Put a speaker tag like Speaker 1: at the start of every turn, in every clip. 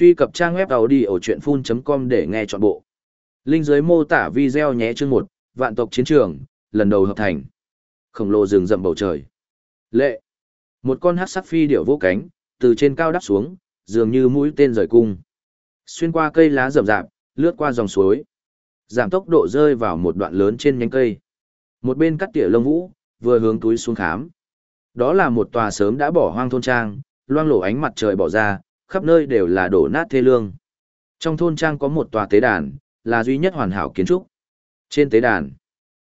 Speaker 1: Truy cập trang web đầu đi ở chuyện full.com để nghe trọn bộ. Linh dưới mô tả video nhé chương 1, vạn tộc chiến trường, lần đầu hợp thành. Khổng lồ rừng rậm bầu trời. Lệ. Một con hát sắc phi điểu vô cánh, từ trên cao đắp xuống, dường như mũi tên rời cung. Xuyên qua cây lá rậm rạp, lướt qua dòng suối. Giảm tốc độ rơi vào một đoạn lớn trên nhánh cây. Một bên cắt tỉa lông vũ, vừa hướng túi xuống khám. Đó là một tòa sớm đã bỏ hoang thôn trang, loang lổ ánh mặt trời bỏ ra, khắp nơi đều là đổ nát thê lương. Trong thôn trang có một tòa tế đàn, là duy nhất hoàn hảo kiến trúc. Trên tế đàn,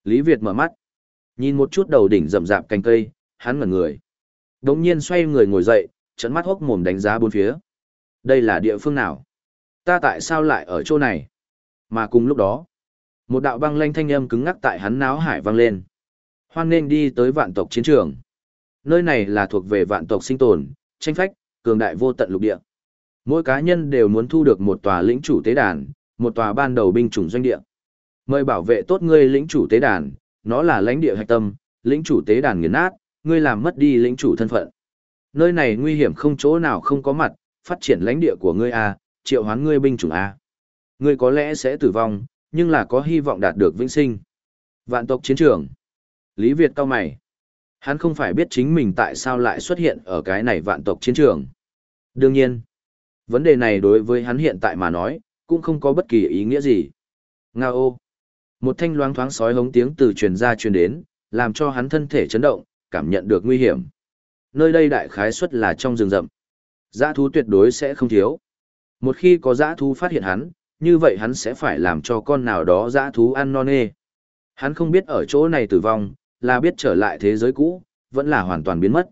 Speaker 1: Lý Việt mở mắt, nhìn một chút đầu đỉnh rậm rạp cành cây, hắn ngẩn người. Đống nhiên xoay người ngồi dậy, trận mắt hốc mồm đánh giá bốn phía. Đây là địa phương nào? Ta tại sao lại ở chỗ này? Mà cùng lúc đó, một đạo băng lanh thanh âm cứng ngắc tại hắn náo hải vang lên. Hoan nên đi tới vạn tộc chiến trường. Nơi này là thuộc về vạn tộc sinh tồn, tranh phách, cường đại vô tận lục địa. Mỗi cá nhân đều muốn thu được một tòa lĩnh chủ tế đàn, một tòa ban đầu binh chủng doanh địa. Mời bảo vệ tốt ngươi lĩnh chủ tế đàn, nó là lãnh địa hạch tâm, lĩnh chủ tế đàn nghiền nát, ngươi làm mất đi lĩnh chủ thân phận. Nơi này nguy hiểm không chỗ nào không có mặt, phát triển lãnh địa của ngươi a, triệu hoán ngươi binh chủng a. Ngươi có lẽ sẽ tử vong, nhưng là có hy vọng đạt được vĩnh sinh. Vạn tộc chiến trường. Lý Việt cao mày. Hắn không phải biết chính mình tại sao lại xuất hiện ở cái này vạn tộc chiến trường. Đương nhiên, vấn đề này đối với hắn hiện tại mà nói, cũng không có bất kỳ ý nghĩa gì. Nga ô! Một thanh loáng thoáng sói hống tiếng từ truyền ra truyền đến, làm cho hắn thân thể chấn động, cảm nhận được nguy hiểm. Nơi đây đại khái suất là trong rừng rậm. Giã thú tuyệt đối sẽ không thiếu. Một khi có giã thú phát hiện hắn, như vậy hắn sẽ phải làm cho con nào đó giã thú ăn non nê. Hắn không biết ở chỗ này tử vong, là biết trở lại thế giới cũ, vẫn là hoàn toàn biến mất.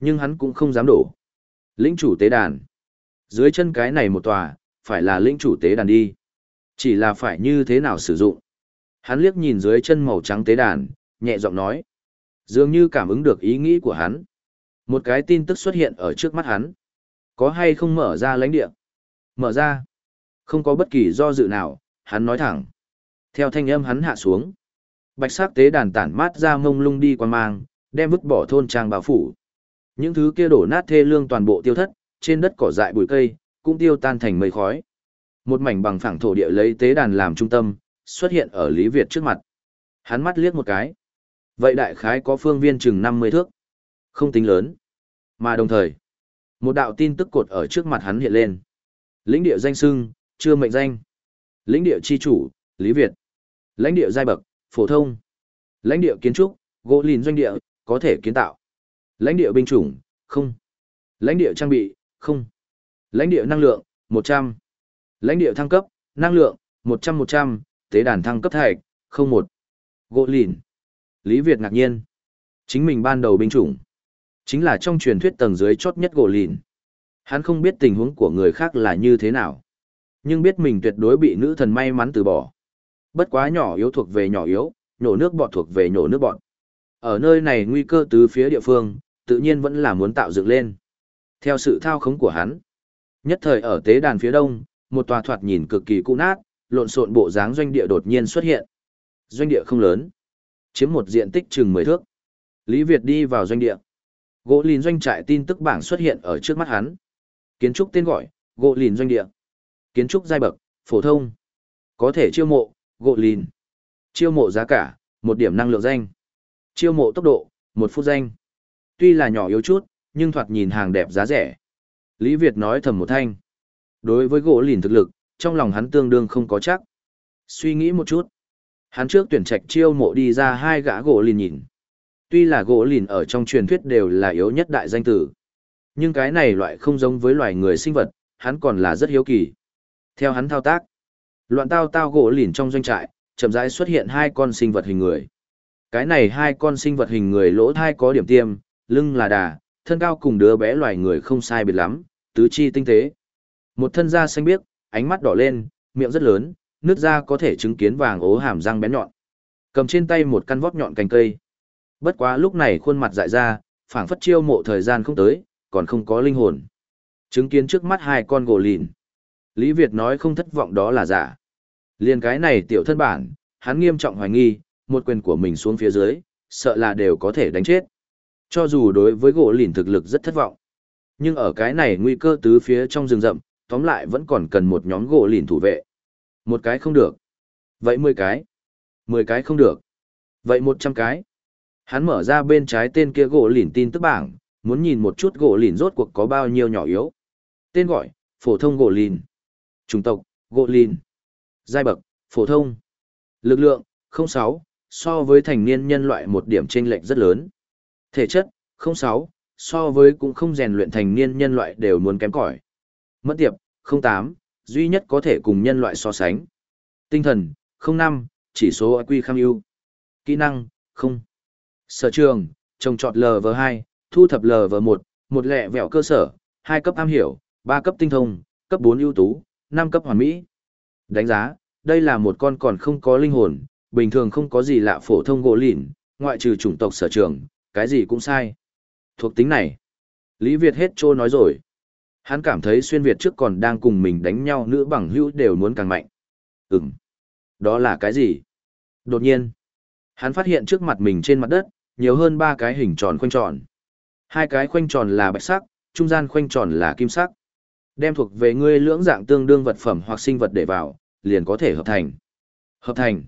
Speaker 1: Nhưng hắn cũng không dám đổ. Lĩnh chủ tế đàn. Dưới chân cái này một tòa, phải là lĩnh chủ tế đàn đi. Chỉ là phải như thế nào sử dụng. Hắn liếc nhìn dưới chân màu trắng tế đàn, nhẹ giọng nói. Dường như cảm ứng được ý nghĩ của hắn. Một cái tin tức xuất hiện ở trước mắt hắn. Có hay không mở ra lãnh địa? Mở ra. Không có bất kỳ do dự nào, hắn nói thẳng. Theo thanh âm hắn hạ xuống. Bạch sắc tế đàn tản mát ra mông lung đi qua mang, đem vứt bỏ thôn trang bao phủ. Những thứ kia đổ nát thê lương toàn bộ tiêu thất, trên đất cỏ dại bụi cây, cũng tiêu tan thành mây khói. Một mảnh bằng phẳng thổ địa lấy tế đàn làm trung tâm, xuất hiện ở Lý Việt trước mặt. Hắn mắt liếc một cái. Vậy đại khái có phương viên chừng 50 thước. Không tính lớn. Mà đồng thời, một đạo tin tức cột ở trước mặt hắn hiện lên. Lĩnh địa danh sưng, chưa mệnh danh. Lĩnh địa chi chủ, Lý Việt. Lãnh địa giai bậc, phổ thông. Lãnh địa kiến trúc, gỗ lìn doanh địa, có thể kiến tạo. Lãnh địa binh chủng, không. Lãnh địa trang bị, không. Lãnh địa năng lượng, 100. Lãnh địa thăng cấp, năng lượng, 100-100, tế đàn thăng cấp thạch, 01. Gỗ lìn. Lý Việt ngạc nhiên. Chính mình ban đầu binh chủng. Chính là trong truyền thuyết tầng dưới chót nhất gỗ lìn. Hắn không biết tình huống của người khác là như thế nào. Nhưng biết mình tuyệt đối bị nữ thần may mắn từ bỏ. Bất quá nhỏ yếu thuộc về nhỏ yếu, nhổ nước bọt thuộc về nhổ nước bọt. Ở nơi này nguy cơ từ phía địa phương, tự nhiên vẫn là muốn tạo dựng lên. Theo sự thao khống của hắn, nhất thời ở tế đàn phía đông, một tòa thoạt nhìn cực kỳ cũ nát, lộn xộn bộ dáng doanh địa đột nhiên xuất hiện. Doanh địa không lớn, chiếm một diện tích chừng 10 thước. Lý Việt đi vào doanh địa. Gỗ lìn doanh trại tin tức bảng xuất hiện ở trước mắt hắn. Kiến trúc tên gọi, gỗ lìn doanh địa. Kiến trúc giai bậc, phổ thông. Có thể chiêu mộ, gỗ lìn. Chiêu mộ giá cả, một điểm năng lượng danh. Chiêu mộ tốc độ, một phút danh. Tuy là nhỏ yếu chút, nhưng thoạt nhìn hàng đẹp giá rẻ. Lý Việt nói thầm một thanh. Đối với gỗ lìn thực lực, trong lòng hắn tương đương không có chắc. Suy nghĩ một chút. Hắn trước tuyển trạch chiêu mộ đi ra hai gã gỗ lìn nhìn. Tuy là gỗ lìn ở trong truyền thuyết đều là yếu nhất đại danh tử. Nhưng cái này loại không giống với loài người sinh vật, hắn còn là rất hiếu kỳ. Theo hắn thao tác, loạn tao tao gỗ lìn trong doanh trại, chậm rãi xuất hiện hai con sinh vật hình người. Cái này hai con sinh vật hình người lỗ thai có điểm tiêm, lưng là đà, thân cao cùng đứa bé loài người không sai biệt lắm, tứ chi tinh tế. Một thân da xanh biếc, ánh mắt đỏ lên, miệng rất lớn, nước da có thể chứng kiến vàng ố hàm răng bén nhọn. Cầm trên tay một căn vót nhọn cành cây. Bất quá lúc này khuôn mặt dại ra, phảng phất chiêu mộ thời gian không tới, còn không có linh hồn. Chứng kiến trước mắt hai con gỗ lìn. Lý Việt nói không thất vọng đó là giả. Liên cái này tiểu thân bản, hắn nghiêm trọng hoài nghi, một quyền của mình xuống phía dưới, sợ là đều có thể đánh chết. Cho dù đối với gỗ lìn thực lực rất thất vọng. Nhưng ở cái này nguy cơ tứ phía trong rừng rậm, tóm lại vẫn còn cần một nhóm gỗ lìn thủ vệ. Một cái không được. Vậy 10 cái. 10 cái không được. Vậy 100 cái. Hắn mở ra bên trái tên kia gỗ lìn tin tức bảng, muốn nhìn một chút gỗ lìn rốt cuộc có bao nhiêu nhỏ yếu. Tên gọi, phổ thông gỗ lìn. Chủng tộc, gỗ lìn. Giai bậc, phổ thông. Lực lượng, 06, so với thành niên nhân loại một điểm chênh lệch rất lớn. Thể chất, 06, so với cũng không rèn luyện thành niên nhân loại đều muốn kém cỏi. Mất tiệp, 08, duy nhất có thể cùng nhân loại so sánh. Tinh thần, 05, chỉ số IQ kham ưu. Kỹ năng, không. Sở trường, trồng trọt LV2, thu thập LV1, một lẹ vẹo cơ sở, hai cấp am hiểu, ba cấp tinh thông, cấp bốn ưu tú, năm cấp hoàn mỹ. Đánh giá, đây là một con còn không có linh hồn, bình thường không có gì lạ phổ thông gỗ lìn, ngoại trừ chủng tộc sở trường, cái gì cũng sai. Thuộc tính này, Lý Việt hết trô nói rồi. Hắn cảm thấy xuyên Việt trước còn đang cùng mình đánh nhau nữ bằng hữu đều muốn càng mạnh. Ừm. Đó là cái gì? Đột nhiên, hắn phát hiện trước mặt mình trên mặt đất, nhiều hơn ba cái hình tròn khoanh tròn. Hai cái khoanh tròn là bạch sắc, trung gian khoanh tròn là kim sắc. Đem thuộc về ngươi lưỡng dạng tương đương vật phẩm hoặc sinh vật để vào, liền có thể hợp thành. Hợp thành.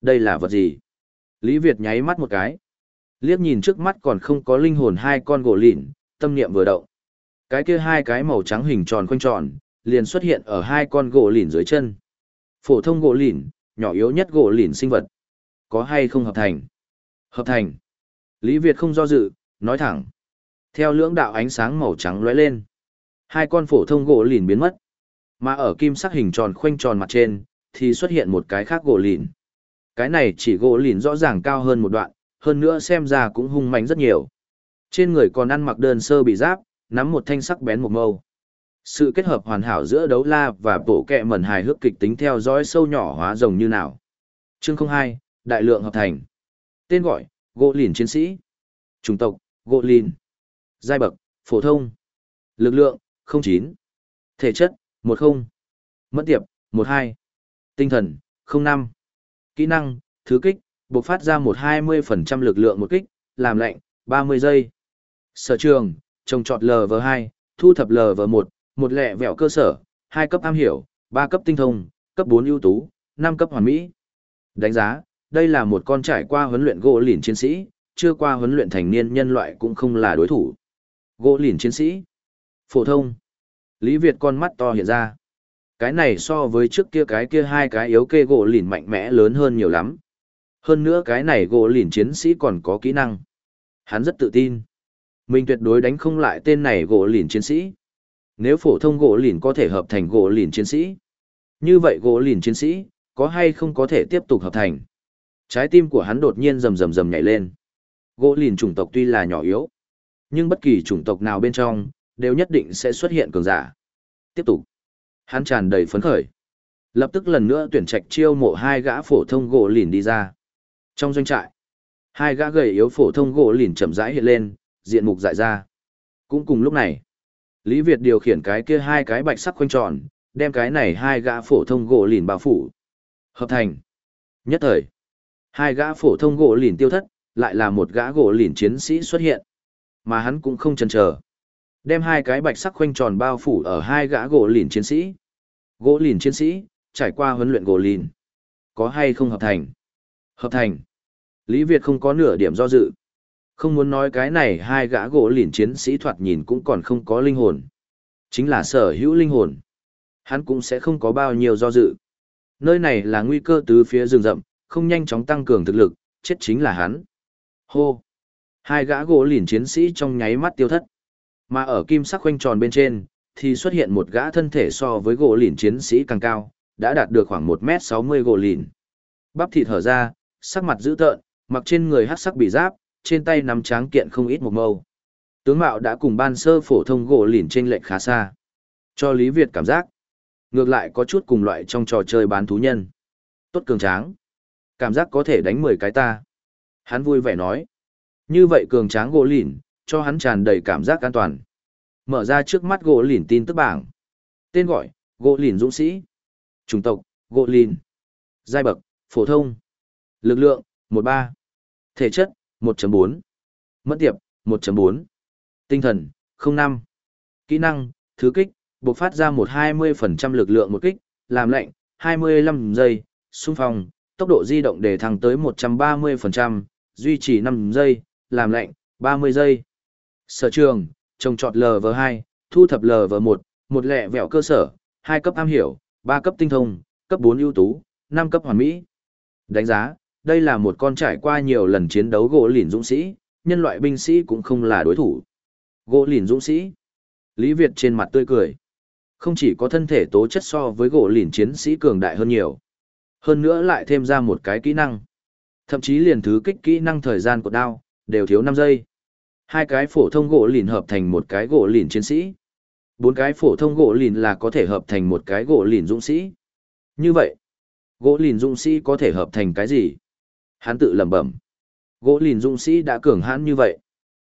Speaker 1: Đây là vật gì? Lý Việt nháy mắt một cái. Liếc nhìn trước mắt còn không có linh hồn hai con gỗ lìn, tâm niệm vừa động. Cái kia hai cái màu trắng hình tròn quanh tròn, liền xuất hiện ở hai con gỗ lìn dưới chân. Phổ thông gỗ lìn, nhỏ yếu nhất gỗ lìn sinh vật. Có hay không hợp thành? Hợp thành. Lý Việt không do dự, nói thẳng. Theo lưỡng đạo ánh sáng màu trắng lóe lên, hai con phổ thông gỗ lìn biến mất. Mà ở kim sắc hình tròn khoanh tròn mặt trên, thì xuất hiện một cái khác gỗ lìn. Cái này chỉ gỗ lìn rõ ràng cao hơn một đoạn, hơn nữa xem ra cũng hung mạnh rất nhiều. Trên người còn ăn mặc đơn sơ bị giáp, nắm một thanh sắc bén một mâu. Sự kết hợp hoàn hảo giữa đấu la và bộ kẹ mẩn hài hước kịch tính theo dõi sâu nhỏ hóa rồng như nào. Chương 02, Đại lượng hợp thành. Tên gọi, gỗ lìn chiến sĩ. Chủng tộc, gỗ lìn. Giai bậc, phổ thông. Lực lượng, 09. Thể chất, 10. Mất tiệp, 12. Tinh thần, 05. Kỹ năng, thứ kích, bộc phát ra một 20% lực lượng một kích, làm lạnh, 30 giây. Sở trường, trồng trọt LV2, thu thập LV1, một lẹ vẹo cơ sở, hai cấp am hiểu, ba cấp tinh thông, cấp 4 ưu tú, 5 cấp hoàn mỹ. Đánh giá, đây là một con trải qua huấn luyện gỗ lìn chiến sĩ, chưa qua huấn luyện thành niên nhân loại cũng không là đối thủ. Gỗ lìn chiến sĩ. Phổ thông. Lý Việt con mắt to hiện ra. Cái này so với trước kia cái kia hai cái yếu kê gỗ lìn mạnh mẽ lớn hơn nhiều lắm. Hơn nữa cái này gỗ lìn chiến sĩ còn có kỹ năng. Hắn rất tự tin. Mình tuyệt đối đánh không lại tên này gỗ lìn chiến sĩ. Nếu phổ thông gỗ lìn có thể hợp thành gỗ lìn chiến sĩ. Như vậy gỗ lìn chiến sĩ, có hay không có thể tiếp tục hợp thành? Trái tim của hắn đột nhiên rầm rầm rầm nhảy lên. Gỗ lìn chủng tộc tuy là nhỏ yếu, nhưng bất kỳ chủng tộc nào bên trong, đều nhất định sẽ xuất hiện cường giả. Tiếp tục. Hắn tràn đầy phấn khởi. Lập tức lần nữa tuyển trạch chiêu mộ hai gã phổ thông gỗ lìn đi ra. Trong doanh trại, hai gã gầy yếu phổ thông gỗ lìn chậm rãi hiện lên, diện mục dại ra. Cũng cùng lúc này, Lý Việt điều khiển cái kia hai cái bạch sắc khoanh tròn, đem cái này hai gã phổ thông gỗ lìn bao phủ. Hợp thành. Nhất thời, hai gã phổ thông gỗ lìn tiêu thất, lại là một gã gỗ lìn chiến sĩ xuất hiện. Mà hắn cũng không chần chờ. Đem hai cái bạch sắc khoanh tròn bao phủ ở hai gã gỗ lìn chiến sĩ. Gỗ lìn chiến sĩ, trải qua huấn luyện gỗ lìn. Có hay không hợp thành? Hợp thành. Lý Việt không có nửa điểm do dự. Không muốn nói cái này hai gã gỗ lìn chiến sĩ thoạt nhìn cũng còn không có linh hồn. Chính là sở hữu linh hồn. Hắn cũng sẽ không có bao nhiêu do dự. Nơi này là nguy cơ từ phía rừng rậm, không nhanh chóng tăng cường thực lực, chết chính là hắn. Hô! Hai gã gỗ lìn chiến sĩ trong nháy mắt tiêu thất. Mà ở kim sắc khoanh tròn bên trên, thì xuất hiện một gã thân thể so với gỗ lìn chiến sĩ càng cao, đã đạt được khoảng 1m60 gỗ lìn. Bắp thịt hở ra, sắc mặt dữ tợn, mặc trên người hắc sắc bị giáp, trên tay nắm tráng kiện không ít một mâu. Tướng mạo đã cùng ban sơ phổ thông gỗ lìn trên lệch khá xa. Cho Lý Việt cảm giác, ngược lại có chút cùng loại trong trò chơi bán thú nhân. Tốt cường tráng. Cảm giác có thể đánh 10 cái ta. Hắn vui vẻ nói. Như vậy cường tráng gỗ lìn, cho hắn tràn đầy cảm giác an toàn. Mở ra trước mắt gỗ lìn tin tức bảng. Tên gọi, gỗ lìn dũng sĩ. Chủng tộc, gỗ lìn. Giai bậc, phổ thông. Lực lượng, 13. Thể chất, 1.4. Mất tiệp, 1.4. Tinh thần, 05. Kỹ năng, thứ kích, buộc phát ra một 20% lực lượng một kích, làm lạnh 25 giây, xung phong, tốc độ di động để thăng tới 130%, duy trì 5 giây, làm lạnh 30 giây. Sở trường, trồng trọt LV2, thu thập LV1, một lẹ vẹo cơ sở, hai cấp am hiểu, ba cấp tinh thông, cấp 4 ưu tú, năm cấp hoàn mỹ. Đánh giá, đây là một con trải qua nhiều lần chiến đấu gỗ lìn dũng sĩ, nhân loại binh sĩ cũng không là đối thủ. Gỗ lìn dũng sĩ. Lý Việt trên mặt tươi cười. Không chỉ có thân thể tố chất so với gỗ lìn chiến sĩ cường đại hơn nhiều. Hơn nữa lại thêm ra một cái kỹ năng. Thậm chí liền thứ kích kỹ năng thời gian của đao, đều thiếu năm giây. Hai cái phổ thông gỗ lìn hợp thành một cái gỗ lìn chiến sĩ. Bốn cái phổ thông gỗ lìn là có thể hợp thành một cái gỗ lìn dũng sĩ. Như vậy, gỗ lìn dũng sĩ có thể hợp thành cái gì? Hắn tự lẩm bẩm. Gỗ lìn dũng sĩ đã cường hãn như vậy.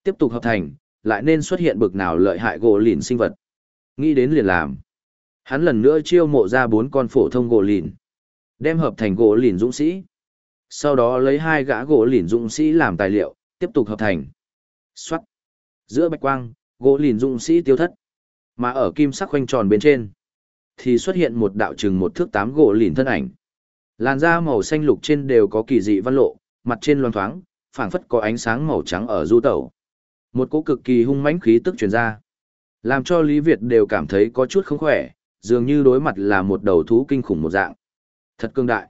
Speaker 1: Tiếp tục hợp thành, lại nên xuất hiện bực nào lợi hại gỗ lìn sinh vật. Nghĩ đến liền làm. Hắn lần nữa chiêu mộ ra bốn con phổ thông gỗ lìn. Đem hợp thành gỗ lìn dũng sĩ. Sau đó lấy hai gã gỗ lìn dũng sĩ làm tài liệu, tiếp tục hợp thành. Xoát. Giữa bạch quang, gỗ lìn dũng sĩ tiêu thất. Mà ở kim sắc khoanh tròn bên trên, thì xuất hiện một đạo trừng một thước tám gỗ lìn thân ảnh. Làn da màu xanh lục trên đều có kỳ dị văn lộ, mặt trên loang thoáng, phảng phất có ánh sáng màu trắng ở du tẩu. Một cỗ cực kỳ hung mãnh khí tức truyền ra, làm cho Lý Việt đều cảm thấy có chút không khỏe, dường như đối mặt là một đầu thú kinh khủng một dạng. Thật cương đại.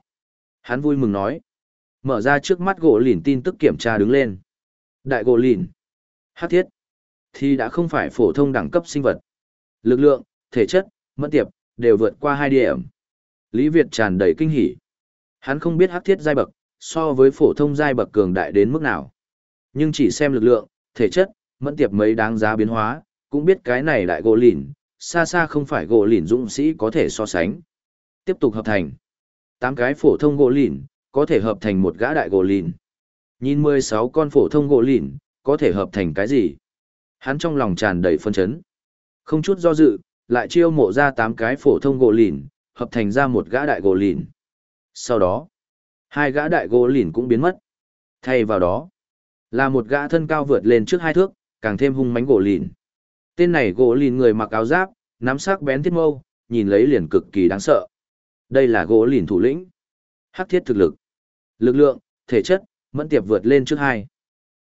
Speaker 1: Hắn vui mừng nói. Mở ra trước mắt gỗ lìn tin tức kiểm tra đứng lên. Đại gỗ lìn. Hát thiết. Thì đã không phải phổ thông đẳng cấp sinh vật. Lực lượng, thể chất, mẫn tiệp, đều vượt qua hai điểm. Lý Việt tràn đầy kinh hỉ. Hắn không biết hắc thiết giai bậc, so với phổ thông giai bậc cường đại đến mức nào. Nhưng chỉ xem lực lượng, thể chất, mẫn tiệp mấy đáng giá biến hóa, cũng biết cái này đại gỗ lìn, xa xa không phải gỗ lìn dũng sĩ có thể so sánh. Tiếp tục hợp thành. tám cái phổ thông gỗ lìn, có thể hợp thành một gã đại gỗ lìn. Nhìn 16 con phổ thông gỗ lìn, có thể hợp thành cái gì? Hắn trong lòng tràn đầy phân chấn. Không chút do dự, lại chiêu mộ ra tám cái phổ thông gỗ lìn, hợp thành ra một gã đại gỗ lìn. Sau đó, hai gã đại gỗ lìn cũng biến mất. Thay vào đó, là một gã thân cao vượt lên trước hai thước, càng thêm hung mãnh gỗ lìn. Tên này gỗ lìn người mặc áo giáp, nắm sắc bén thiết mâu, nhìn lấy liền cực kỳ đáng sợ. Đây là gỗ lìn thủ lĩnh. Hắc thiết thực lực. Lực lượng, thể chất, mẫn tiệp vượt lên trước hai.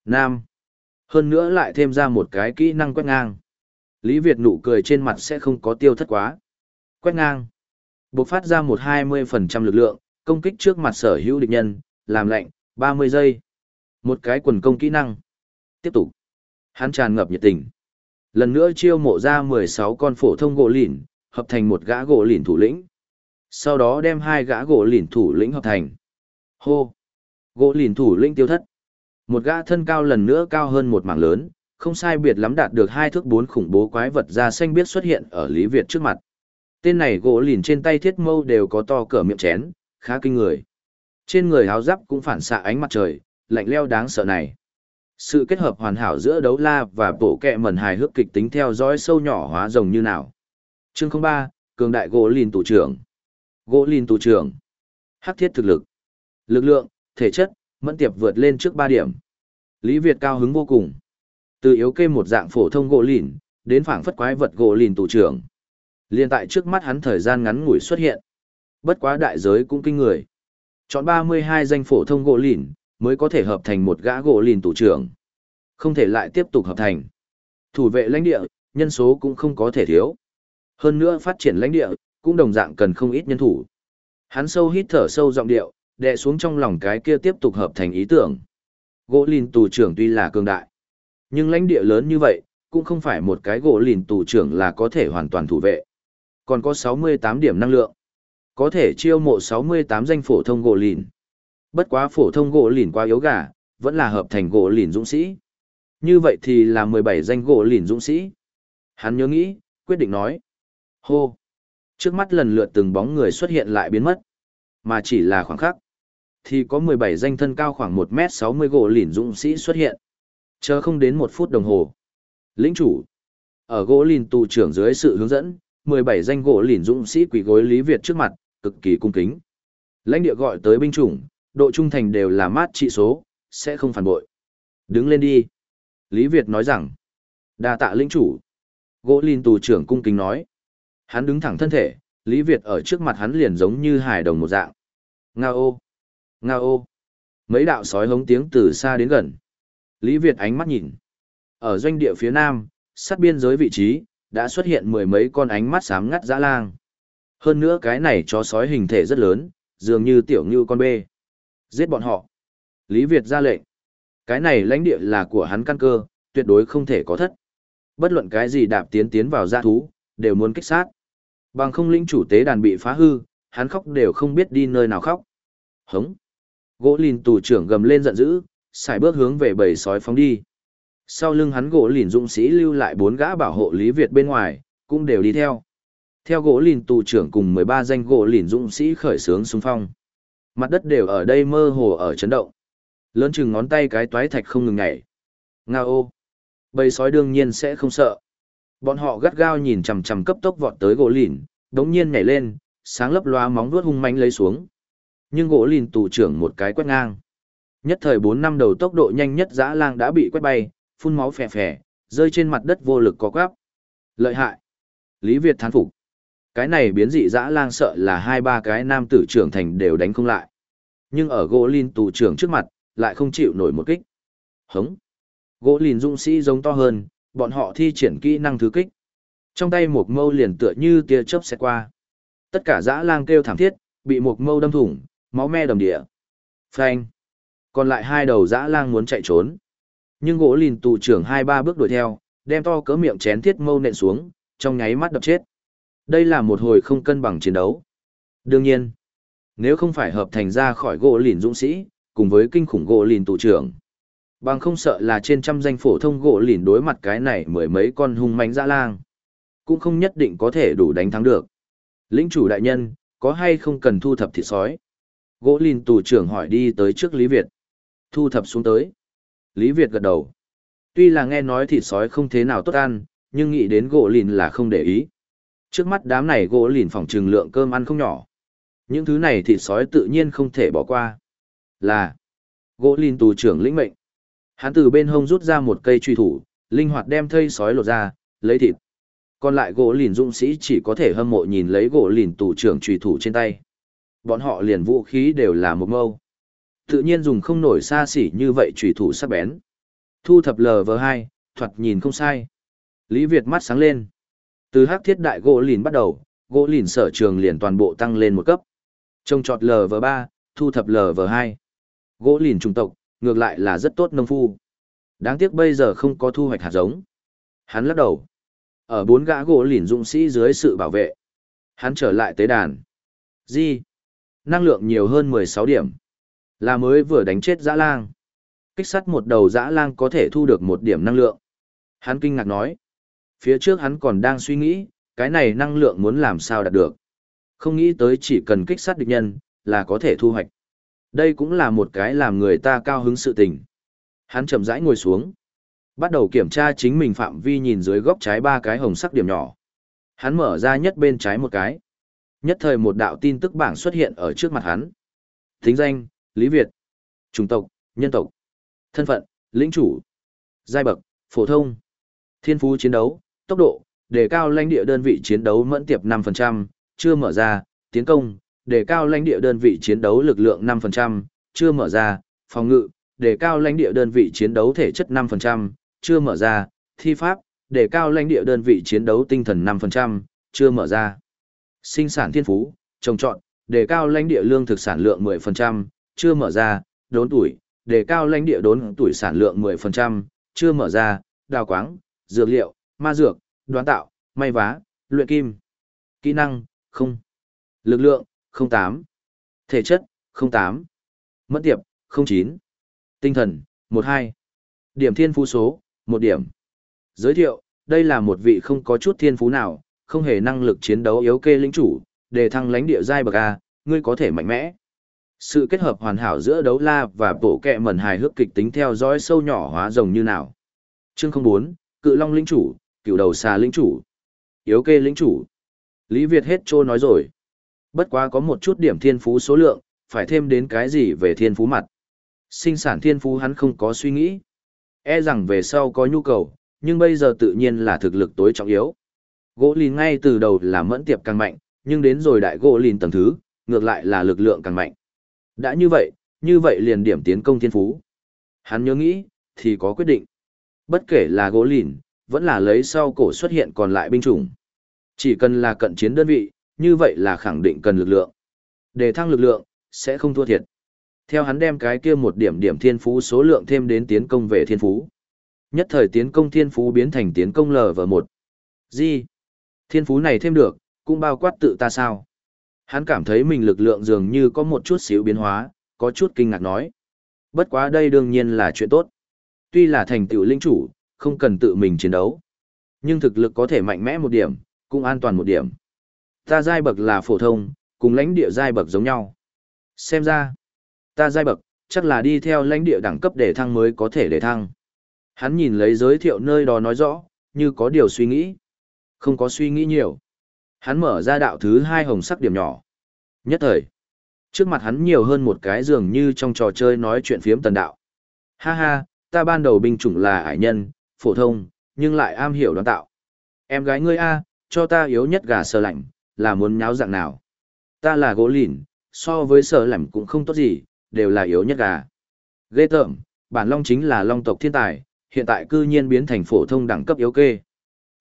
Speaker 1: Nam. Hơn nữa lại thêm ra một cái kỹ năng quét ngang. Lý Việt nụ cười trên mặt sẽ không có tiêu thất quá. Quét ngang. Bộc phát ra một 20% lực lượng, công kích trước mặt sở hữu địch nhân, làm lạnh, 30 giây. Một cái quần công kỹ năng. Tiếp tục. Hắn tràn ngập nhiệt tình. Lần nữa chiêu mộ ra 16 con phổ thông gỗ lìn, hợp thành một gã gỗ lìn thủ lĩnh. Sau đó đem hai gã gỗ lìn thủ lĩnh hợp thành. Hô! Gỗ lìn thủ lĩnh tiêu thất. Một gã thân cao lần nữa cao hơn một mảng lớn, không sai biệt lắm đạt được hai thước bốn khủng bố quái vật da xanh biết xuất hiện ở Lý Việt trước mặt. Tên này gỗ lìn trên tay thiết mâu đều có to cỡ miệng chén, khá kinh người. Trên người áo giáp cũng phản xạ ánh mặt trời, lạnh leo đáng sợ này. Sự kết hợp hoàn hảo giữa đấu la và bộ kẹ mẩn hài hước kịch tính theo dõi sâu nhỏ hóa rồng như nào. Chương 03, cường đại gỗ lìn tù trưởng. Gỗ lìn tù trưởng. Hắc thiết thực lực. Lực lượng, thể chất, mẫn tiệp vượt lên trước 3 điểm. Lý Việt cao hứng vô cùng. Từ yếu kê một dạng phổ thông gỗ lìn, đến phảng phất quái vật gỗ lìn tù trưởng. Liên tại trước mắt hắn thời gian ngắn ngủi xuất hiện. Bất quá đại giới cũng kinh người. Chọn 32 danh phổ thông gỗ lìn, mới có thể hợp thành một gã gỗ lìn tù trưởng. Không thể lại tiếp tục hợp thành. Thủ vệ lãnh địa, nhân số cũng không có thể thiếu. Hơn nữa phát triển lãnh địa, cũng đồng dạng cần không ít nhân thủ. Hắn sâu hít thở sâu giọng điệu, đè xuống trong lòng cái kia tiếp tục hợp thành ý tưởng. Gỗ lìn tù trưởng tuy là cường đại, nhưng lãnh địa lớn như vậy, cũng không phải một cái gỗ lìn tù trưởng là có thể hoàn toàn thủ vệ. Còn có 68 điểm năng lượng. Có thể chiêu mộ 68 danh phổ thông gỗ lìn. Bất quá phổ thông gỗ lìn quá yếu gà, vẫn là hợp thành gỗ lìn dũng sĩ. Như vậy thì là 17 danh gỗ lìn dũng sĩ. Hắn nhớ nghĩ, quyết định nói. Hô! Trước mắt lần lượt từng bóng người xuất hiện lại biến mất. Mà chỉ là khoảng khắc. Thì có 17 danh thân cao khoảng 1m60 gỗ lìn dũng sĩ xuất hiện. Chờ không đến một phút đồng hồ. Lĩnh chủ. Ở gỗ lìn tù trưởng dưới sự hướng dẫn, 17 danh gỗ lìn dũng sĩ quỷ gối Lý Việt trước mặt, cực kỳ cung kính. Lãnh địa gọi tới binh chủng, độ trung thành đều là mát trị số, sẽ không phản bội. Đứng lên đi. Lý Việt nói rằng, đa tạ lĩnh chủ. Gỗ Linh tù trưởng cung kính nói. Hắn đứng thẳng thân thể, Lý Việt ở trước mặt hắn liền giống như hài đồng một dạng. Nga ô! Nga ô! Mấy đạo sói hống tiếng từ xa đến gần. Lý Việt ánh mắt nhìn. Ở doanh địa phía nam, sát biên giới vị trí, đã xuất hiện mười mấy con ánh mắt sám ngắt dã lang. Hơn nữa cái này chó sói hình thể rất lớn, dường như tiểu như con bê. Giết bọn họ. Lý Việt ra lệnh. Cái này lãnh địa là của hắn căn cơ, tuyệt đối không thể có thất. Bất luận cái gì đạp tiến tiến vào gia thú, đều muốn kích sát. Bằng không lĩnh chủ tế đàn bị phá hư, hắn khóc đều không biết đi nơi nào khóc. Hống. Gỗ lìn tù trưởng gầm lên giận dữ, xài bước hướng về bầy sói phóng đi. Sau lưng hắn gỗ lìn dũng sĩ lưu lại bốn gã bảo hộ Lý Việt bên ngoài, cũng đều đi theo. Theo gỗ lìn tù trưởng cùng 13 danh gỗ lìn dũng sĩ khởi sướng xung phong. Mặt đất đều ở đây mơ hồ ở chấn động. Lớn chừng ngón tay cái toái thạch không ngừng nhảy. Nga ô. Bầy sói đương nhiên sẽ không sợ. Bọn họ gắt gao nhìn chằm chằm cấp tốc vọt tới gỗ lìn, đống nhiên nhảy lên, sáng lấp loa móng vuốt hung manh lấy xuống. Nhưng gỗ lìn tù trưởng một cái quét ngang. Nhất thời bốn năm đầu tốc độ nhanh nhất dã lang đã bị quét bay, phun máu phè phè, rơi trên mặt đất vô lực có quắp. Lợi hại. Lý Việt thán phục. Cái này biến dị dã lang sợ là hai ba cái nam tử trưởng thành đều đánh không lại. Nhưng ở gỗ lìn tù trưởng trước mặt, lại không chịu nổi một kích. Hống. Gỗ lìn dũng sĩ giống to hơn, bọn họ thi triển kỹ năng thứ kích. Trong tay một mâu liền tựa như tia chớp xẹt qua. Tất cả dã lang kêu thảm thiết, bị một mâu đâm thủng, máu me đầm địa. Phanh. Còn lại hai đầu dã lang muốn chạy trốn. Nhưng gỗ lìn tù trưởng hai ba bước đuổi theo, đem to cỡ miệng chén thiết mâu nện xuống, trong nháy mắt đập chết. Đây là một hồi không cân bằng chiến đấu. Đương nhiên, nếu không phải hợp thành ra khỏi gỗ lìn dũng sĩ, cùng với kinh khủng gỗ lìn tù trưởng, bằng không sợ là trên trăm danh phổ thông gỗ lìn đối mặt cái này mười mấy con hung mãnh dã lang, cũng không nhất định có thể đủ đánh thắng được. Lĩnh chủ đại nhân, có hay không cần thu thập thịt sói? Gỗ lìn tù trưởng hỏi đi tới trước Lý Việt. Thu thập xuống tới. Lý Việt gật đầu. Tuy là nghe nói thịt sói không thế nào tốt ăn, nhưng nghĩ đến gỗ lìn là không để ý. Trước mắt đám này gỗ lìn phòng trừng lượng cơm ăn không nhỏ. Những thứ này thịt sói tự nhiên không thể bỏ qua. Là gỗ lìn tù trưởng lĩnh mệnh. Hắn từ bên hông rút ra một cây truy thủ, linh hoạt đem thây sói lột ra, lấy thịt. Còn lại gỗ lìn dũng sĩ chỉ có thể hâm mộ nhìn lấy gỗ lìn tù trưởng truy thủ trên tay. Bọn họ liền vũ khí đều là một mâu. Tự nhiên dùng không nổi xa xỉ như vậy truy thủ sắc bén. Thu thập LV2, thoạt nhìn không sai. Lý Việt mắt sáng lên. Từ hắc thiết đại gỗ lìn bắt đầu, gỗ lìn sở trường liền toàn bộ tăng lên một cấp. Trông trọt LV3, thu thập LV2. Gỗ lìn trùng tộc, ngược lại là rất tốt nông phu. Đáng tiếc bây giờ không có thu hoạch hạt giống. Hắn lắc đầu. Ở bốn gã gỗ lìn dũng sĩ dưới sự bảo vệ. Hắn trở lại tế đàn. Gì? Năng lượng nhiều hơn 16 điểm. Là mới vừa đánh chết dã lang. Kích sắt một đầu dã lang có thể thu được một điểm năng lượng. Hắn kinh ngạc nói. Phía trước hắn còn đang suy nghĩ, cái này năng lượng muốn làm sao đạt được. Không nghĩ tới chỉ cần kích sát địch nhân, là có thể thu hoạch. Đây cũng là một cái làm người ta cao hứng sự tình. Hắn chậm rãi ngồi xuống. Bắt đầu kiểm tra chính mình phạm vi nhìn dưới góc trái ba cái hồng sắc điểm nhỏ. Hắn mở ra nhất bên trái một cái. Nhất thời một đạo tin tức bảng xuất hiện ở trước mặt hắn. Thính danh, Lý Việt. Chủng tộc, nhân tộc. Thân phận, lĩnh chủ. Giai bậc, phổ thông. Thiên phú chiến đấu, tốc độ, đề cao lãnh địa đơn vị chiến đấu mẫn tiệp 5%, chưa mở ra, tiến công, đề cao lãnh địa đơn vị chiến đấu lực lượng 5%, chưa mở ra, phòng ngự, đề cao lãnh địa đơn vị chiến đấu thể chất 5%, chưa mở ra, thi pháp, đề cao lãnh địa đơn vị chiến đấu tinh thần 5%, chưa mở ra. Sinh sản thiên phú, trồng trọt, đề cao lãnh địa lương thực sản lượng 10%, chưa mở ra, đốn tuổi, đề cao lãnh địa đốn tuổi sản lượng 10%, chưa mở ra, đào quáng, dược liệu, ma dược, đoán tạo, may vá, luyện kim. Kỹ năng, không. Lực lượng, 08. Thể chất, 08. Mất tiệp, 09. Tinh thần, 12. Điểm thiên phú số, 1 điểm. Giới thiệu, đây là một vị không có chút thiên phú nào, không hề năng lực chiến đấu yếu kê lĩnh chủ, để thăng lãnh địa giai bậc A, ngươi có thể mạnh mẽ. Sự kết hợp hoàn hảo giữa đấu la và bộ kẹ mẩn hài hước kịch tính theo dõi sâu nhỏ hóa rồng như nào. Chương 04, Cự Long lĩnh chủ, cựu đầu xà lĩnh chủ, yếu kê lĩnh chủ. Lý Việt hết trô nói rồi. Bất quá có một chút điểm thiên phú số lượng, phải thêm đến cái gì về thiên phú mặt. Sinh sản thiên phú hắn không có suy nghĩ. E rằng về sau có nhu cầu, nhưng bây giờ tự nhiên là thực lực tối trọng yếu. Gỗ lìn ngay từ đầu là mẫn tiệp càng mạnh, nhưng đến rồi đại gỗ lìn tầng thứ, ngược lại là lực lượng càng mạnh. Đã như vậy, như vậy liền điểm tiến công thiên phú. Hắn nhớ nghĩ, thì có quyết định. Bất kể là gỗ lìn, vẫn là lấy sau cổ xuất hiện còn lại binh chủng. Chỉ cần là cận chiến đơn vị, như vậy là khẳng định cần lực lượng. Để thăng lực lượng, sẽ không thua thiệt. Theo hắn đem cái kia một điểm điểm thiên phú số lượng thêm đến tiến công về thiên phú. Nhất thời tiến công thiên phú biến thành tiến công lv một Gì? Thiên phú này thêm được, cũng bao quát tự ta sao? Hắn cảm thấy mình lực lượng dường như có một chút xíu biến hóa, có chút kinh ngạc nói. Bất quá đây đương nhiên là chuyện tốt. Tuy là thành tựu linh chủ, không cần tự mình chiến đấu. Nhưng thực lực có thể mạnh mẽ một điểm, cũng an toàn một điểm. Ta giai bậc là phổ thông, cùng lãnh địa giai bậc giống nhau. Xem ra, ta giai bậc, chắc là đi theo lãnh địa đẳng cấp để thăng mới có thể để thăng. Hắn nhìn lấy giới thiệu nơi đó nói rõ, như có điều suy nghĩ. Không có suy nghĩ nhiều. Hắn mở ra đạo thứ hai hồng sắc điểm nhỏ. Nhất thời, trước mặt hắn nhiều hơn một cái dường như trong trò chơi nói chuyện phiếm tần đạo. Ha ha, ta ban đầu binh chủng là ải nhân, phổ thông, nhưng lại am hiểu đoán tạo. Em gái ngươi A, cho ta yếu nhất gà sờ lạnh, là muốn nháo dạng nào. Ta là gỗ lìn, so với sờ lạnh cũng không tốt gì, đều là yếu nhất gà. Ghê tởm, bản long chính là long tộc thiên tài, hiện tại cư nhiên biến thành phổ thông đẳng cấp yếu kê.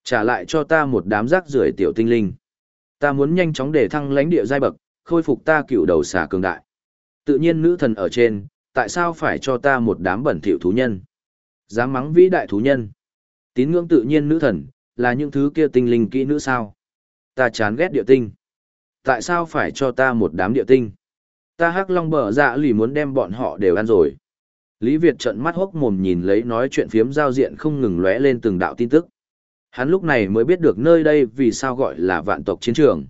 Speaker 1: Trả lại cho ta một đám rác rưởi tiểu tinh linh. Ta muốn nhanh chóng để thăng lãnh địa giai bậc, khôi phục ta cựu đầu xà cường đại. Tự nhiên nữ thần ở trên, tại sao phải cho ta một đám bẩn thỉu thú nhân? Dám mắng vĩ đại thú nhân. Tín ngưỡng tự nhiên nữ thần, là những thứ kia tinh linh kỹ nữ sao? Ta chán ghét địa tinh. Tại sao phải cho ta một đám địa tinh? Ta hắc long bờ dạ lì muốn đem bọn họ đều ăn rồi. Lý Việt trận mắt hốc mồm nhìn lấy nói chuyện phiếm giao diện không ngừng lóe lên từng đạo tin tức. Hắn lúc này mới biết được nơi đây vì sao gọi là vạn tộc chiến trường.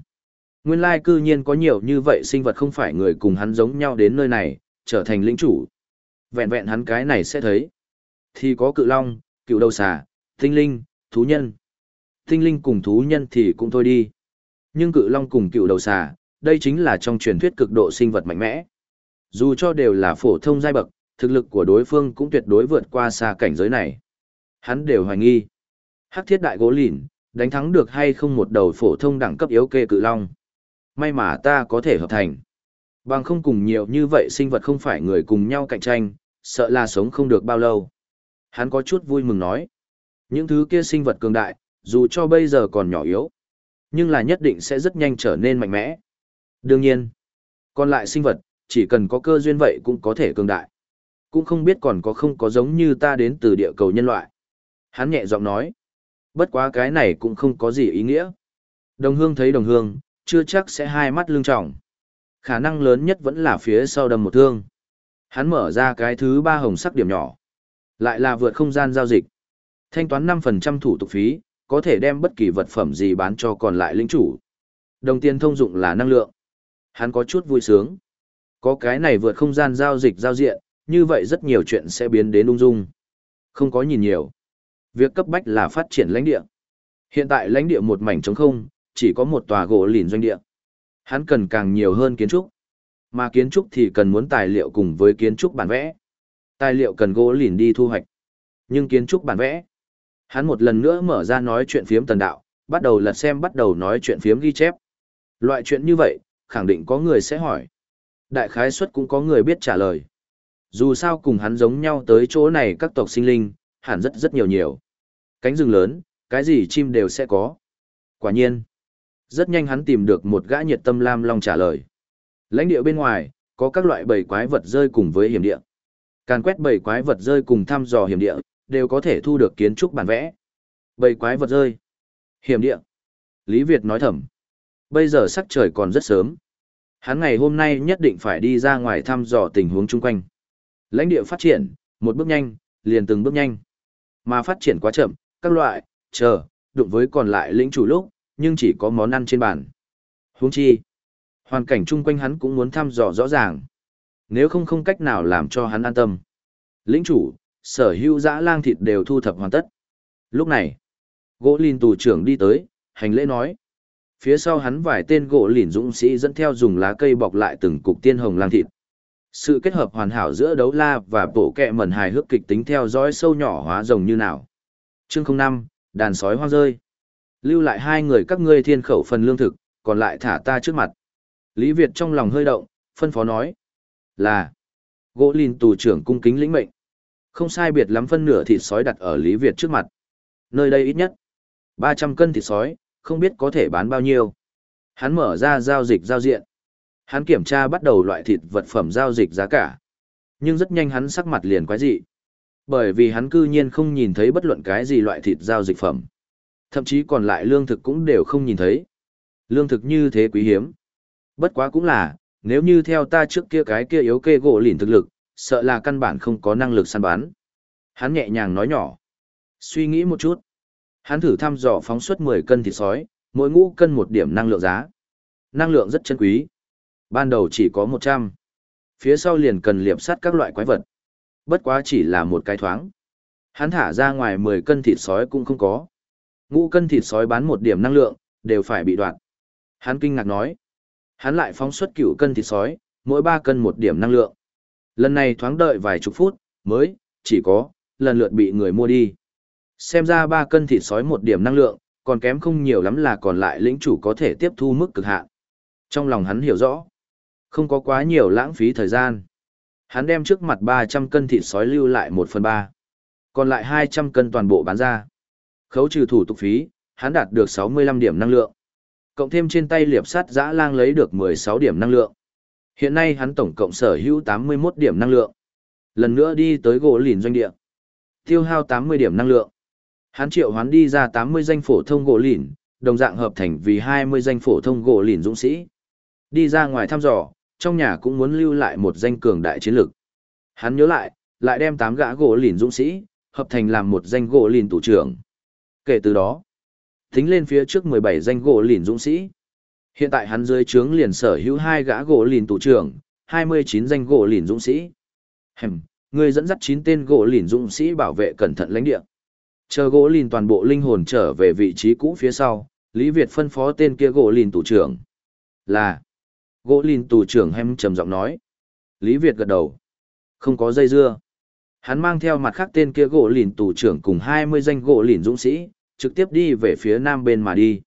Speaker 1: Nguyên lai cư nhiên có nhiều như vậy sinh vật không phải người cùng hắn giống nhau đến nơi này, trở thành lĩnh chủ. Vẹn vẹn hắn cái này sẽ thấy. Thì có cự long, cựu đầu xà, tinh linh, thú nhân. Tinh linh cùng thú nhân thì cũng thôi đi. Nhưng cự long cùng cựu đầu xà, đây chính là trong truyền thuyết cực độ sinh vật mạnh mẽ. Dù cho đều là phổ thông giai bậc, thực lực của đối phương cũng tuyệt đối vượt qua xa cảnh giới này. Hắn đều hoài nghi. Hắc thiết đại gỗ lìn, đánh thắng được hay không một đầu phổ thông đẳng cấp yếu kê cự long. May mà ta có thể hợp thành. Bằng không cùng nhiều như vậy sinh vật không phải người cùng nhau cạnh tranh, sợ là sống không được bao lâu. Hắn có chút vui mừng nói. Những thứ kia sinh vật cường đại, dù cho bây giờ còn nhỏ yếu, nhưng là nhất định sẽ rất nhanh trở nên mạnh mẽ. Đương nhiên, còn lại sinh vật, chỉ cần có cơ duyên vậy cũng có thể cường đại. Cũng không biết còn có không có giống như ta đến từ địa cầu nhân loại. Hắn nhẹ giọng nói. Bất quá cái này cũng không có gì ý nghĩa. Đồng hương thấy đồng hương, chưa chắc sẽ hai mắt lưng trọng. Khả năng lớn nhất vẫn là phía sau đâm một thương. Hắn mở ra cái thứ ba hồng sắc điểm nhỏ. Lại là vượt không gian giao dịch. Thanh toán 5% thủ tục phí, có thể đem bất kỳ vật phẩm gì bán cho còn lại lĩnh chủ. Đồng tiền thông dụng là năng lượng. Hắn có chút vui sướng. Có cái này vượt không gian giao dịch giao diện, như vậy rất nhiều chuyện sẽ biến đến ung dung. Không có nhìn nhiều. Việc cấp bách là phát triển lãnh địa. Hiện tại lãnh địa một mảnh trống không, chỉ có một tòa gỗ lìn doanh địa. Hắn cần càng nhiều hơn kiến trúc. Mà kiến trúc thì cần muốn tài liệu cùng với kiến trúc bản vẽ. Tài liệu cần gỗ lìn đi thu hoạch. Nhưng kiến trúc bản vẽ. Hắn một lần nữa mở ra nói chuyện phiếm tần đạo, bắt đầu lật xem bắt đầu nói chuyện phiếm ghi chép. Loại chuyện như vậy, khẳng định có người sẽ hỏi. Đại khái suất cũng có người biết trả lời. Dù sao cùng hắn giống nhau tới chỗ này các tộc sinh linh, hẳn rất rất nhiều nhiều. Cánh rừng lớn, cái gì chim đều sẽ có. Quả nhiên, rất nhanh hắn tìm được một gã nhiệt tâm lam long trả lời. Lãnh địa bên ngoài, có các loại bầy quái vật rơi cùng với hiểm địa. Càn quét bầy quái vật rơi cùng thăm dò hiểm địa, đều có thể thu được kiến trúc bản vẽ. Bầy quái vật rơi. Hiểm địa. Lý Việt nói thầm. Bây giờ sắc trời còn rất sớm. Hắn ngày hôm nay nhất định phải đi ra ngoài thăm dò tình huống chung quanh. Lãnh địa phát triển, một bước nhanh, liền từng bước nhanh. Mà phát triển quá chậm, các loại, chờ, đụng với còn lại lĩnh chủ lúc, nhưng chỉ có món ăn trên bàn. Huống chi, hoàn cảnh chung quanh hắn cũng muốn thăm dò rõ ràng. Nếu không không cách nào làm cho hắn an tâm. Lĩnh chủ, sở hữu dã lang thịt đều thu thập hoàn tất. Lúc này, gỗ lìn tù trưởng đi tới, hành lễ nói. Phía sau hắn vài tên gỗ lìn dũng sĩ dẫn theo dùng lá cây bọc lại từng cục tiên hồng lang thịt. Sự kết hợp hoàn hảo giữa đấu la và bộ kẹ mẩn hài hước kịch tính theo dõi sâu nhỏ hóa rồng như nào. Chương 05, đàn sói hoang rơi. Lưu lại hai người các ngươi thiên khẩu phần lương thực, còn lại thả ta trước mặt. Lý Việt trong lòng hơi động, phân phó nói. Là. Gỗ lìn tù trưởng cung kính lĩnh mệnh. Không sai biệt lắm phân nửa thịt sói đặt ở Lý Việt trước mặt. Nơi đây ít nhất. 300 cân thịt sói, không biết có thể bán bao nhiêu. Hắn mở ra giao dịch giao diện. Hắn kiểm tra bắt đầu loại thịt vật phẩm giao dịch giá cả. Nhưng rất nhanh hắn sắc mặt liền quái dị. Bởi vì hắn cư nhiên không nhìn thấy bất luận cái gì loại thịt giao dịch phẩm. Thậm chí còn lại lương thực cũng đều không nhìn thấy. Lương thực như thế quý hiếm. Bất quá cũng là, nếu như theo ta trước kia cái kia yếu kê gỗ lìn thực lực, sợ là căn bản không có năng lực săn bắn. Hắn nhẹ nhàng nói nhỏ. Suy nghĩ một chút. Hắn thử thăm dò phóng suất 10 cân thịt sói, mỗi ngũ cân một điểm năng lượng giá. Năng lượng rất chân quý. Ban đầu chỉ có 100. Phía sau liền cần liệp sắt các loại quái vật. Bất quá chỉ là một cái thoáng. Hắn thả ra ngoài 10 cân thịt sói cũng không có. Ngũ cân thịt sói bán một điểm năng lượng, đều phải bị đoạn. Hắn kinh ngạc nói. Hắn lại phóng xuất cửu cân thịt sói, mỗi 3 cân một điểm năng lượng. Lần này thoáng đợi vài chục phút, mới, chỉ có, lần lượt bị người mua đi. Xem ra 3 cân thịt sói một điểm năng lượng, còn kém không nhiều lắm là còn lại lĩnh chủ có thể tiếp thu mức cực hạn. Trong lòng hắn hiểu rõ, không có quá nhiều lãng phí thời gian. Hắn đem trước mặt 300 cân thịt sói lưu lại 1 phần 3. Còn lại 200 cân toàn bộ bán ra. Khấu trừ thủ tục phí, hắn đạt được 65 điểm năng lượng. Cộng thêm trên tay liệp sắt giã lang lấy được 16 điểm năng lượng. Hiện nay hắn tổng cộng sở hữu 81 điểm năng lượng. Lần nữa đi tới gỗ lìn doanh địa. Tiêu hao 80 điểm năng lượng. Hắn triệu hoán đi ra 80 danh phổ thông gỗ lìn, đồng dạng hợp thành vì 20 danh phổ thông gỗ lìn dũng sĩ. Đi ra ngoài thăm dò, trong nhà cũng muốn lưu lại một danh cường đại chiến lực. Hắn nhớ lại, lại đem 8 gã gỗ lìn dũng sĩ, hợp thành làm một danh gỗ lìn tủ trưởng. Kể từ đó, tính lên phía trước 17 danh gỗ lìn dũng sĩ. Hiện tại hắn dưới trướng liền sở hữu hai gã gỗ lìn tù trưởng, 29 danh gỗ lìn dũng sĩ. Hừm, người dẫn dắt 9 tên gỗ lìn dũng sĩ bảo vệ cẩn thận lãnh địa. Chờ gỗ lìn toàn bộ linh hồn trở về vị trí cũ phía sau, Lý Việt phân phó tên kia gỗ lìn tù trưởng. Là. Gỗ lìn tù trưởng hem trầm giọng nói. Lý Việt gật đầu. Không có dây dưa. Hắn mang theo mặt khác tên kia gỗ lìn tù trưởng cùng 20 danh gỗ lìn dũng sĩ, trực tiếp đi về phía nam bên mà đi.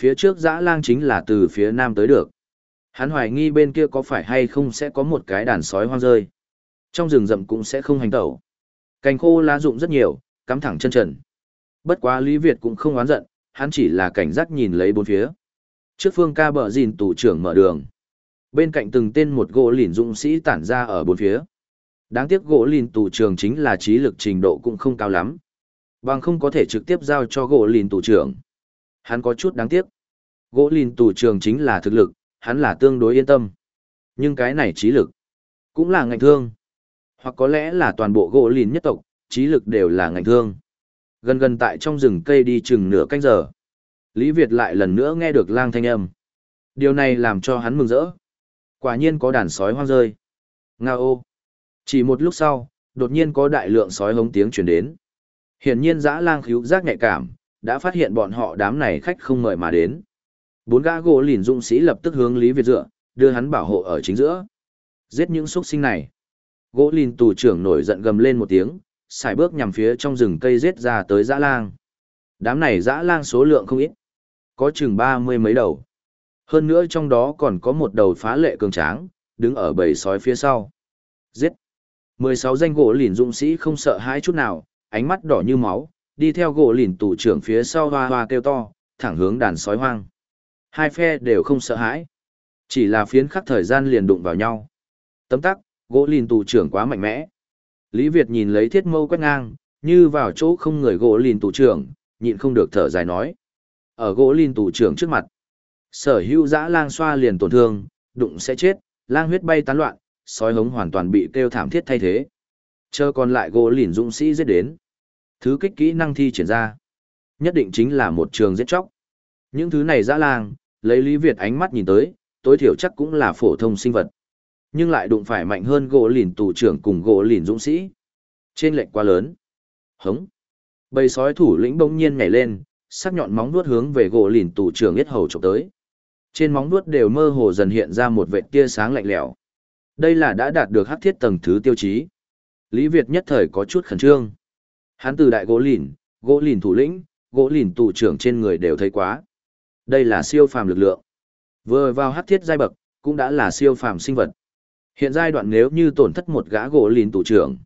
Speaker 1: Phía trước dã lang chính là từ phía nam tới được. Hắn hoài nghi bên kia có phải hay không sẽ có một cái đàn sói hoang rơi. Trong rừng rậm cũng sẽ không hành tẩu. Cành khô lá rụng rất nhiều, cắm thẳng chân trần. Bất quá Lý Việt cũng không oán giận, hắn chỉ là cảnh giác nhìn lấy bốn phía. Trước phương ca bờ dìn tù trưởng mở đường. Bên cạnh từng tên một gỗ lìn dũng sĩ tản ra ở bốn phía. Đáng tiếc gỗ lìn tù trưởng chính là trí lực trình độ cũng không cao lắm. Bằng không có thể trực tiếp giao cho gỗ lìn tù trưởng. Hắn có chút đáng tiếc. Gỗ lìn tù trưởng chính là thực lực, hắn là tương đối yên tâm. Nhưng cái này trí lực, cũng là ngành thương. Hoặc có lẽ là toàn bộ gỗ lìn nhất tộc, trí lực đều là ngành thương. Gần gần tại trong rừng cây đi chừng nửa canh giờ. Lý Việt lại lần nữa nghe được lang thanh âm. Điều này làm cho hắn mừng rỡ. Quả nhiên có đàn sói hoang rơi. Nga ô. Chỉ một lúc sau, đột nhiên có đại lượng sói hống tiếng chuyển đến. Hiển nhiên dã lang khíu giác nhạy cảm, đã phát hiện bọn họ đám này khách không mời mà đến. Bốn gã gỗ lìn dũng sĩ lập tức hướng Lý Việt dựa, đưa hắn bảo hộ ở chính giữa. Giết những xuất sinh này. Gỗ lìn tù trưởng nổi giận gầm lên một tiếng, xài bước nhằm phía trong rừng cây giết ra tới dã lang. Đám này dã lang số lượng không ít, có chừng ba mươi mấy đầu. Hơn nữa trong đó còn có một đầu phá lệ cường tráng, đứng ở bầy sói phía sau. Giết! mười sáu danh gỗ lìn dũng sĩ không sợ hãi chút nào, ánh mắt đỏ như máu, đi theo gỗ lìn tù trưởng phía sau hoa hoa kêu to, thẳng hướng đàn sói hoang. Hai phe đều không sợ hãi. Chỉ là phiến khắc thời gian liền đụng vào nhau. Tấm tắc, gỗ lìn tù trưởng quá mạnh mẽ. Lý Việt nhìn lấy thiết mâu quét ngang, như vào chỗ không người gỗ lìn tù trưởng, nhịn không được thở dài nói. Ở gỗ lìn tù trưởng trước mặt, sở hữu dã lang xoa liền tổn thương, đụng sẽ chết, lang huyết bay tán loạn, sói hống hoàn toàn bị kêu thảm thiết thay thế. Chờ còn lại gỗ lìn dũng sĩ giết đến. Thứ kích kỹ năng thi triển ra. Nhất định chính là một trường giết chóc. Những thứ này dã lang, lấy Lý Việt ánh mắt nhìn tới, tối thiểu chắc cũng là phổ thông sinh vật. Nhưng lại đụng phải mạnh hơn gỗ lìn tù trưởng cùng gỗ lìn dũng sĩ. Trên lệnh quá lớn. Hống. Bầy sói thủ lĩnh bỗng nhiên nhảy lên, sắc nhọn móng vuốt hướng về gỗ lìn tù trưởng yết hầu chụp tới. Trên móng vuốt đều mơ hồ dần hiện ra một vệt tia sáng lạnh lẽo. Đây là đã đạt được hắc thiết tầng thứ tiêu chí. Lý Việt nhất thời có chút khẩn trương. Hắn từ đại gỗ lìn, gỗ lìn thủ lĩnh, gỗ lìn tù trưởng trên người đều thấy quá. Đây là siêu phàm lực lượng. Vừa vào hắc thiết giai bậc, cũng đã là siêu phàm sinh vật. Hiện giai đoạn nếu như tổn thất một gã gỗ lìn tù trưởng,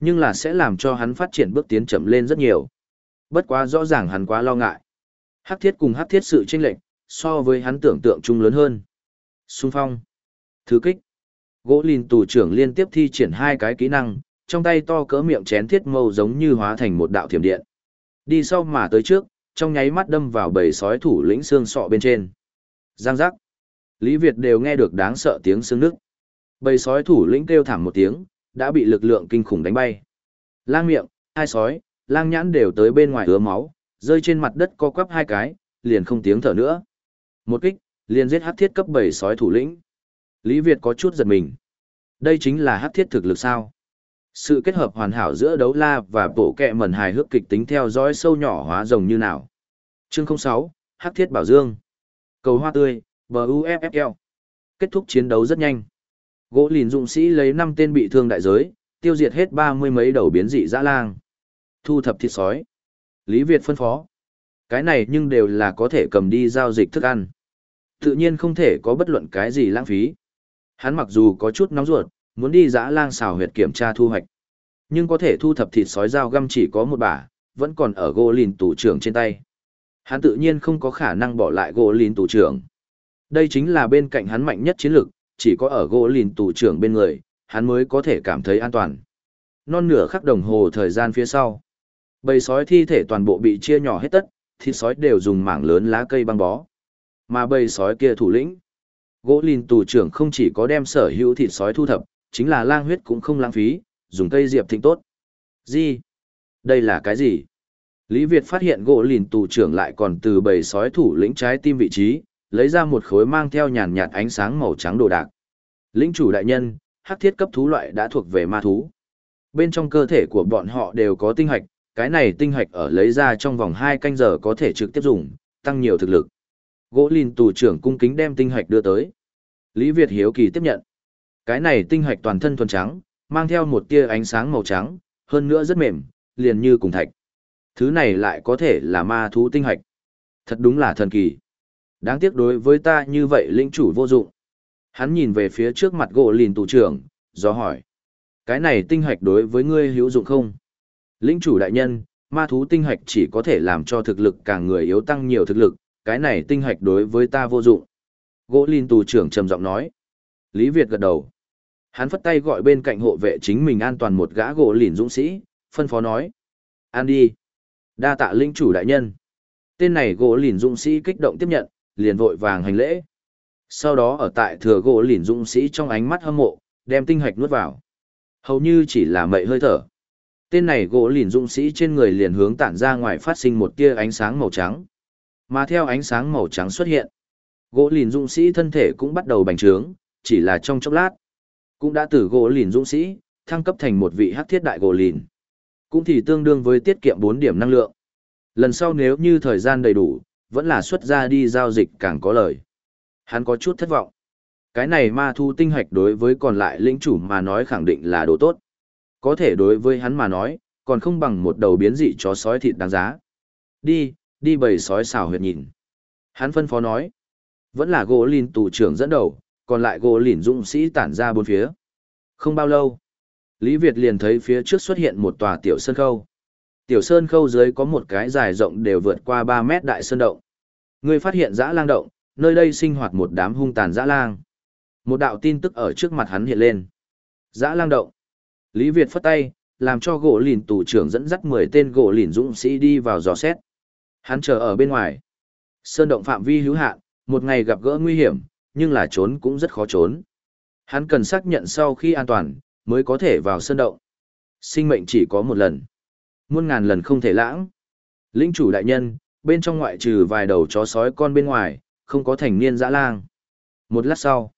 Speaker 1: nhưng là sẽ làm cho hắn phát triển bước tiến chậm lên rất nhiều. Bất quá rõ ràng hắn quá lo ngại. Hắc thiết cùng hắc thiết sự chênh lệch, so với hắn tưởng tượng chung lớn hơn. Xung phong. Thứ kích. Gỗ lìn tù trưởng liên tiếp thi triển hai cái kỹ năng, trong tay to cỡ miệng chén thiết mâu giống như hóa thành một đạo thiểm điện. Đi sau mà tới trước, trong nháy mắt đâm vào bầy sói thủ lĩnh xương sọ bên trên. Giang giác. Lý Việt đều nghe được đáng sợ tiếng xương nước. Bầy sói thủ lĩnh kêu thảm một tiếng, đã bị lực lượng kinh khủng đánh bay. Lang miệng, hai sói, lang nhãn đều tới bên ngoài hứa máu, rơi trên mặt đất co quắp hai cái, liền không tiếng thở nữa. Một kích, liền giết hắc thiết cấp 7 sói thủ lĩnh. Lý Việt có chút giật mình. Đây chính là hắc thiết thực lực sao? Sự kết hợp hoàn hảo giữa đấu la và bộ kẹ mẩn hài hước kịch tính theo dõi sâu nhỏ hóa rồng như nào. Chương 06, Hắc thiết bảo dương. Cầu hoa tươi, BUFFL. Kết thúc chiến đấu rất nhanh. Gỗ lìn dụng sĩ lấy 5 tên bị thương đại giới, tiêu diệt hết ba mươi mấy đầu biến dị dã lang. Thu thập thịt sói. Lý Việt phân phó. Cái này nhưng đều là có thể cầm đi giao dịch thức ăn. Tự nhiên không thể có bất luận cái gì lãng phí. Hắn mặc dù có chút nóng ruột, muốn đi dã lang xào huyệt kiểm tra thu hoạch. Nhưng có thể thu thập thịt sói dao găm chỉ có một bả, vẫn còn ở gỗ lìn tủ trưởng trên tay. Hắn tự nhiên không có khả năng bỏ lại gỗ lìn tủ trưởng. Đây chính là bên cạnh hắn mạnh nhất chiến lực, chỉ có ở gỗ lìn tủ trưởng bên người, hắn mới có thể cảm thấy an toàn. Non nửa khắc đồng hồ thời gian phía sau. Bầy sói thi thể toàn bộ bị chia nhỏ hết tất, thịt sói đều dùng mảng lớn lá cây băng bó. Mà bầy sói kia thủ lĩnh. Gỗ lìn tù trưởng không chỉ có đem sở hữu thịt sói thu thập, chính là lang huyết cũng không lãng phí, dùng cây diệp thịnh tốt. Gì? Đây là cái gì? Lý Việt phát hiện gỗ lìn tù trưởng lại còn từ bầy sói thủ lĩnh trái tim vị trí, lấy ra một khối mang theo nhàn nhạt ánh sáng màu trắng đồ đạc. Lĩnh chủ đại nhân, hắc thiết cấp thú loại đã thuộc về ma thú. Bên trong cơ thể của bọn họ đều có tinh hạch, cái này tinh hạch ở lấy ra trong vòng 2 canh giờ có thể trực tiếp dùng, tăng nhiều thực lực. Gỗ lìn tù trưởng cung kính đem tinh hạch đưa tới. Lý Việt hiếu kỳ tiếp nhận. Cái này tinh hạch toàn thân thuần trắng, mang theo một tia ánh sáng màu trắng, hơn nữa rất mềm, liền như cùng thạch. Thứ này lại có thể là ma thú tinh hạch. Thật đúng là thần kỳ. Đáng tiếc đối với ta như vậy linh chủ vô dụng. Hắn nhìn về phía trước mặt gỗ lìn tù trưởng, do hỏi. Cái này tinh hạch đối với ngươi hữu dụng không? Linh chủ đại nhân, ma thú tinh hạch chỉ có thể làm cho thực lực càng người yếu tăng nhiều thực lực, cái này tinh hạch đối với ta vô dụng. Gỗ lìn tù trưởng trầm giọng nói. Lý Việt gật đầu. Hắn phất tay gọi bên cạnh hộ vệ chính mình an toàn một gã gỗ lìn dũng sĩ, phân phó nói. An đi. Đa tạ linh chủ đại nhân. Tên này gỗ lìn dũng sĩ kích động tiếp nhận, liền vội vàng hành lễ. Sau đó ở tại thừa gỗ lìn dũng sĩ trong ánh mắt hâm mộ, đem tinh hạch nuốt vào. Hầu như chỉ là mậy hơi thở. Tên này gỗ lìn dũng sĩ trên người liền hướng tản ra ngoài phát sinh một tia ánh sáng màu trắng. Mà theo ánh sáng màu trắng xuất hiện, gỗ lìn dũng sĩ thân thể cũng bắt đầu bành trướng, chỉ là trong chốc lát. Cũng đã từ gỗ lìn dũng sĩ, thăng cấp thành một vị hắc thiết đại gỗ lìn. Cũng thì tương đương với tiết kiệm bốn điểm năng lượng. Lần sau nếu như thời gian đầy đủ, vẫn là xuất ra đi giao dịch càng có lời. Hắn có chút thất vọng. Cái này ma thu tinh hạch đối với còn lại lĩnh chủ mà nói khẳng định là đồ tốt. Có thể đối với hắn mà nói, còn không bằng một đầu biến dị chó sói thịt đáng giá. Đi, đi bầy sói xào huyệt nhìn. Hắn phân phó nói. Vẫn là gỗ lìn tù trưởng dẫn đầu, còn lại gỗ lìn dũng sĩ tản ra bốn phía. Không bao lâu, Lý Việt liền thấy phía trước xuất hiện một tòa tiểu sơn khâu. Tiểu sơn khâu dưới có một cái dài rộng đều vượt qua 3 mét đại sơn động. Người phát hiện dã lang động, nơi đây sinh hoạt một đám hung tàn dã lang. Một đạo tin tức ở trước mặt hắn hiện lên. Dã lang động. Lý Việt phất tay, làm cho gỗ lìn tù trưởng dẫn dắt 10 tên gỗ lìn dũng sĩ đi vào dò xét. Hắn chờ ở bên ngoài. Sơn động phạm vi hữu hạn, một ngày gặp gỡ nguy hiểm, nhưng là trốn cũng rất khó trốn. Hắn cần xác nhận sau khi an toàn, mới có thể vào sơn động. Sinh mệnh chỉ có một lần. Muôn ngàn lần không thể lãng. Lĩnh chủ đại nhân, bên trong ngoại trừ vài đầu chó sói con bên ngoài, không có thành niên dã lang. Một lát sau,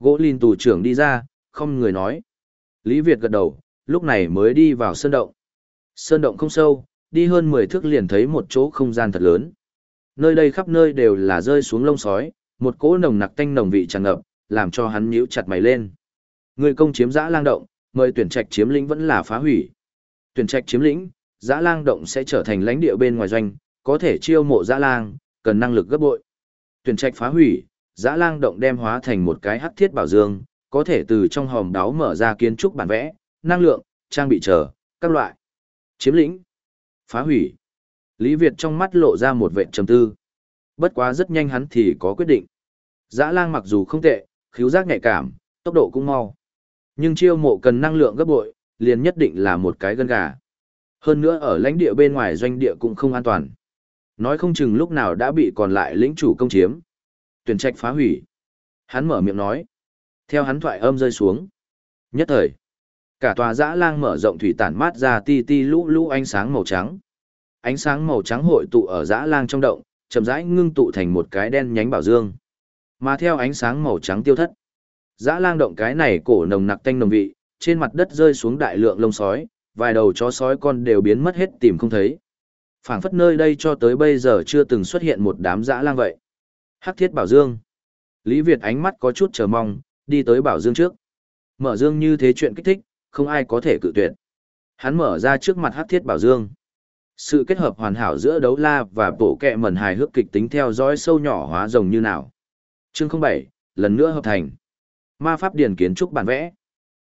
Speaker 1: gỗ lìn tù trưởng đi ra, không người nói. Lý Việt gật đầu, lúc này mới đi vào sơn động. Sơn động không sâu, đi hơn 10 thước liền thấy một chỗ không gian thật lớn. Nơi đây khắp nơi đều là rơi xuống lông sói, một cỗ nồng nặc tanh nồng vị tràn ngập, làm cho hắn nhíu chặt mày lên. Người công chiếm dã lang động, mời tuyển trạch chiếm lĩnh vẫn là phá hủy. Tuyển trạch chiếm lĩnh, dã lang động sẽ trở thành lãnh địa bên ngoài doanh, có thể chiêu mộ dã lang, cần năng lực gấp bội. Tuyển trạch phá hủy, dã lang động đem hóa thành một cái hắc thiết bảo dương, có thể từ trong hòm đáo mở ra kiến trúc bản vẽ, năng lượng, trang bị trở, các loại. Chiếm lĩnh, phá hủy. Lý Việt trong mắt lộ ra một vẻ trầm tư. Bất quá rất nhanh hắn thì có quyết định. Dã lang mặc dù không tệ, khiếu giác nhạy cảm, tốc độ cũng mau. Nhưng chiêu mộ cần năng lượng gấp bội, liền nhất định là một cái gân gà. Hơn nữa ở lãnh địa bên ngoài doanh địa cũng không an toàn. Nói không chừng lúc nào đã bị còn lại lĩnh chủ công chiếm. Tuyển trạch phá hủy. Hắn mở miệng nói. Theo hắn thoại âm rơi xuống. Nhất thời. Cả tòa dã lang mở rộng thủy tản mát ra ti ti lũ lũ ánh sáng màu trắng. Ánh sáng màu trắng hội tụ ở dã lang trong động, chậm rãi ngưng tụ thành một cái đen nhánh bảo dương. Mà theo ánh sáng màu trắng tiêu thất. Dã lang động cái này cổ nồng nặc tanh nồng vị, trên mặt đất rơi xuống đại lượng lông sói, vài đầu chó sói con đều biến mất hết tìm không thấy. phảng phất nơi đây cho tới bây giờ chưa từng xuất hiện một đám dã lang vậy. Hắc thiết bảo dương. Lý Việt ánh mắt có chút chờ mong, đi tới bảo dương trước. Mở dương như thế chuyện kích thích, không ai có thể cự tuyệt. Hắn mở ra trước mặt hắc thiết bảo dương. Sự kết hợp hoàn hảo giữa đấu la và bộ kẹ mẩn hài hước kịch tính theo dõi sâu nhỏ hóa rồng như nào. Chương 07, lần nữa hợp thành. Ma pháp điển kiến trúc bản vẽ.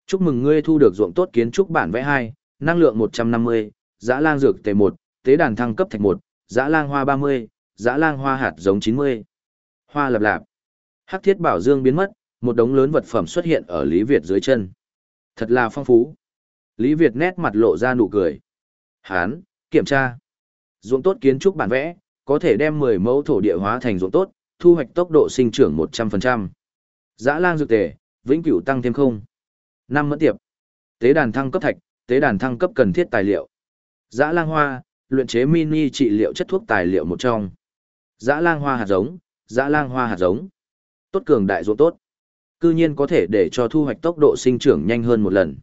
Speaker 1: Chúc mừng ngươi thu được ruộng tốt kiến trúc bản vẽ hai năng lượng 150, dã lang dược tề một tế đàn thăng cấp thạch một dã lang hoa 30, dã lang hoa hạt giống 90. Hoa lập lạp. Hắc thiết bảo dương biến mất, một đống lớn vật phẩm xuất hiện ở Lý Việt dưới chân. Thật là phong phú. Lý Việt nét mặt lộ ra nụ cười. Hán, kiểm tra. Ruộng tốt kiến trúc bản vẽ, có thể đem 10 mẫu thổ địa hóa thành ruộng tốt, thu hoạch tốc độ sinh trưởng 100%. Dã lang dược tề, vĩnh cửu tăng thêm không. Năm mẫn tiệp. Tế đàn thăng cấp thạch, tế đàn thăng cấp cần thiết tài liệu. Dã lang hoa, luyện chế mini trị liệu chất thuốc tài liệu một trong. Dã lang hoa hạt giống, dã lang hoa hạt giống. Tốt cường đại ruộng tốt. Cư nhiên có thể để cho thu hoạch tốc độ sinh trưởng nhanh hơn một lần.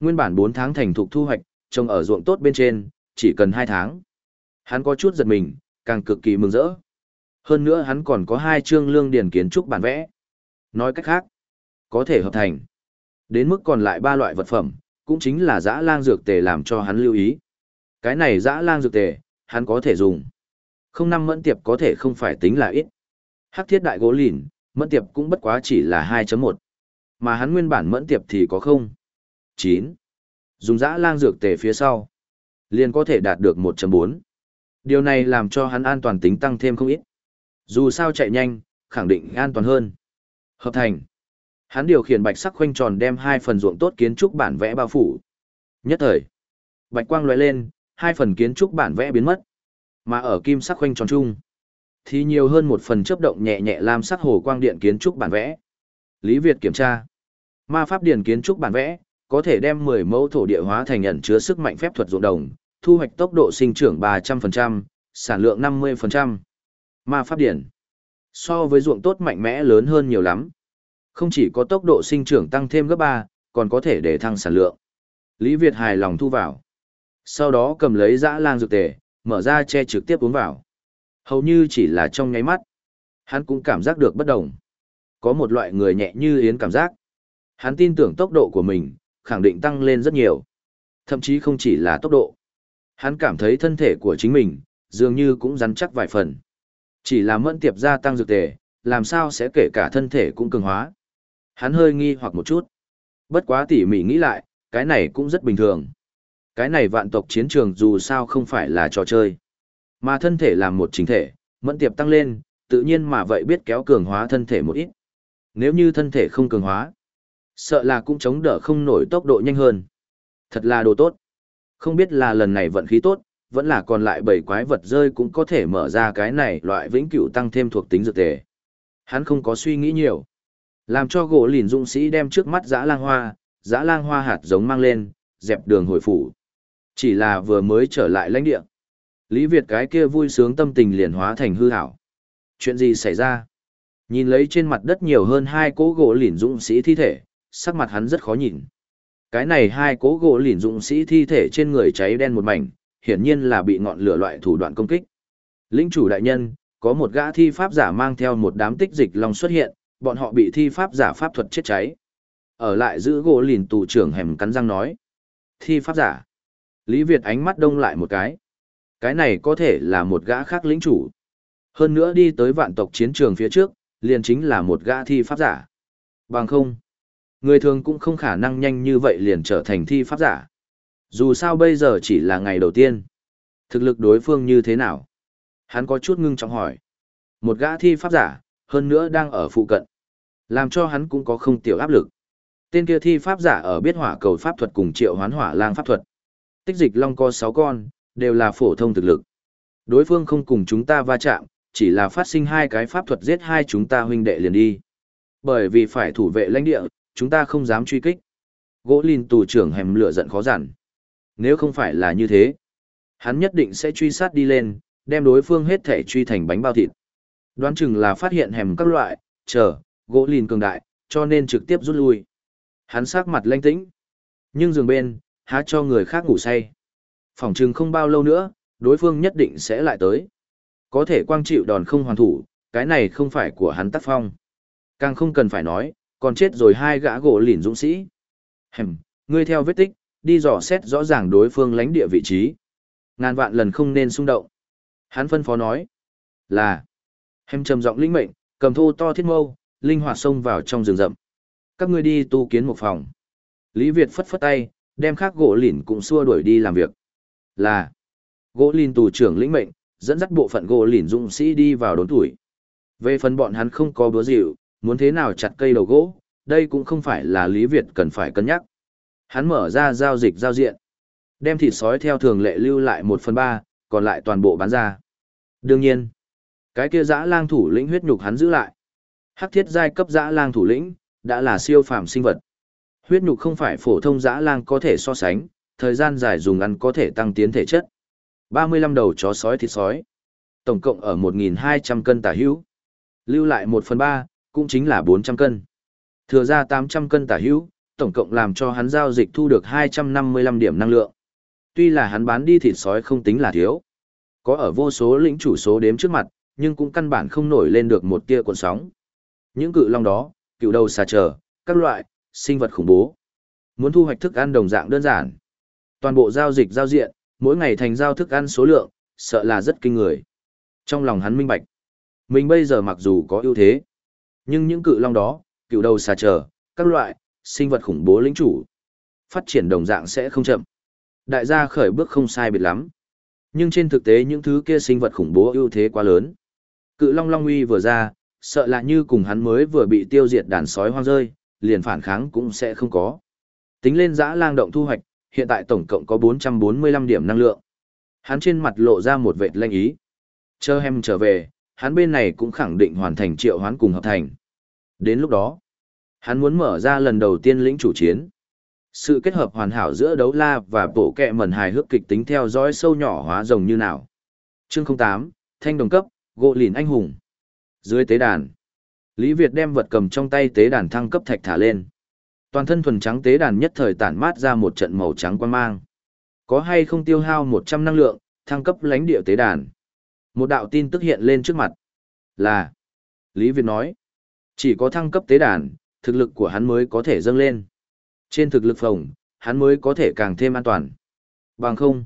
Speaker 1: Nguyên bản 4 tháng thành thục thu hoạch, trồng ở ruộng tốt bên trên, chỉ cần hai tháng. Hắn có chút giật mình, càng cực kỳ mừng rỡ. Hơn nữa hắn còn có hai chương lương điển kiến trúc bản vẽ. Nói cách khác, có thể hợp thành. Đến mức còn lại ba loại vật phẩm, cũng chính là dã lang dược tề làm cho hắn lưu ý. Cái này dã lang dược tề, hắn có thể dùng. Không năm mẫn tiệp có thể không phải tính là ít. Hắc thiết đại gỗ lìn, mẫn tiệp cũng bất quá chỉ là 2.1. Mà hắn nguyên bản mẫn tiệp thì có không. 9. Dùng dã lang dược tề phía sau. Liền có thể đạt được 1.4. Điều này làm cho hắn an toàn tính tăng thêm không ít. Dù sao chạy nhanh, khẳng định an toàn hơn. Hợp thành. Hắn điều khiển bạch sắc khoanh tròn đem hai phần ruộng tốt kiến trúc bản vẽ bao phủ. Nhất thời, bạch quang lóe lên, hai phần kiến trúc bản vẽ biến mất. Mà ở kim sắc khoanh tròn chung, thì nhiều hơn một phần chớp động nhẹ nhẹ làm sắc hồ quang điện kiến trúc bản vẽ. Lý Việt kiểm tra. Ma pháp điển kiến trúc bản vẽ, có thể đem 10 mẫu thổ địa hóa thành ẩn chứa sức mạnh phép thuật ruộng đồng, thu hoạch tốc độ sinh trưởng 300%, sản lượng 50%. Ma pháp điển. So với ruộng tốt mạnh mẽ lớn hơn nhiều lắm. Không chỉ có tốc độ sinh trưởng tăng thêm gấp 3, còn có thể để thăng sản lượng. Lý Việt hài lòng thu vào. Sau đó cầm lấy dã lang dược tề, mở ra che trực tiếp uống vào. Hầu như chỉ là trong nháy mắt. Hắn cũng cảm giác được bất đồng. Có một loại người nhẹ như yến cảm giác. Hắn tin tưởng tốc độ của mình, khẳng định tăng lên rất nhiều. Thậm chí không chỉ là tốc độ. Hắn cảm thấy thân thể của chính mình, dường như cũng rắn chắc vài phần. Chỉ là mẫn tiệp gia tăng dược tề, làm sao sẽ kể cả thân thể cũng cường hóa. Hắn hơi nghi hoặc một chút. Bất quá tỉ mỉ nghĩ lại, cái này cũng rất bình thường. Cái này vạn tộc chiến trường dù sao không phải là trò chơi. Mà thân thể làm một chính thể, mẫn tiệp tăng lên, tự nhiên mà vậy biết kéo cường hóa thân thể một ít. Nếu như thân thể không cường hóa, sợ là cũng chống đỡ không nổi tốc độ nhanh hơn. Thật là đồ tốt. Không biết là lần này vận khí tốt, vẫn là còn lại bảy quái vật rơi cũng có thể mở ra cái này loại vĩnh cửu tăng thêm thuộc tính dược tề. Hắn không có suy nghĩ nhiều. Làm cho gỗ lìn dũng sĩ đem trước mắt dã lang hoa, dã lang hoa hạt giống mang lên, dẹp đường hồi phủ. Chỉ là vừa mới trở lại lãnh địa. Lý Việt cái kia vui sướng tâm tình liền hóa thành hư hảo. Chuyện gì xảy ra? Nhìn lấy trên mặt đất nhiều hơn hai cỗ gỗ lìn dũng sĩ thi thể, sắc mặt hắn rất khó nhìn. Cái này hai cố gỗ lìn dũng sĩ thi thể trên người cháy đen một mảnh, hiển nhiên là bị ngọn lửa loại thủ đoạn công kích. Linh chủ đại nhân, có một gã thi pháp giả mang theo một đám tích dịch long xuất hiện, bọn họ bị thi pháp giả pháp thuật chết cháy. Ở lại giữ gỗ lìn tù trưởng hẻm cắn răng nói. Thi pháp giả. Lý Việt ánh mắt đông lại một cái. Cái này có thể là một gã khác lĩnh chủ. Hơn nữa đi tới vạn tộc chiến trường phía trước, liền chính là một gã thi pháp giả. Bằng không, người thường cũng không khả năng nhanh như vậy liền trở thành thi pháp giả. Dù sao bây giờ chỉ là ngày đầu tiên. Thực lực đối phương như thế nào? Hắn có chút ngưng trọng hỏi. Một gã thi pháp giả, hơn nữa đang ở phụ cận. Làm cho hắn cũng có không tiểu áp lực. Tên kia thi pháp giả ở biết hỏa cầu pháp thuật cùng triệu hoán hỏa lang pháp thuật. Tích dịch long co 6 con, đều là phổ thông thực lực. Đối phương không cùng chúng ta va chạm, chỉ là phát sinh hai cái pháp thuật giết hai chúng ta huynh đệ liền đi. Bởi vì phải thủ vệ lãnh địa, chúng ta không dám truy kích. Gỗ lìn tù trưởng hèm lửa giận khó giản. Nếu không phải là như thế, hắn nhất định sẽ truy sát đi lên, đem đối phương hết thể truy thành bánh bao thịt. Đoán chừng là phát hiện hẻm các loại, chờ, gỗ lìn cường đại, cho nên trực tiếp rút lui. Hắn sắc mặt lanh tĩnh. Nhưng giường bên, há cho người khác ngủ say. Phòng chừng không bao lâu nữa, đối phương nhất định sẽ lại tới. Có thể quang chịu đòn không hoàn thủ, cái này không phải của hắn tác phong. Càng không cần phải nói, còn chết rồi hai gã gỗ lìn dũng sĩ. Hèm, ngươi theo vết tích, đi dò xét rõ ràng đối phương lãnh địa vị trí. Ngàn vạn lần không nên xung động. Hắn phân phó nói là Hèm trầm giọng linh mệnh, cầm thô to thiết mâu, linh hoạt xông vào trong rừng rậm. Các ngươi đi tu kiến một phòng. Lý Việt phất phất tay, đem khác gỗ lìn cũng xua đuổi đi làm việc. Là gỗ lìn tù trưởng lĩnh mệnh, dẫn dắt bộ phận gỗ lìn dũng sĩ đi vào đốn tuổi. Về phần bọn hắn không có búa rượu muốn thế nào chặt cây đầu gỗ, đây cũng không phải là Lý Việt cần phải cân nhắc. Hắn mở ra giao dịch giao diện, đem thịt sói theo thường lệ lưu lại một phần ba, còn lại toàn bộ bán ra. Đương nhiên, cái kia dã lang thủ lĩnh huyết nhục hắn giữ lại. Hắc thiết giai cấp dã lang thủ lĩnh, đã là siêu phàm sinh vật. Huyết nhục không phải phổ thông dã lang có thể so sánh, thời gian dài dùng ăn có thể tăng tiến thể chất. 35 đầu chó sói thịt sói. Tổng cộng ở 1.200 cân tả hữu. Lưu lại 1 phần 3, cũng chính là 400 cân. Thừa ra 800 cân tả hữu, tổng cộng làm cho hắn giao dịch thu được 255 điểm năng lượng. Tuy là hắn bán đi thịt sói không tính là thiếu. Có ở vô số lĩnh chủ số đếm trước mặt, nhưng cũng căn bản không nổi lên được một tia cuộn sóng. Những cự long đó, cựu đầu xà trở, các loại, sinh vật khủng bố. Muốn thu hoạch thức ăn đồng dạng đơn giản. Toàn bộ giao dịch giao diện, mỗi ngày thành giao thức ăn số lượng, sợ là rất kinh người. Trong lòng hắn minh bạch, mình bây giờ mặc dù có ưu thế, nhưng những cự long đó, cựu đầu xà trở, các loại, sinh vật khủng bố lĩnh chủ, phát triển đồng dạng sẽ không chậm. Đại gia khởi bước không sai biệt lắm. Nhưng trên thực tế những thứ kia sinh vật khủng bố ưu thế quá lớn. Cự long long uy vừa ra, sợ là như cùng hắn mới vừa bị tiêu diệt đàn sói hoang rơi, liền phản kháng cũng sẽ không có. Tính lên giã lang động thu hoạch, hiện tại tổng cộng có 445 điểm năng lượng. Hắn trên mặt lộ ra một vệt lanh ý. Chờ hem trở về, hắn bên này cũng khẳng định hoàn thành triệu hoán cùng hợp thành. Đến lúc đó, hắn muốn mở ra lần đầu tiên lĩnh chủ chiến. Sự kết hợp hoàn hảo giữa đấu la và bộ kẹ mẩn hài hước kịch tính theo dõi sâu nhỏ hóa rồng như nào. Chương 08, Thanh đồng cấp, gỗ lìn anh hùng. Dưới tế đàn, Lý Việt đem vật cầm trong tay tế đàn thăng cấp thạch thả lên. Toàn thân thuần trắng tế đàn nhất thời tản mát ra một trận màu trắng quan mang. Có hay không tiêu hao 100 năng lượng, thăng cấp lãnh địa tế đàn. Một đạo tin tức hiện lên trước mặt. Là, Lý Việt nói, chỉ có thăng cấp tế đàn, thực lực của hắn mới có thể dâng lên. Trên thực lực phòng, hắn mới có thể càng thêm an toàn. Bằng không,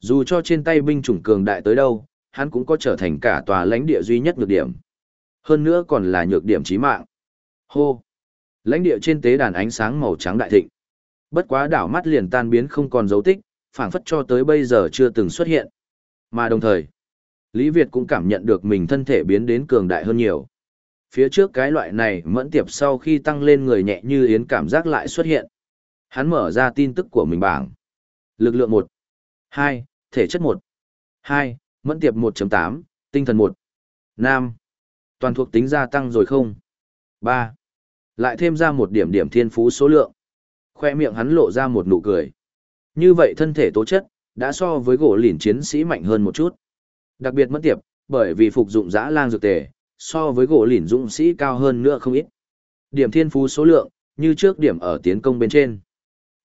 Speaker 1: dù cho trên tay binh chủng cường đại tới đâu, hắn cũng có trở thành cả tòa lãnh địa duy nhất nhược điểm. Hơn nữa còn là nhược điểm chí mạng. Hô! Lãnh địa trên tế đàn ánh sáng màu trắng đại thịnh. Bất quá đảo mắt liền tan biến không còn dấu tích, phảng phất cho tới bây giờ chưa từng xuất hiện. Mà đồng thời, Lý Việt cũng cảm nhận được mình thân thể biến đến cường đại hơn nhiều. Phía trước cái loại này mẫn tiệp sau khi tăng lên người nhẹ như yến cảm giác lại xuất hiện. Hắn mở ra tin tức của mình bảng. Lực lượng 1. 2. Thể chất 1. 2. Mẫn tiệp 1.8, tinh thần 1. Nam. Toàn thuộc tính gia tăng rồi không? 3. Lại thêm ra một điểm điểm thiên phú số lượng. Khoe miệng hắn lộ ra một nụ cười. Như vậy thân thể tố chất, đã so với gỗ lìn chiến sĩ mạnh hơn một chút. Đặc biệt mất tiệp, bởi vì phục dụng dã lang dược tề, so với gỗ lỉn dũng sĩ cao hơn nữa không ít. Điểm thiên phú số lượng, như trước điểm ở tiến công bên trên.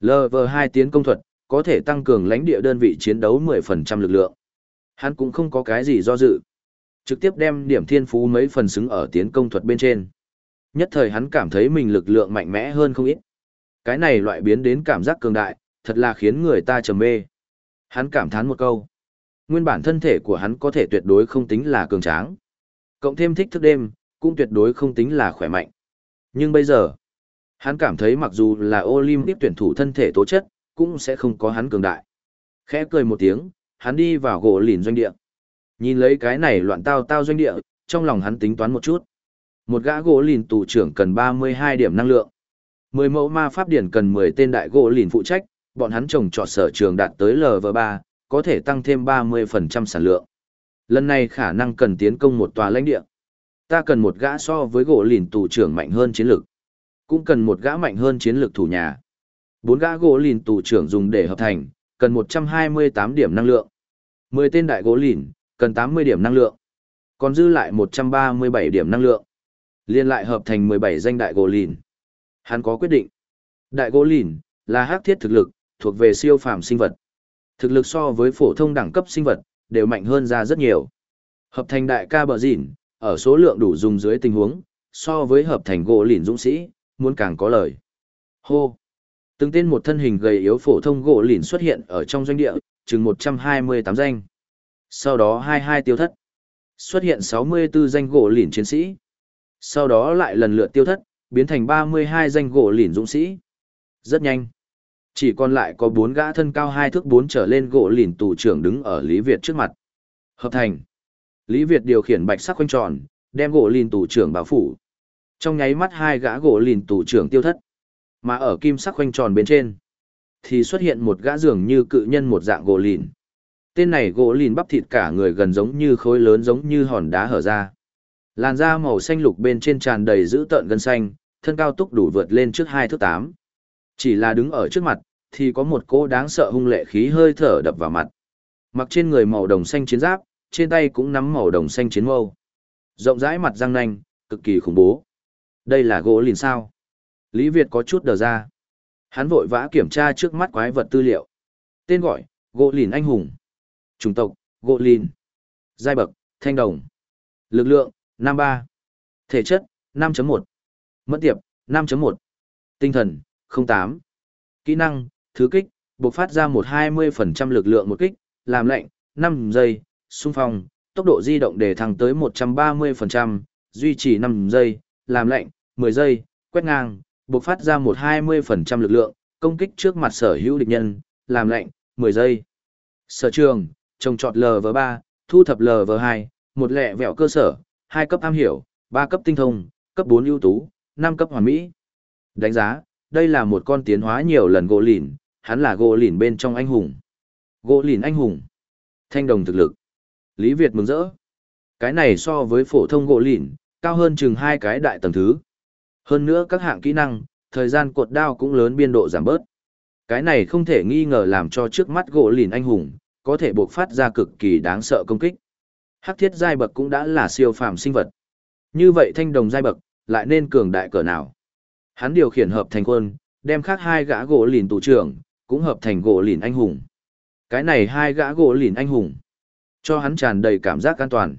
Speaker 1: LV2 tiến công thuật, có thể tăng cường lãnh địa đơn vị chiến đấu 10% lực lượng. Hắn cũng không có cái gì do dự. Trực tiếp đem điểm thiên phú mấy phần xứng ở tiến công thuật bên trên. Nhất thời hắn cảm thấy mình lực lượng mạnh mẽ hơn không ít. Cái này loại biến đến cảm giác cường đại, thật là khiến người ta trầm mê. Hắn cảm thán một câu. Nguyên bản thân thể của hắn có thể tuyệt đối không tính là cường tráng. Cộng thêm thích thức đêm, cũng tuyệt đối không tính là khỏe mạnh. Nhưng bây giờ, hắn cảm thấy mặc dù là Olympic tuyển thủ thân thể tố chất, cũng sẽ không có hắn cường đại. Khẽ cười một tiếng, hắn đi vào gỗ lìn doanh địa. Nhìn lấy cái này loạn tao tao doanh địa, trong lòng hắn tính toán một chút. Một gã gỗ lìn tù trưởng cần 32 điểm năng lượng. 10 mẫu ma pháp điển cần 10 tên đại gỗ lìn phụ trách, bọn hắn trồng trọt sở trường đạt tới LV3, có thể tăng thêm 30% sản lượng. Lần này khả năng cần tiến công một tòa lãnh địa. Ta cần một gã so với gỗ lìn tù trưởng mạnh hơn chiến lược. Cũng cần một gã mạnh hơn chiến lược thủ nhà. Bốn gã gỗ lìn tù trưởng dùng để hợp thành, cần 128 điểm năng lượng. 10 tên đại gỗ lìn, cần 80 điểm năng lượng. Còn dư lại 137 điểm năng lượng. Liên lại hợp thành 17 danh đại gỗ lìn. Hắn có quyết định. Đại gỗ lìn, là hắc thiết thực lực, thuộc về siêu phàm sinh vật. Thực lực so với phổ thông đẳng cấp sinh vật, đều mạnh hơn ra rất nhiều. Hợp thành đại ca bờ dịn, ở số lượng đủ dùng dưới tình huống, so với hợp thành gỗ lìn dũng sĩ, muốn càng có lời. Hô! Từng tên một thân hình gầy yếu phổ thông gỗ lìn xuất hiện ở trong doanh địa, chừng 128 danh. Sau đó 22 tiêu thất. Xuất hiện 64 danh gỗ lìn chiến sĩ. Sau đó lại lần lượt tiêu thất, biến thành 32 danh gỗ lìn dũng sĩ. Rất nhanh. Chỉ còn lại có bốn gã thân cao hai thước bốn trở lên gỗ lìn tù trưởng đứng ở Lý Việt trước mặt. Hợp thành. Lý Việt điều khiển bạch sắc quanh tròn, đem gỗ lìn tù trưởng bảo phủ. Trong nháy mắt hai gã gỗ lìn tù trưởng tiêu thất. Mà ở kim sắc quanh tròn bên trên, thì xuất hiện một gã dường như cự nhân một dạng gỗ lìn. Tên này gỗ lìn bắp thịt cả người gần giống như khối lớn giống như hòn đá hở ra. Làn da màu xanh lục bên trên tràn đầy dữ tợn gân xanh, thân cao túc đủ vượt lên trước hai thước tám. Chỉ là đứng ở trước mặt, thì có một cô đáng sợ hung lệ khí hơi thở đập vào mặt. Mặc trên người màu đồng xanh chiến giáp, trên tay cũng nắm màu đồng xanh chiến mâu. Rộng rãi mặt răng nanh, cực kỳ khủng bố. Đây là gỗ lìn sao? Lý Việt có chút đờ ra. Hắn vội vã kiểm tra trước mắt quái vật tư liệu. Tên gọi, gỗ lìn anh hùng. Chủng tộc, gỗ lìn. Giai bậc, thanh đồng. Lực lượng, 53. Thể chất, 5.1. Mất tiệp, 5.1. Tinh thần, 08. Kỹ năng, thứ kích, bộc phát ra một 20% lực lượng một kích, làm lệnh, 5 giây, xung phong, tốc độ di động để thăng tới 130%, duy trì 5 giây, làm lệnh, 10 giây, quét ngang, bộc phát ra một 20% lực lượng, công kích trước mặt sở hữu địch nhân, làm lệnh, 10 giây. Sở trường, trồng trọt LV3, thu thập LV2, một lẹ vẹo cơ sở, hai cấp am hiểu, ba cấp tinh thông, cấp bốn ưu tú, năm cấp hoàn mỹ. Đánh giá, đây là một con tiến hóa nhiều lần gỗ lìn, hắn là gỗ lìn bên trong anh hùng. Gỗ lìn anh hùng. Thanh đồng thực lực. Lý Việt mừng rỡ. Cái này so với phổ thông gỗ lìn, cao hơn chừng hai cái đại tầng thứ. Hơn nữa các hạng kỹ năng, thời gian cột đao cũng lớn biên độ giảm bớt. Cái này không thể nghi ngờ làm cho trước mắt gỗ lìn anh hùng, có thể buộc phát ra cực kỳ đáng sợ công kích. Hắc thiết giai bậc cũng đã là siêu phàm sinh vật. Như vậy thanh đồng giai bậc, lại nên cường đại cỡ nào? Hắn điều khiển hợp thành quân, đem khác hai gã gỗ lìn tù trưởng, cũng hợp thành gỗ lìn anh hùng. Cái này hai gã gỗ lìn anh hùng, cho hắn tràn đầy cảm giác an toàn.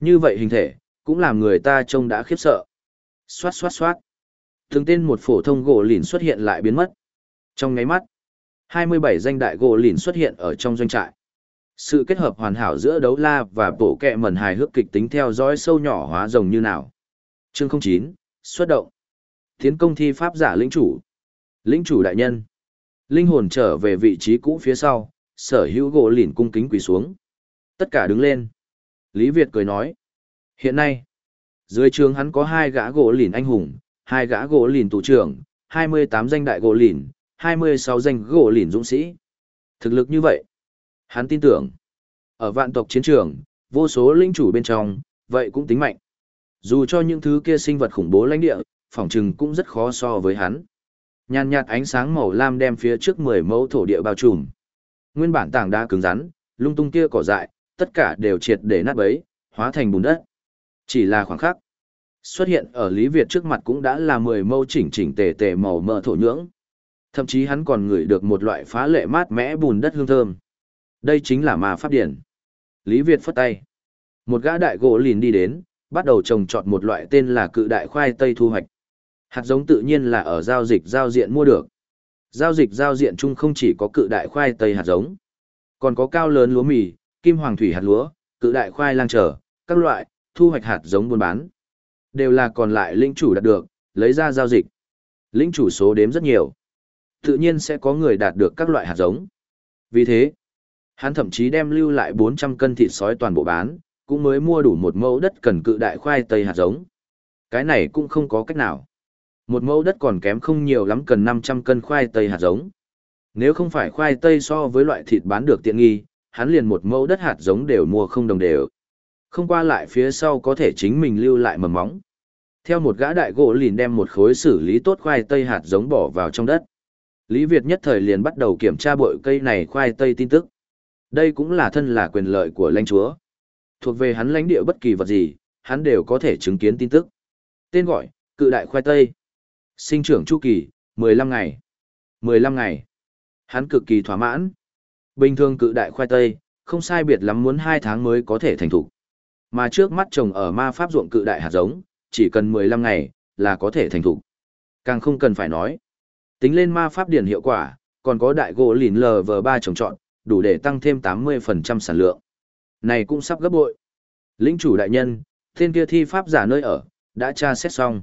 Speaker 1: Như vậy hình thể, cũng làm người ta trông đã khiếp sợ. Xoát xoát xoát. Từng tên một phổ thông gỗ lìn xuất hiện lại biến mất. Trong ngáy mắt, 27 danh đại gỗ lìn xuất hiện ở trong doanh trại. Sự kết hợp hoàn hảo giữa đấu la và bổ kẹ mẩn hài hước kịch tính theo dõi sâu nhỏ hóa rồng như nào. Chương 09, xuất động. Tiến công thi pháp giả lĩnh chủ. Lĩnh chủ đại nhân. Linh hồn trở về vị trí cũ phía sau, sở hữu gỗ lìn cung kính quỳ xuống. Tất cả đứng lên. Lý Việt cười nói. Hiện nay, dưới trường hắn có hai gã gỗ lìn anh hùng, hai gã gỗ lìn tù trưởng, 28 danh đại gỗ lìn, 26 danh gỗ lìn dũng sĩ. Thực lực như vậy, hắn tin tưởng. Ở vạn tộc chiến trường, vô số linh chủ bên trong, vậy cũng tính mạnh. Dù cho những thứ kia sinh vật khủng bố lãnh địa, phỏng chừng cũng rất khó so với hắn. Nhàn nhạt ánh sáng màu lam đem phía trước 10 mẫu thổ địa bao trùm. Nguyên bản tảng đá cứng rắn, lung tung kia cỏ dại, tất cả đều triệt để nát bấy, hóa thành bùn đất. Chỉ là khoảng khắc. Xuất hiện ở Lý Việt trước mặt cũng đã là 10 mẫu chỉnh chỉnh tề tề màu mỡ thổ nhưỡng. Thậm chí hắn còn ngửi được một loại phá lệ mát mẽ bùn đất hương thơm. Đây chính là ma pháp điển. Lý Việt phất tay. Một gã đại gỗ lìn đi đến, bắt đầu trồng trọt một loại tên là cự đại khoai tây thu hoạch. Hạt giống tự nhiên là ở giao dịch giao diện mua được. Giao dịch giao diện chung không chỉ có cự đại khoai tây hạt giống, còn có cao lớn lúa mì, kim hoàng thủy hạt lúa, cự đại khoai lang trở, các loại, thu hoạch hạt giống buôn bán. Đều là còn lại lĩnh chủ đạt được, lấy ra giao dịch. Lĩnh chủ số đếm rất nhiều. Tự nhiên sẽ có người đạt được các loại hạt giống. Vì thế, hắn thậm chí đem lưu lại 400 cân thịt sói toàn bộ bán, cũng mới mua đủ một mẫu đất cần cự đại khoai tây hạt giống. Cái này cũng không có cách nào. Một mẫu đất còn kém không nhiều lắm cần 500 cân khoai tây hạt giống. Nếu không phải khoai tây so với loại thịt bán được tiện nghi, hắn liền một mẫu đất hạt giống đều mua không đồng đều. Không qua lại phía sau có thể chính mình lưu lại mầm móng. Theo một gã đại gỗ lìn đem một khối xử lý tốt khoai tây hạt giống bỏ vào trong đất. Lý Việt nhất thời liền bắt đầu kiểm tra bội cây này khoai tây tin tức. Đây cũng là thân là quyền lợi của lãnh chúa. Thuộc về hắn lãnh địa bất kỳ vật gì, hắn đều có thể chứng kiến tin tức. Tên gọi, cự đại khoai tây. Sinh trưởng chu kỳ, 15 ngày. 15 ngày. Hắn cực kỳ thỏa mãn. Bình thường cự đại khoai tây, không sai biệt lắm muốn 2 tháng mới có thể thành thục. Mà trước mắt trồng ở ma pháp ruộng cự đại hạt giống, chỉ cần 15 ngày, là có thể thành thục. Càng không cần phải nói. Tính lên ma pháp điển hiệu quả, còn có đại gỗ lìn LV3 trồng trọn, đủ để tăng thêm 80% sản lượng. Này cũng sắp gấp bội. Lĩnh chủ đại nhân, tên kia thi pháp giả nơi ở, đã tra xét xong.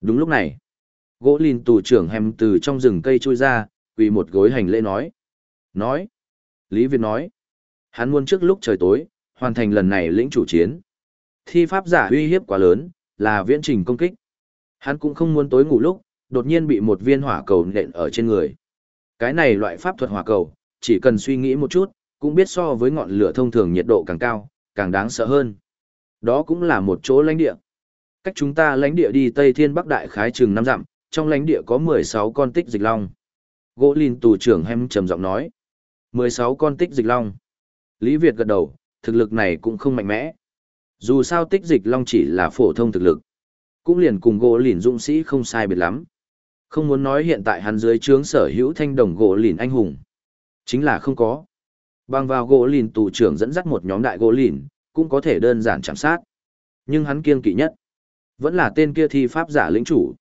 Speaker 1: Đúng lúc này, gỗ lìn tù trưởng hèm từ trong rừng cây chui ra, quỳ một gối hành lễ nói. Nói. Lý Việt nói. Hắn muốn trước lúc trời tối, hoàn thành lần này lĩnh chủ chiến. Thi pháp giả uy hiếp quá lớn, là viễn trình công kích. Hắn cũng không muốn tối ngủ lúc, đột nhiên bị một viên hỏa cầu nện ở trên người. Cái này loại pháp thuật hỏa cầu, chỉ cần suy nghĩ một chút, cũng biết so với ngọn lửa thông thường nhiệt độ càng cao, càng đáng sợ hơn. Đó cũng là một chỗ lãnh địa. Cách chúng ta lãnh địa đi Tây Thiên Bắc Đại khái chừng năm dặm, trong lãnh địa có 16 con tích dịch long. Gỗ Lìn tù trưởng hem trầm giọng nói. 16 con tích dịch long. Lý Việt gật đầu, thực lực này cũng không mạnh mẽ. Dù sao tích dịch long chỉ là phổ thông thực lực. Cũng liền cùng gỗ lìn dũng sĩ không sai biệt lắm. Không muốn nói hiện tại hắn dưới trướng sở hữu thanh đồng gỗ lìn anh hùng. Chính là không có. Bằng vào gỗ lìn tù trưởng dẫn dắt một nhóm đại gỗ lìn, cũng có thể đơn giản chạm sát. Nhưng hắn kiêng kỵ nhất. Vẫn là tên kia thi pháp giả lĩnh chủ.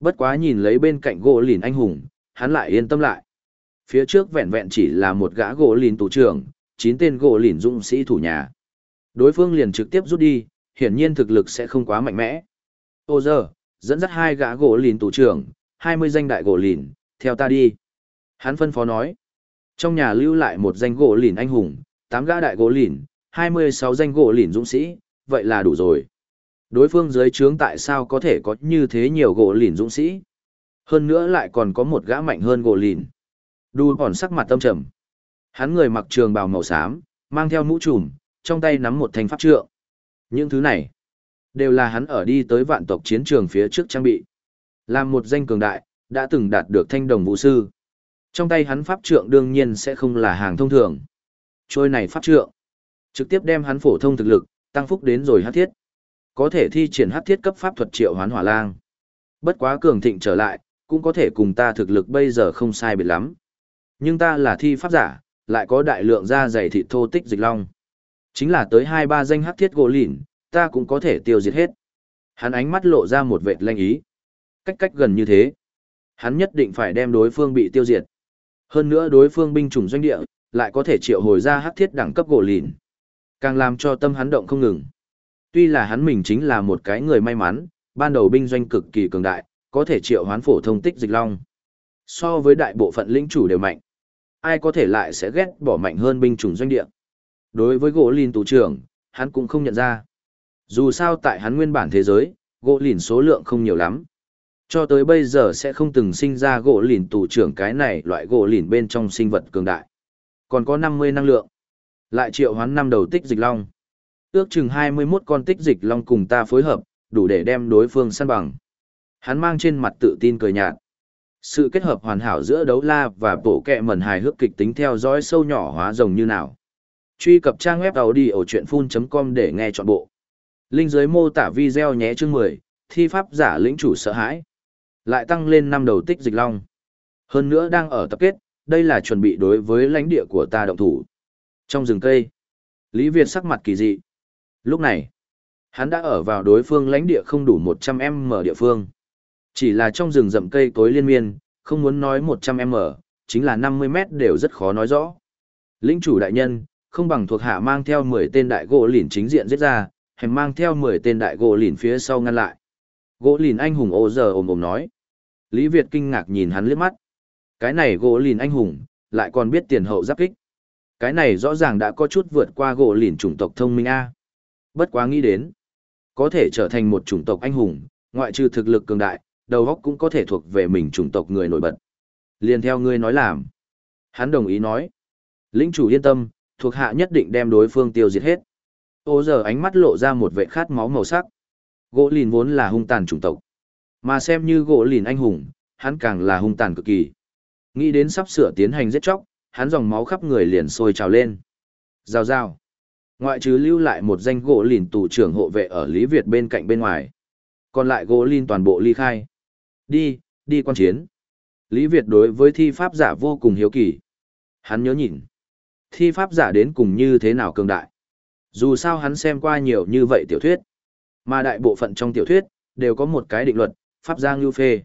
Speaker 1: Bất quá nhìn lấy bên cạnh gỗ lìn anh hùng, hắn lại yên tâm lại. Phía trước vẹn vẹn chỉ là một gã gỗ lìn tù trưởng, chín tên gỗ lìn dũng sĩ thủ nhà. Đối phương liền trực tiếp rút đi, hiển nhiên thực lực sẽ không quá mạnh mẽ. Ô giờ, dẫn dắt hai gã gỗ lìn tù trưởng, hai mươi danh đại gỗ lìn, theo ta đi. Hắn phân phó nói. Trong nhà lưu lại một danh gỗ lìn anh hùng, tám gã đại gỗ lìn, hai mươi sáu danh gỗ lìn dũng sĩ, vậy là đủ rồi. Đối phương dưới trướng tại sao có thể có như thế nhiều gỗ lìn dũng sĩ? Hơn nữa lại còn có một gã mạnh hơn gỗ lìn. Đu còn sắc mặt tâm trầm. Hắn người mặc trường bào màu xám, mang theo mũ trùm, trong tay nắm một thanh pháp trượng. Những thứ này, đều là hắn ở đi tới vạn tộc chiến trường phía trước trang bị. Làm một danh cường đại, đã từng đạt được thanh đồng vũ sư. Trong tay hắn pháp trượng đương nhiên sẽ không là hàng thông thường. Trôi này pháp trượng, trực tiếp đem hắn phổ thông thực lực, tăng phúc đến rồi hát thiết. Có thể thi triển hắc thiết cấp pháp thuật triệu hoán hỏa lang. Bất quá cường thịnh trở lại, cũng có thể cùng ta thực lực bây giờ không sai biệt lắm. Nhưng ta là thi pháp giả, lại có đại lượng da dày thịt thô tích dịch long. Chính là tới hai ba danh hắc thiết gỗ lìn, ta cũng có thể tiêu diệt hết. Hắn ánh mắt lộ ra một vệt lanh ý. Cách cách gần như thế. Hắn nhất định phải đem đối phương bị tiêu diệt. Hơn nữa đối phương binh chủng doanh địa, lại có thể triệu hồi ra hắc thiết đẳng cấp gỗ lìn. Càng làm cho tâm hắn động không ngừng. Tuy là hắn mình chính là một cái người may mắn, ban đầu binh doanh cực kỳ cường đại, có thể triệu hoán phổ thông tích dịch long. So với đại bộ phận lĩnh chủ đều mạnh. Ai có thể lại sẽ ghét bỏ mạnh hơn binh chủng doanh địa. Đối với gỗ lìn tù trưởng, hắn cũng không nhận ra. Dù sao tại hắn nguyên bản thế giới, gỗ lìn số lượng không nhiều lắm. Cho tới bây giờ sẽ không từng sinh ra gỗ lìn tù trưởng cái này loại gỗ lìn bên trong sinh vật cường đại. Còn có 50 năng lượng. Lại triệu hoán năm đầu tích dịch long. Ước chừng 21 con tích dịch long cùng ta phối hợp, đủ để đem đối phương săn bằng. Hắn mang trên mặt tự tin cười nhạt. Sự kết hợp hoàn hảo giữa đấu la và bộ kẹ mẩn hài hước kịch tính theo dõi sâu nhỏ hóa rồng như nào. Truy cập trang web đầu đi ở chuyện full.com để nghe trọn bộ. Linh dưới mô tả video nhé chương 10, thi pháp giả lĩnh chủ sợ hãi. Lại tăng lên năm đầu tích dịch long. Hơn nữa đang ở tập kết, đây là chuẩn bị đối với lãnh địa của ta động thủ. Trong rừng cây, Lý Việt sắc mặt kỳ dị. Lúc này, hắn đã ở vào đối phương lãnh địa không đủ 100m địa phương. Chỉ là trong rừng rậm cây cối liên miên, không muốn nói 100m, chính là 50m đều rất khó nói rõ. Lĩnh chủ đại nhân, không bằng thuộc hạ mang theo 10 tên đại gỗ lìn chính diện giết ra, hèm mang theo 10 tên đại gỗ lìn phía sau ngăn lại. Gỗ lìn anh hùng ô giờ ồm ồm nói. Lý Việt kinh ngạc nhìn hắn liếc mắt. Cái này gỗ lìn anh hùng, lại còn biết tiền hậu giáp kích. Cái này rõ ràng đã có chút vượt qua gỗ lìn chủng tộc thông minh A. Bất quá nghĩ đến. Có thể trở thành một chủng tộc anh hùng, ngoại trừ thực lực cường đại, đầu óc cũng có thể thuộc về mình chủng tộc người nổi bật. Liền theo ngươi nói làm. Hắn đồng ý nói. Lĩnh chủ yên tâm, thuộc hạ nhất định đem đối phương tiêu diệt hết. Ô giờ ánh mắt lộ ra một vệ khát máu màu sắc. Gỗ lìn vốn là hung tàn chủng tộc. Mà xem như gỗ lìn anh hùng, hắn càng là hung tàn cực kỳ. Nghĩ đến sắp sửa tiến hành giết chóc, hắn dòng máu khắp người liền sôi trào lên. Rào rào. Ngoại trừ lưu lại một danh gỗ lìn tù trưởng hộ vệ ở Lý Việt bên cạnh bên ngoài. Còn lại gỗ lìn toàn bộ ly khai. Đi, đi quan chiến. Lý Việt đối với thi pháp giả vô cùng hiếu kỳ. Hắn nhớ nhìn. Thi pháp giả đến cùng như thế nào cường đại. Dù sao hắn xem qua nhiều như vậy tiểu thuyết. Mà đại bộ phận trong tiểu thuyết, đều có một cái định luật, pháp giang lưu phê.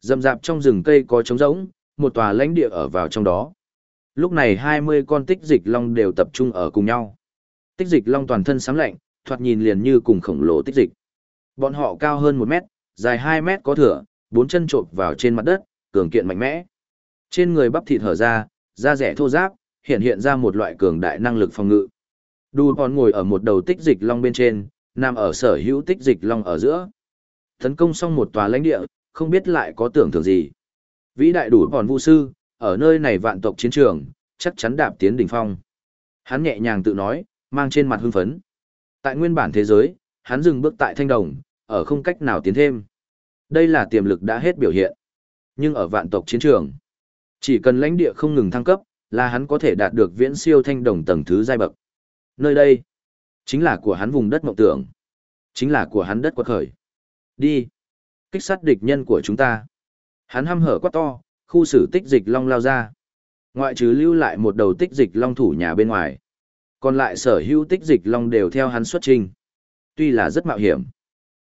Speaker 1: Dầm dạp trong rừng cây có trống rỗng, một tòa lãnh địa ở vào trong đó. Lúc này 20 con tích dịch long đều tập trung ở cùng nhau. Tích dịch long toàn thân sáng lạnh, thoạt nhìn liền như cùng khổng lồ tích dịch. Bọn họ cao hơn một mét, dài hai mét có thửa, bốn chân trộm vào trên mặt đất, cường kiện mạnh mẽ. Trên người bắp thịt hở ra, da rẻ thô ráp, hiện hiện ra một loại cường đại năng lực phòng ngự. Đu bọn ngồi ở một đầu tích dịch long bên trên, nằm ở sở hữu tích dịch long ở giữa. Tấn công xong một tòa lãnh địa, không biết lại có tưởng tượng gì. Vĩ đại đủ bọn vu sư, ở nơi này vạn tộc chiến trường, chắc chắn đạp tiến đỉnh phong. Hắn nhẹ nhàng tự nói, mang trên mặt hưng phấn. Tại nguyên bản thế giới, hắn dừng bước tại thanh đồng, ở không cách nào tiến thêm. Đây là tiềm lực đã hết biểu hiện. Nhưng ở vạn tộc chiến trường, chỉ cần lãnh địa không ngừng thăng cấp, là hắn có thể đạt được viễn siêu thanh đồng tầng thứ giai bậc. Nơi đây, chính là của hắn vùng đất mộng tưởng. Chính là của hắn đất quật khởi. Đi. Kích sát địch nhân của chúng ta. Hắn hăm hở quá to, khu xử tích dịch long lao ra. Ngoại trừ lưu lại một đầu tích dịch long thủ nhà bên ngoài. Còn lại sở hữu tích dịch long đều theo hắn xuất trình. Tuy là rất mạo hiểm.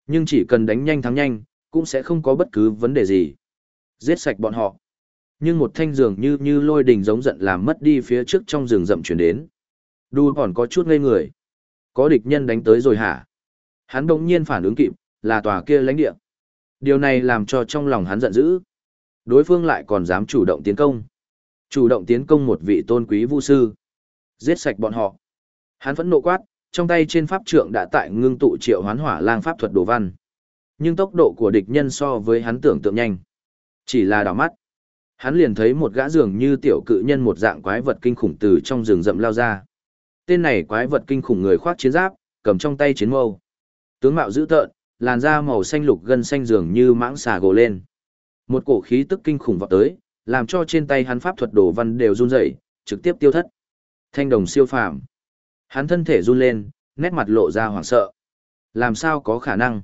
Speaker 1: Nhưng chỉ cần đánh nhanh thắng nhanh, cũng sẽ không có bất cứ vấn đề gì. Giết sạch bọn họ. Nhưng một thanh dường như như lôi đình giống giận làm mất đi phía trước trong rừng rậm chuyển đến. Đu còn có chút ngây người. Có địch nhân đánh tới rồi hả? Hắn đột nhiên phản ứng kịp, là tòa kia lãnh địa. Điều này làm cho trong lòng hắn giận dữ. Đối phương lại còn dám chủ động tiến công. Chủ động tiến công một vị tôn quý vu sư. Giết sạch bọn họ. Hắn vẫn nộ quát, trong tay trên pháp trượng đã tại ngưng tụ triệu hoán hỏa lang pháp thuật đồ văn. Nhưng tốc độ của địch nhân so với hắn tưởng tượng nhanh. Chỉ là đảo mắt. Hắn liền thấy một gã dường như tiểu cự nhân một dạng quái vật kinh khủng từ trong rừng rậm lao ra. Tên này quái vật kinh khủng người khoác chiến giáp, cầm trong tay chiến mâu. Tướng mạo dữ tợn, làn da màu xanh lục gần xanh dường như mãng xà gồ lên. Một cổ khí tức kinh khủng vọt tới, làm cho trên tay hắn pháp thuật đồ văn đều run rẩy, trực tiếp tiêu thất. Thanh đồng siêu phàm. Hắn thân thể run lên, nét mặt lộ ra hoảng sợ. Làm sao có khả năng?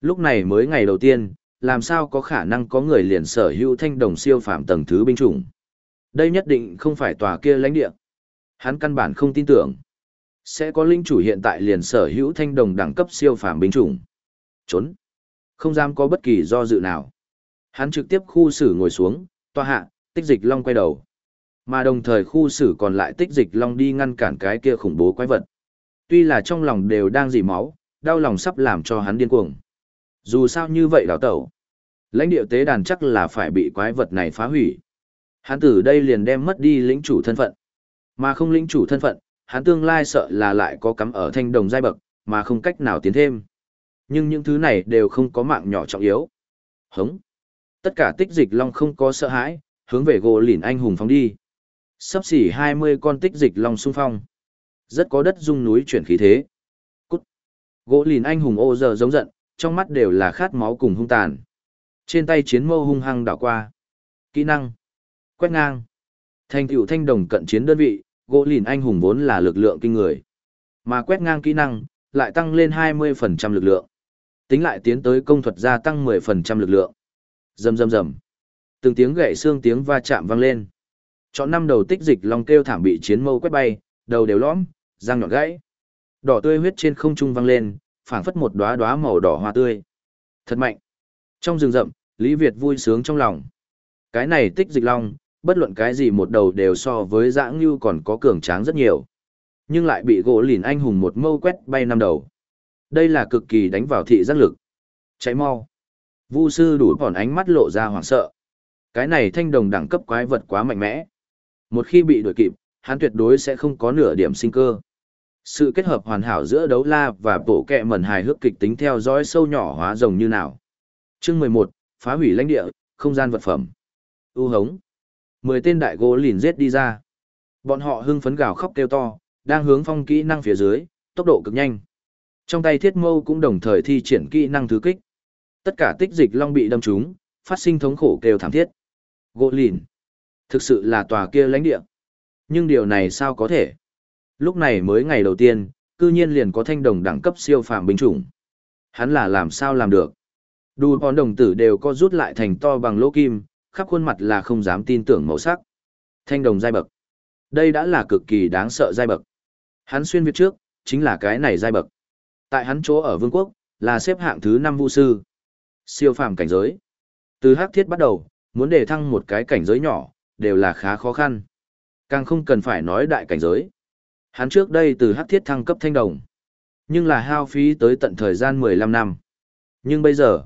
Speaker 1: Lúc này mới ngày đầu tiên, làm sao có khả năng có người liền sở hữu thanh đồng siêu phạm tầng thứ binh chủng? Đây nhất định không phải tòa kia lãnh địa. Hắn căn bản không tin tưởng. Sẽ có linh chủ hiện tại liền sở hữu thanh đồng đẳng cấp siêu phàm binh chủng. Trốn. Không dám có bất kỳ do dự nào. Hắn trực tiếp khu xử ngồi xuống, tòa hạ, tích dịch long quay đầu. Mà đồng thời khu xử còn lại tích dịch long đi ngăn cản cái kia khủng bố quái vật. Tuy là trong lòng đều đang dỉ máu, đau lòng sắp làm cho hắn điên cuồng. Dù sao như vậy đào tẩu. Lãnh địa tế đàn chắc là phải bị quái vật này phá hủy. Hắn từ đây liền đem mất đi lĩnh chủ thân phận. Mà không lĩnh chủ thân phận, hắn tương lai sợ là lại có cắm ở thanh đồng giai bậc, mà không cách nào tiến thêm. Nhưng những thứ này đều không có mạng nhỏ trọng yếu. Hống. Tất cả tích dịch long không có sợ hãi, hướng về gỗ lìn anh hùng phóng đi. Sắp xỉ 20 con tích dịch long xung phong. Rất có đất dung núi chuyển khí thế. Cút. Gỗ lìn anh hùng ô giờ giống giận, trong mắt đều là khát máu cùng hung tàn. Trên tay chiến mâu hung hăng đảo qua. Kỹ năng. Quét ngang. Thành tựu thanh đồng cận chiến đơn vị, gỗ lìn anh hùng vốn là lực lượng kinh người. Mà quét ngang kỹ năng, lại tăng lên 20% lực lượng. Tính lại tiến tới công thuật gia tăng 10% lực lượng. Rầm rầm rầm. Từng tiếng gãy xương tiếng va chạm vang lên. Chọn năm đầu tích dịch long kêu thảm bị chiến mâu quét bay, đầu đều lõm, răng nhọn gãy. Đỏ tươi huyết trên không trung văng lên, phảng phất một đóa đóa màu đỏ hoa tươi. Thật mạnh. Trong rừng rậm, Lý Việt vui sướng trong lòng. Cái này tích dịch long, bất luận cái gì một đầu đều so với dã ngưu còn có cường tráng rất nhiều. Nhưng lại bị gỗ lìn anh hùng một mâu quét bay năm đầu. Đây là cực kỳ đánh vào thị giác lực. Cháy mau. Vu sư đủ còn ánh mắt lộ ra hoảng sợ. Cái này thanh đồng đẳng cấp quái vật quá mạnh mẽ. Một khi bị đuổi kịp, hắn tuyệt đối sẽ không có nửa điểm sinh cơ. Sự kết hợp hoàn hảo giữa đấu la và bộ kẹ mẩn hài hước kịch tính theo dõi sâu nhỏ hóa rồng như nào. Chương mười một phá hủy lãnh địa, không gian vật phẩm. U hống. Mười tên đại gỗ lìn giết đi ra. Bọn họ hưng phấn gào khóc kêu to, đang hướng phong kỹ năng phía dưới, tốc độ cực nhanh. Trong tay thiết mâu cũng đồng thời thi triển kỹ năng thứ kích. Tất cả tích dịch long bị đâm trúng, phát sinh thống khổ kêu thảm thiết. Gỗ lìn. Thực sự là tòa kia lãnh địa. Nhưng điều này sao có thể? Lúc này mới ngày đầu tiên, cư nhiên liền có thanh đồng đẳng cấp siêu phàm binh chủng. Hắn là làm sao làm được? Đù hòn đồng tử đều có rút lại thành to bằng lỗ kim, khắp khuôn mặt là không dám tin tưởng màu sắc. Thanh đồng giai bậc. Đây đã là cực kỳ đáng sợ giai bậc. Hắn xuyên việt trước, chính là cái này giai bậc. Tại hắn chỗ ở vương quốc, là xếp hạng thứ 5 vu sư. Siêu phàm cảnh giới. Từ hắc thiết bắt đầu, muốn đề thăng một cái cảnh giới nhỏ, đều là khá khó khăn. Càng không cần phải nói đại cảnh giới. Hắn trước đây từ hắc thiết thăng cấp thanh đồng. Nhưng là hao phí tới tận thời gian 15 năm. Nhưng bây giờ,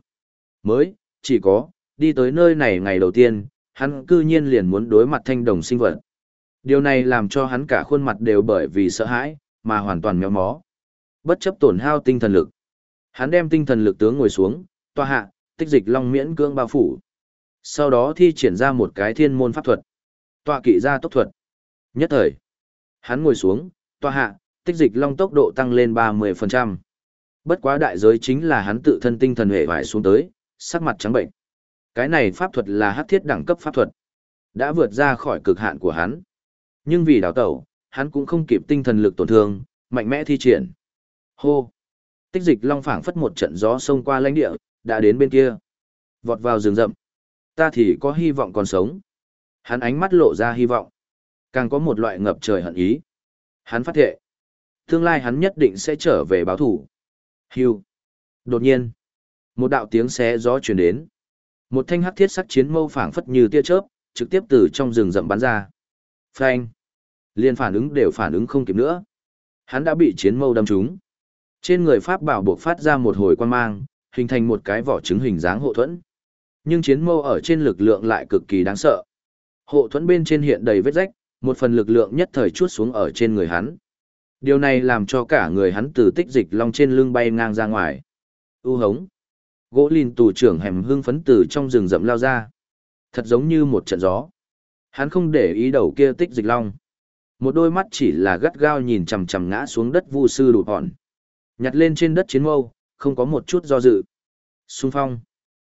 Speaker 1: mới, chỉ có, đi tới nơi này ngày đầu tiên, hắn cư nhiên liền muốn đối mặt thanh đồng sinh vật. Điều này làm cho hắn cả khuôn mặt đều bởi vì sợ hãi, mà hoàn toàn méo mó. Bất chấp tổn hao tinh thần lực. Hắn đem tinh thần lực tướng ngồi xuống, tòa hạ, tích dịch long miễn cương bao phủ. Sau đó thi triển ra một cái thiên môn pháp thuật. Tọa kỵ ra tốc thuật. Nhất thời, hắn ngồi xuống, tọa hạ, tích dịch long tốc độ tăng lên 30%. Bất quá đại giới chính là hắn tự thân tinh thần hệ vải xuống tới, sắc mặt trắng bệnh. Cái này pháp thuật là hắc thiết đẳng cấp pháp thuật. Đã vượt ra khỏi cực hạn của hắn. Nhưng vì đào tẩu, hắn cũng không kịp tinh thần lực tổn thương, mạnh mẽ thi triển. Hô! Tích dịch long phảng phất một trận gió xông qua lãnh địa, đã đến bên kia. Vọt vào rừng rậm. Ta thì có hy vọng còn sống. Hắn ánh mắt lộ ra hy vọng. Càng có một loại ngập trời hận ý. Hắn phát thệ. Tương lai hắn nhất định sẽ trở về báo thủ. Hưu. Đột nhiên. Một đạo tiếng xé gió truyền đến. Một thanh hắc thiết sắc chiến mâu phảng phất như tia chớp, trực tiếp từ trong rừng rậm bắn ra. Phanh. Liên phản ứng đều phản ứng không kịp nữa. Hắn đã bị chiến mâu đâm trúng. Trên người Pháp bảo buộc phát ra một hồi quan mang, hình thành một cái vỏ trứng hình dáng hộ thuẫn. Nhưng chiến mâu ở trên lực lượng lại cực kỳ đáng sợ. Hộ thuẫn bên trên hiện đầy vết rách, một phần lực lượng nhất thời chuốt xuống ở trên người hắn. Điều này làm cho cả người hắn từ tích dịch long trên lưng bay ngang ra ngoài. U hống. Gỗ lìn tù trưởng hẻm hưng phấn từ trong rừng rậm lao ra. Thật giống như một trận gió. Hắn không để ý đầu kia tích dịch long. Một đôi mắt chỉ là gắt gao nhìn chằm chằm ngã xuống đất vu sư đụt hòn. Nhặt lên trên đất chiến mâu, không có một chút do dự. Xung phong.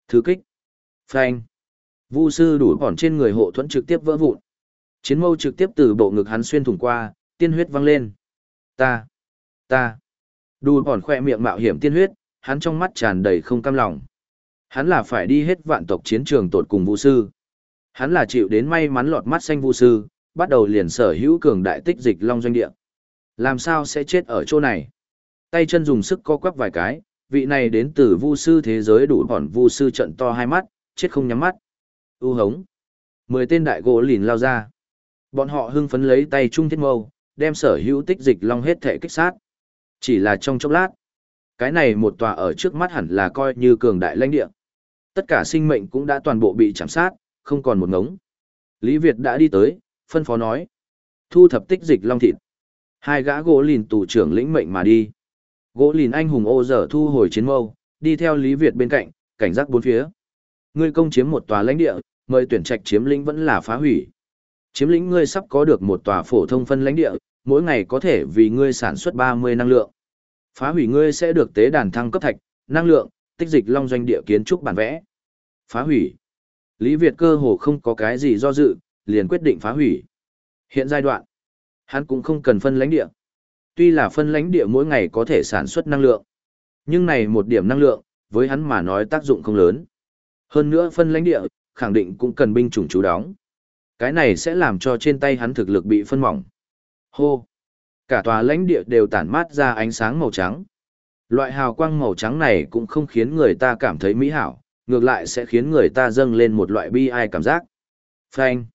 Speaker 1: Thứ kích. Phanh. Vu sư đủ bọn trên người hộ thuẫn trực tiếp vỡ vụn. Chiến mâu trực tiếp từ bộ ngực hắn xuyên thủng qua, tiên huyết văng lên. Ta. Ta. Đủ bọn khoe miệng mạo hiểm tiên huyết, hắn trong mắt tràn đầy không cam lòng. Hắn là phải đi hết vạn tộc chiến trường tột cùng Vu sư. Hắn là chịu đến may mắn lọt mắt xanh Vu sư, bắt đầu liền sở hữu cường đại tích dịch long doanh địa. Làm sao sẽ chết ở chỗ này? Tay chân dùng sức co quắp vài cái, vị này đến từ vu sư thế giới đủ bọn vu sư trận to hai mắt, chết không nhắm mắt. U hống. Mười tên đại gỗ lìn lao ra. Bọn họ hưng phấn lấy tay trung thiết mâu, đem sở hữu tích dịch long hết thể kích sát. Chỉ là trong chốc lát. Cái này một tòa ở trước mắt hẳn là coi như cường đại lãnh địa. Tất cả sinh mệnh cũng đã toàn bộ bị chạm sát, không còn một ngống. Lý Việt đã đi tới, phân phó nói. Thu thập tích dịch long thịt. Hai gã gỗ lìn tù trưởng lĩnh mệnh mà đi. Gỗ lìn anh hùng ô dở thu hồi chiến mâu, đi theo Lý Việt bên cạnh, cảnh giác bốn phía. Ngươi công chiếm một tòa lãnh địa, mời tuyển trạch chiếm lĩnh vẫn là phá hủy. Chiếm lĩnh ngươi sắp có được một tòa phổ thông phân lãnh địa, mỗi ngày có thể vì ngươi sản xuất 30 năng lượng. Phá hủy ngươi sẽ được tế đàn thăng cấp thạch, năng lượng, tích dịch long doanh địa kiến trúc bản vẽ. Phá hủy. Lý Việt cơ hồ không có cái gì do dự, liền quyết định phá hủy. Hiện giai đoạn, hắn cũng không cần phân lãnh địa. Tuy là phân lãnh địa mỗi ngày có thể sản xuất năng lượng, nhưng này một điểm năng lượng, với hắn mà nói tác dụng không lớn. Hơn nữa phân lãnh địa, khẳng định cũng cần binh chủng chú đóng. Cái này sẽ làm cho trên tay hắn thực lực bị phân mỏng. Hô! Cả tòa lãnh địa đều tản mát ra ánh sáng màu trắng. Loại hào quang màu trắng này cũng không khiến người ta cảm thấy mỹ hảo, ngược lại sẽ khiến người ta dâng lên một loại bi ai cảm giác. Phanh!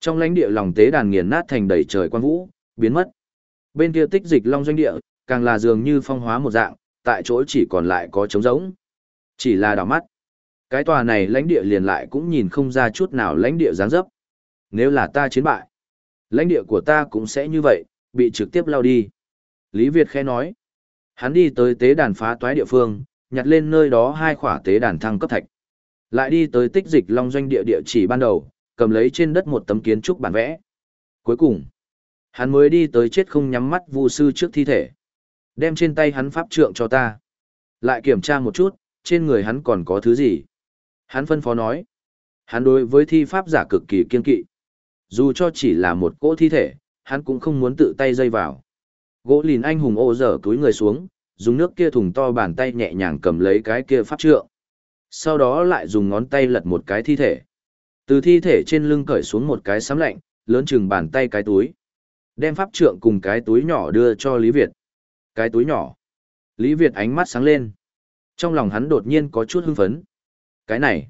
Speaker 1: Trong lãnh địa lòng tế đàn nghiền nát thành đầy trời quang vũ, biến mất. Bên kia tích dịch long doanh địa, càng là dường như phong hóa một dạng, tại chỗ chỉ còn lại có trống rỗng. Chỉ là đảo mắt. Cái tòa này lãnh địa liền lại cũng nhìn không ra chút nào lãnh địa dáng dấp. Nếu là ta chiến bại, lãnh địa của ta cũng sẽ như vậy, bị trực tiếp lao đi. Lý Việt khẽ nói. Hắn đi tới tế đàn phá toái địa phương, nhặt lên nơi đó hai khỏa tế đàn thăng cấp thạch. Lại đi tới tích dịch long doanh địa địa chỉ ban đầu, cầm lấy trên đất một tấm kiến trúc bản vẽ. Cuối cùng, hắn mới đi tới chết không nhắm mắt vu sư trước thi thể. Đem trên tay hắn pháp trượng cho ta. Lại kiểm tra một chút, trên người hắn còn có thứ gì. Hắn phân phó nói. Hắn đối với thi pháp giả cực kỳ kiên kỵ. Dù cho chỉ là một cỗ thi thể, hắn cũng không muốn tự tay dây vào. Gỗ lìn anh hùng ô dở túi người xuống, dùng nước kia thùng to bàn tay nhẹ nhàng cầm lấy cái kia pháp trượng. Sau đó lại dùng ngón tay lật một cái thi thể. Từ thi thể trên lưng cởi xuống một cái sắm lạnh, lớn chừng bàn tay cái túi. Đem pháp trượng cùng cái túi nhỏ đưa cho Lý Việt. Cái túi nhỏ. Lý Việt ánh mắt sáng lên. Trong lòng hắn đột nhiên có chút hưng phấn. Cái này,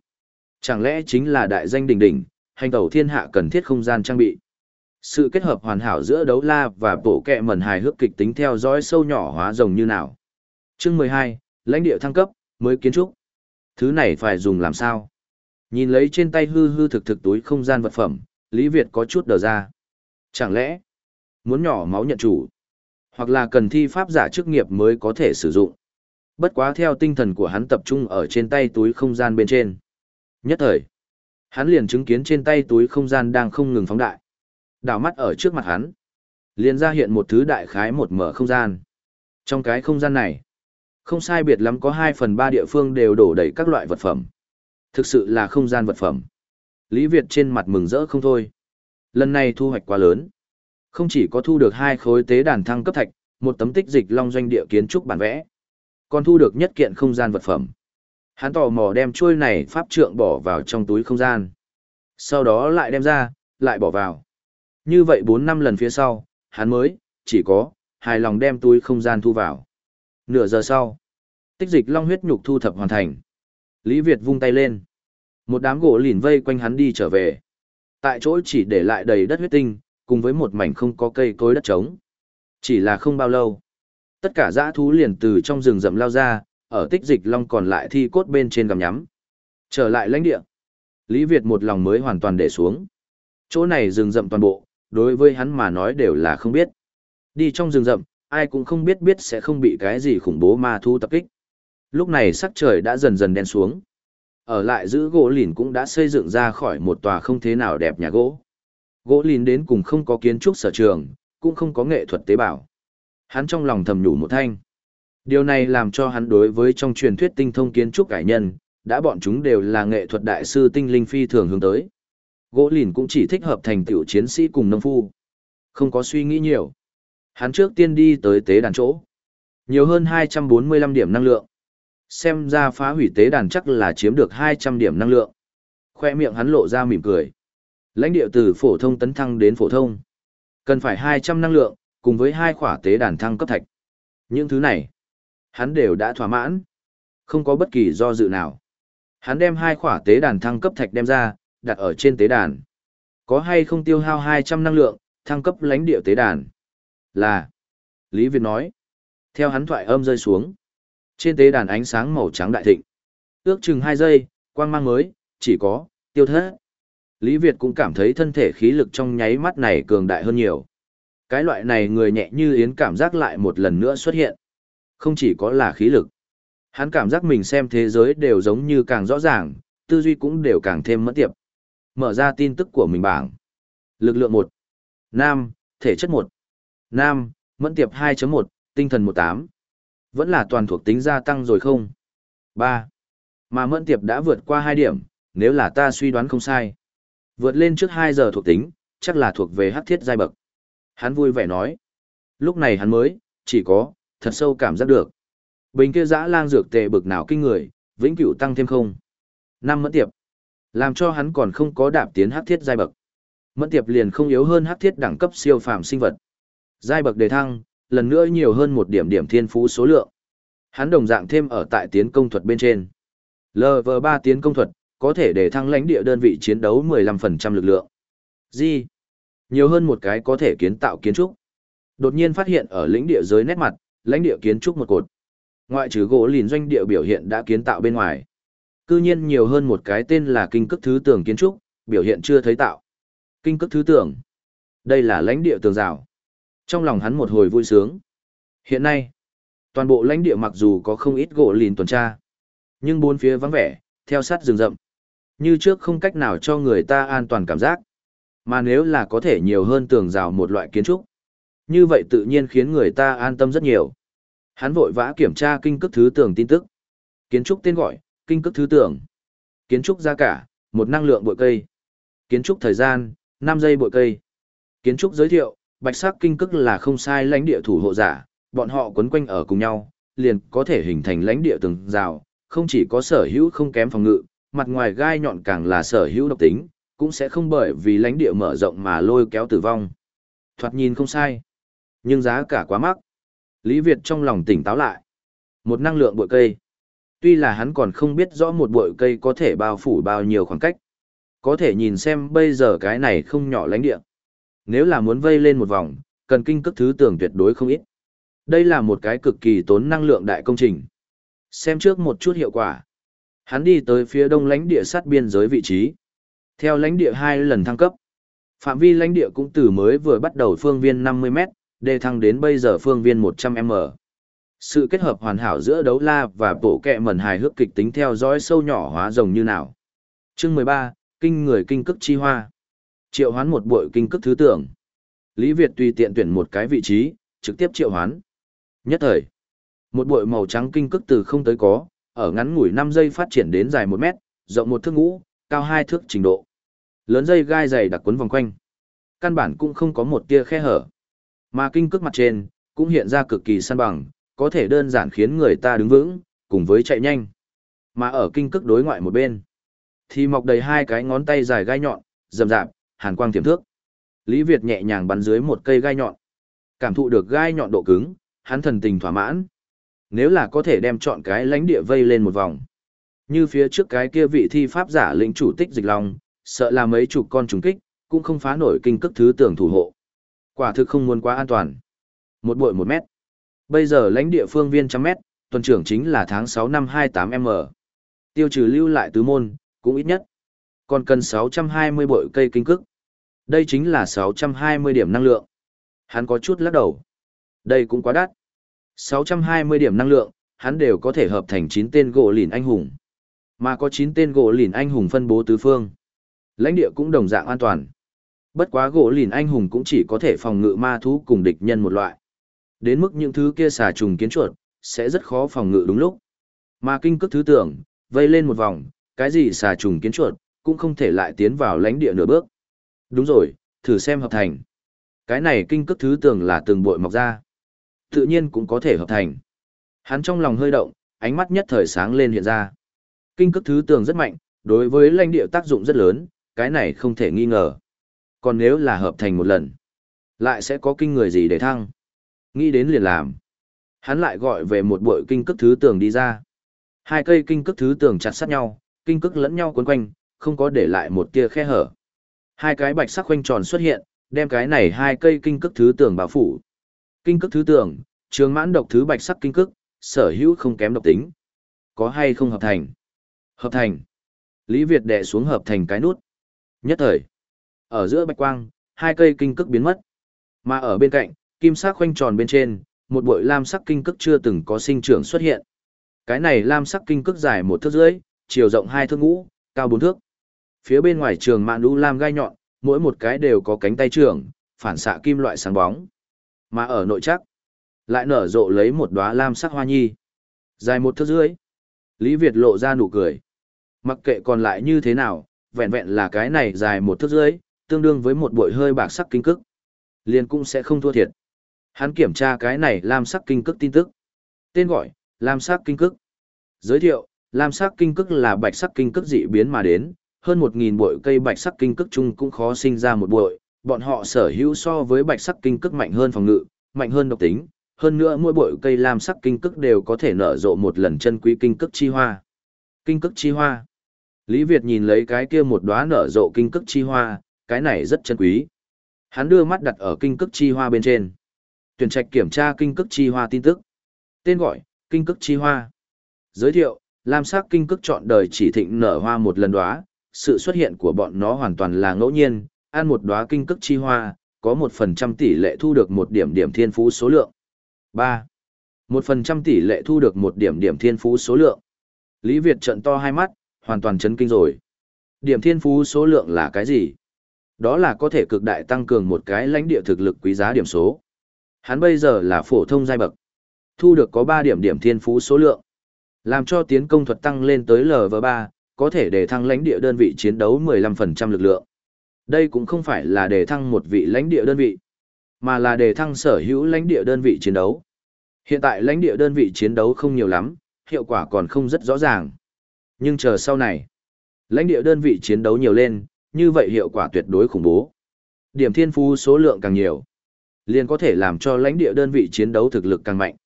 Speaker 1: chẳng lẽ chính là đại danh đỉnh đỉnh, hành tẩu thiên hạ cần thiết không gian trang bị. Sự kết hợp hoàn hảo giữa đấu la và bộ kẹ mẩn hài hước kịch tính theo dõi sâu nhỏ hóa rồng như nào. Chương mười hai lãnh địa thăng cấp, mới kiến trúc. Thứ này phải dùng làm sao? Nhìn lấy trên tay hư hư thực thực túi không gian vật phẩm, Lý Việt có chút đờ ra. Chẳng lẽ, muốn nhỏ máu nhận chủ, hoặc là cần thi pháp giả chức nghiệp mới có thể sử dụng. Bất quá theo tinh thần của hắn tập trung ở trên tay túi không gian bên trên. Nhất thời, hắn liền chứng kiến trên tay túi không gian đang không ngừng phóng đại. Đảo mắt ở trước mặt hắn, liền ra hiện một thứ đại khái một mở không gian. Trong cái không gian này, không sai biệt lắm có 2 phần 3 địa phương đều đổ đầy các loại vật phẩm. Thực sự là không gian vật phẩm. Lý Việt trên mặt mừng rỡ không thôi. Lần này thu hoạch quá lớn. Không chỉ có thu được hai khối tế đàn thăng cấp thạch, một tấm tích dịch long doanh địa kiến trúc bản vẽ, còn thu được nhất kiện không gian vật phẩm. Hắn tò mò đem chuôi này pháp trượng bỏ vào trong túi không gian. Sau đó lại đem ra, lại bỏ vào. Như vậy 4 năm lần phía sau, hắn mới, chỉ có, hài lòng đem túi không gian thu vào. Nửa giờ sau, tích dịch long huyết nhục thu thập hoàn thành. Lý Việt vung tay lên. Một đám gỗ lìn vây quanh hắn đi trở về. Tại chỗ chỉ để lại đầy đất huyết tinh, cùng với một mảnh không có cây cối đất trống. Chỉ là không bao lâu. Tất cả dã thú liền từ trong rừng rậm lao ra, ở tích dịch long còn lại thi cốt bên trên gầm nhắm. Trở lại lãnh địa. Lý Việt một lòng mới hoàn toàn để xuống. Chỗ này rừng rậm toàn bộ, đối với hắn mà nói đều là không biết. Đi trong rừng rậm, ai cũng không biết biết sẽ không bị cái gì khủng bố ma thu tập kích. Lúc này sắc trời đã dần dần đen xuống. Ở lại giữ gỗ lìn cũng đã xây dựng ra khỏi một tòa không thế nào đẹp nhà gỗ. Gỗ lìn đến cùng không có kiến trúc sở trường, cũng không có nghệ thuật tế bào. Hắn trong lòng thầm nhủ một thanh. Điều này làm cho hắn đối với trong truyền thuyết tinh thông kiến trúc cải nhân, đã bọn chúng đều là nghệ thuật đại sư tinh linh phi thường hướng tới. Gỗ lìn cũng chỉ thích hợp thành tiểu chiến sĩ cùng nông phu. Không có suy nghĩ nhiều. Hắn trước tiên đi tới tế đàn chỗ. Nhiều hơn 245 điểm năng lượng. Xem ra phá hủy tế đàn chắc là chiếm được 200 điểm năng lượng. Khoe miệng hắn lộ ra mỉm cười. Lãnh địa từ phổ thông tấn thăng đến phổ thông. Cần phải 200 năng lượng, cùng với hai khỏa tế đàn thăng cấp thạch. Những thứ này, hắn đều đã thỏa mãn. Không có bất kỳ do dự nào. Hắn đem hai khỏa tế đàn thăng cấp thạch đem ra, đặt ở trên tế đàn. Có hay không tiêu hao 200 năng lượng, thăng cấp lãnh địa tế đàn? Là. Lý Việt nói. Theo hắn thoại âm rơi xuống. Trên tế đàn ánh sáng màu trắng đại thịnh. Ước chừng 2 giây, quang mang mới, chỉ có, tiêu thất. Lý Việt cũng cảm thấy thân thể khí lực trong nháy mắt này cường đại hơn nhiều. Cái loại này người nhẹ như yến cảm giác lại một lần nữa xuất hiện. Không chỉ có là khí lực. Hắn cảm giác mình xem thế giới đều giống như càng rõ ràng, tư duy cũng đều càng thêm mẫn tiệp. Mở ra tin tức của mình bảng. Lực lượng 1. Nam, thể chất 1. Nam, mẫn tiệp 2.1, tinh thần 18. Vẫn là toàn thuộc tính gia tăng rồi không? 3. Mà mẫn tiệp đã vượt qua 2 điểm, nếu là ta suy đoán không sai. Vượt lên trước 2 giờ thuộc tính, chắc là thuộc về hắc thiết giai bậc. Hắn vui vẻ nói. Lúc này hắn mới, chỉ có, thật sâu cảm giác được. Bình kia dã lang dược tệ bực nào kinh người, vĩnh cửu tăng thêm không. Năm mẫn tiệp. Làm cho hắn còn không có đạp tiến hắc thiết giai bậc. Mẫn tiệp liền không yếu hơn hắc thiết đẳng cấp siêu phàm sinh vật. Giai bậc đề thăng, lần nữa nhiều hơn một điểm điểm thiên phú số lượng. Hắn đồng dạng thêm ở tại tiến công thuật bên trên. LV3 tiến công thuật, có thể để thăng lãnh địa đơn vị chiến đấu 15% lực lượng. Gì? Nhiều hơn một cái có thể kiến tạo kiến trúc. Đột nhiên phát hiện ở lĩnh địa giới nét mặt, lãnh địa kiến trúc một cột. Ngoại trừ gỗ lìn doanh địa biểu hiện đã kiến tạo bên ngoài. Cư nhiên nhiều hơn một cái tên là kinh cức thứ tường kiến trúc, biểu hiện chưa thấy tạo. Kinh cức thứ tường. Đây là lãnh địa tường rào. Trong lòng hắn một hồi vui sướng. Hiện nay, toàn bộ lãnh địa mặc dù có không ít gỗ lìn tuần tra, nhưng bốn phía vắng vẻ, theo sát rừng rậm. Như trước không cách nào cho người ta an toàn cảm giác. Mà nếu là có thể nhiều hơn tường rào một loại kiến trúc, như vậy tự nhiên khiến người ta an tâm rất nhiều. Hắn vội vã kiểm tra kinh cức thứ tường tin tức. Kiến trúc tên gọi, kinh cức thứ tường. Kiến trúc giá cả, một năng lượng bội cây. Kiến trúc thời gian, 5 giây bội cây. Kiến trúc giới thiệu, bạch sắc kinh cức là không sai lãnh địa thủ hộ giả, bọn họ quấn quanh ở cùng nhau, liền có thể hình thành lãnh địa tường rào, không chỉ có sở hữu không kém phòng ngự, mặt ngoài gai nhọn càng là sở hữu độc tính, cũng sẽ không bởi vì lãnh địa mở rộng mà lôi kéo tử vong. Thoạt nhìn không sai, nhưng giá cả quá mắc. Lý Việt trong lòng tỉnh táo lại. Một năng lượng bội cây. Tuy là hắn còn không biết rõ một bội cây có thể bao phủ bao nhiêu khoảng cách. Có thể nhìn xem bây giờ cái này không nhỏ lãnh địa. Nếu là muốn vây lên một vòng, cần kinh cước thứ tưởng tuyệt đối không ít. Đây là một cái cực kỳ tốn năng lượng đại công trình. Xem trước một chút hiệu quả. Hắn đi tới phía đông lãnh địa sát biên giới vị trí. Theo lãnh địa hai lần thăng cấp, phạm vi lãnh địa cũng từ mới vừa bắt đầu phương viên 50m, đề thăng đến bây giờ phương viên 100m. Sự kết hợp hoàn hảo giữa đấu la và bộ kẹ mẩn hài hước kịch tính theo dõi sâu nhỏ hóa rồng như nào. Chương 13, Kinh người kinh cức chi hoa. Triệu hoán một bội kinh cức thứ tưởng. Lý Việt tùy tiện tuyển một cái vị trí, trực tiếp triệu hoán. Nhất thời, một bội màu trắng kinh cức từ không tới có, ở ngắn ngủi 5 giây phát triển đến dài 1 mét, rộng một thước ngũ, cao 2 thước trình độ. Lớn dây gai dày đặc quấn vòng quanh. Căn bản cũng không có một tia khe hở. Mà kinh cước mặt trên, cũng hiện ra cực kỳ săn bằng, có thể đơn giản khiến người ta đứng vững, cùng với chạy nhanh. Mà ở kinh cước đối ngoại một bên, thì mọc đầy hai cái ngón tay dài gai nhọn, rầm rạp, hàn quang tiềm thước. Lý Việt nhẹ nhàng bắn dưới một cây gai nhọn. Cảm thụ được gai nhọn độ cứng, hắn thần tình thỏa mãn. Nếu là có thể đem chọn cái lãnh địa vây lên một vòng. Như phía trước cái kia vị thi pháp giả lĩnh chủ tích dịch long, sợ là mấy chục con trùng kích, cũng không phá nổi kinh cức thứ tưởng thủ hộ. Quả thực không muốn quá an toàn. Một bội một mét. Bây giờ lãnh địa phương viên trăm mét, tuần trưởng chính là tháng 6 năm 28M. Tiêu trừ lưu lại tứ môn, cũng ít nhất. Còn cần 620 bội cây kinh cức. Đây chính là 620 điểm năng lượng. Hắn có chút lắc đầu. Đây cũng quá đắt. 620 điểm năng lượng, hắn đều có thể hợp thành 9 tên gỗ lìn anh hùng. Mà có 9 tên gỗ lìn anh hùng phân bố tứ phương. Lãnh địa cũng đồng dạng an toàn. Bất quá gỗ lìn anh hùng cũng chỉ có thể phòng ngự ma thú cùng địch nhân một loại. Đến mức những thứ kia xà trùng kiến chuột, sẽ rất khó phòng ngự đúng lúc. Mà kinh cước thứ tưởng, vây lên một vòng, cái gì xà trùng kiến chuột, cũng không thể lại tiến vào lãnh địa nửa bước. Đúng rồi, thử xem hợp thành. Cái này kinh cước thứ tưởng là từng bội mọc ra. Tự nhiên cũng có thể hợp thành. Hắn trong lòng hơi động, ánh mắt nhất thời sáng lên hiện ra. Kinh cước thứ tường rất mạnh, đối với lãnh địa tác dụng rất lớn, cái này không thể nghi ngờ. Còn nếu là hợp thành một lần, lại sẽ có kinh người gì để thăng. Nghĩ đến liền làm. Hắn lại gọi về một bội kinh cức thứ tường đi ra. Hai cây kinh cức thứ tường chặt sát nhau, kinh cức lẫn nhau quấn quanh, không có để lại một tia khe hở. Hai cái bạch sắc quanh tròn xuất hiện, đem cái này hai cây kinh cức thứ tường bao phủ. Kinh cức thứ tường, trường mãn độc thứ bạch sắc kinh cức, sở hữu không kém độc tính. Có hay không hợp thành? Hợp thành. Lý Việt đè xuống hợp thành cái nút. Nhất thời, ở giữa bạch quang, hai cây kinh cức biến mất. Mà ở bên cạnh, kim sắc khoanh tròn bên trên, một bội lam sắc kinh cức chưa từng có sinh trưởng xuất hiện. Cái này lam sắc kinh cức dài một thước rưỡi, chiều rộng hai thước ngũ, cao bốn thước. Phía bên ngoài trường mạn lũ lam gai nhọn, mỗi một cái đều có cánh tay trưởng, phản xạ kim loại sáng bóng. Mà ở nội chắc, lại nở rộ lấy một đóa lam sắc hoa nhi. Dài một thước rưỡi. Lý Việt lộ ra nụ cười. Mặc kệ còn lại như thế nào, vẹn vẹn là cái này dài một thước dưới, tương đương với một bội hơi bạc sắc kinh cức. Liền cũng sẽ không thua thiệt. Hắn kiểm tra cái này lam sắc kinh cức tin tức. Tên gọi, lam sắc kinh cức. Giới thiệu, lam sắc kinh cức là bạch sắc kinh cức dị biến mà đến, hơn một nghìn bội cây bạch sắc kinh cức chung cũng khó sinh ra một bội, bọn họ sở hữu so với bạch sắc kinh cức mạnh hơn phòng ngự, mạnh hơn độc tính, hơn nữa mỗi bội cây lam sắc kinh cức đều có thể nở rộ một lần chân quý kinh cức chi hoa. Kinh cức chi hoa. Lý Việt nhìn lấy cái kia một đóa nở rộ kinh cức chi hoa, cái này rất chân quý. Hắn đưa mắt đặt ở kinh cức chi hoa bên trên. Tuyển trạch kiểm tra kinh cức chi hoa tin tức. Tên gọi, kinh cức chi hoa. Giới thiệu, lam sắc kinh cức chọn đời chỉ thịnh nở hoa một lần đóa, sự xuất hiện của bọn nó hoàn toàn là ngẫu nhiên, ăn một đóa kinh cức chi hoa, có một phần trăm tỷ lệ thu được một điểm điểm thiên phú số lượng. 3. Một phần trăm tỷ lệ thu được một điểm điểm thiên phú số lượng. Lý Việt trận to hai mắt, hoàn toàn chấn kinh rồi. Điểm thiên phú số lượng là cái gì? Đó là có thể cực đại tăng cường một cái lãnh địa thực lực quý giá điểm số. Hắn bây giờ là phổ thông giai bậc. Thu được có 3 điểm điểm thiên phú số lượng. Làm cho tiến công thuật tăng lên tới LV3, có thể để thăng lãnh địa đơn vị chiến đấu 15% lực lượng. Đây cũng không phải là để thăng một vị lãnh địa đơn vị, mà là để thăng sở hữu lãnh địa đơn vị chiến đấu. Hiện tại lãnh địa đơn vị chiến đấu không nhiều lắm, hiệu quả còn không rất rõ ràng. Nhưng chờ sau này, lãnh địa đơn vị chiến đấu nhiều lên, như vậy hiệu quả tuyệt đối khủng bố. Điểm thiên phú số lượng càng nhiều, liền có thể làm cho lãnh địa đơn vị chiến đấu thực lực càng mạnh.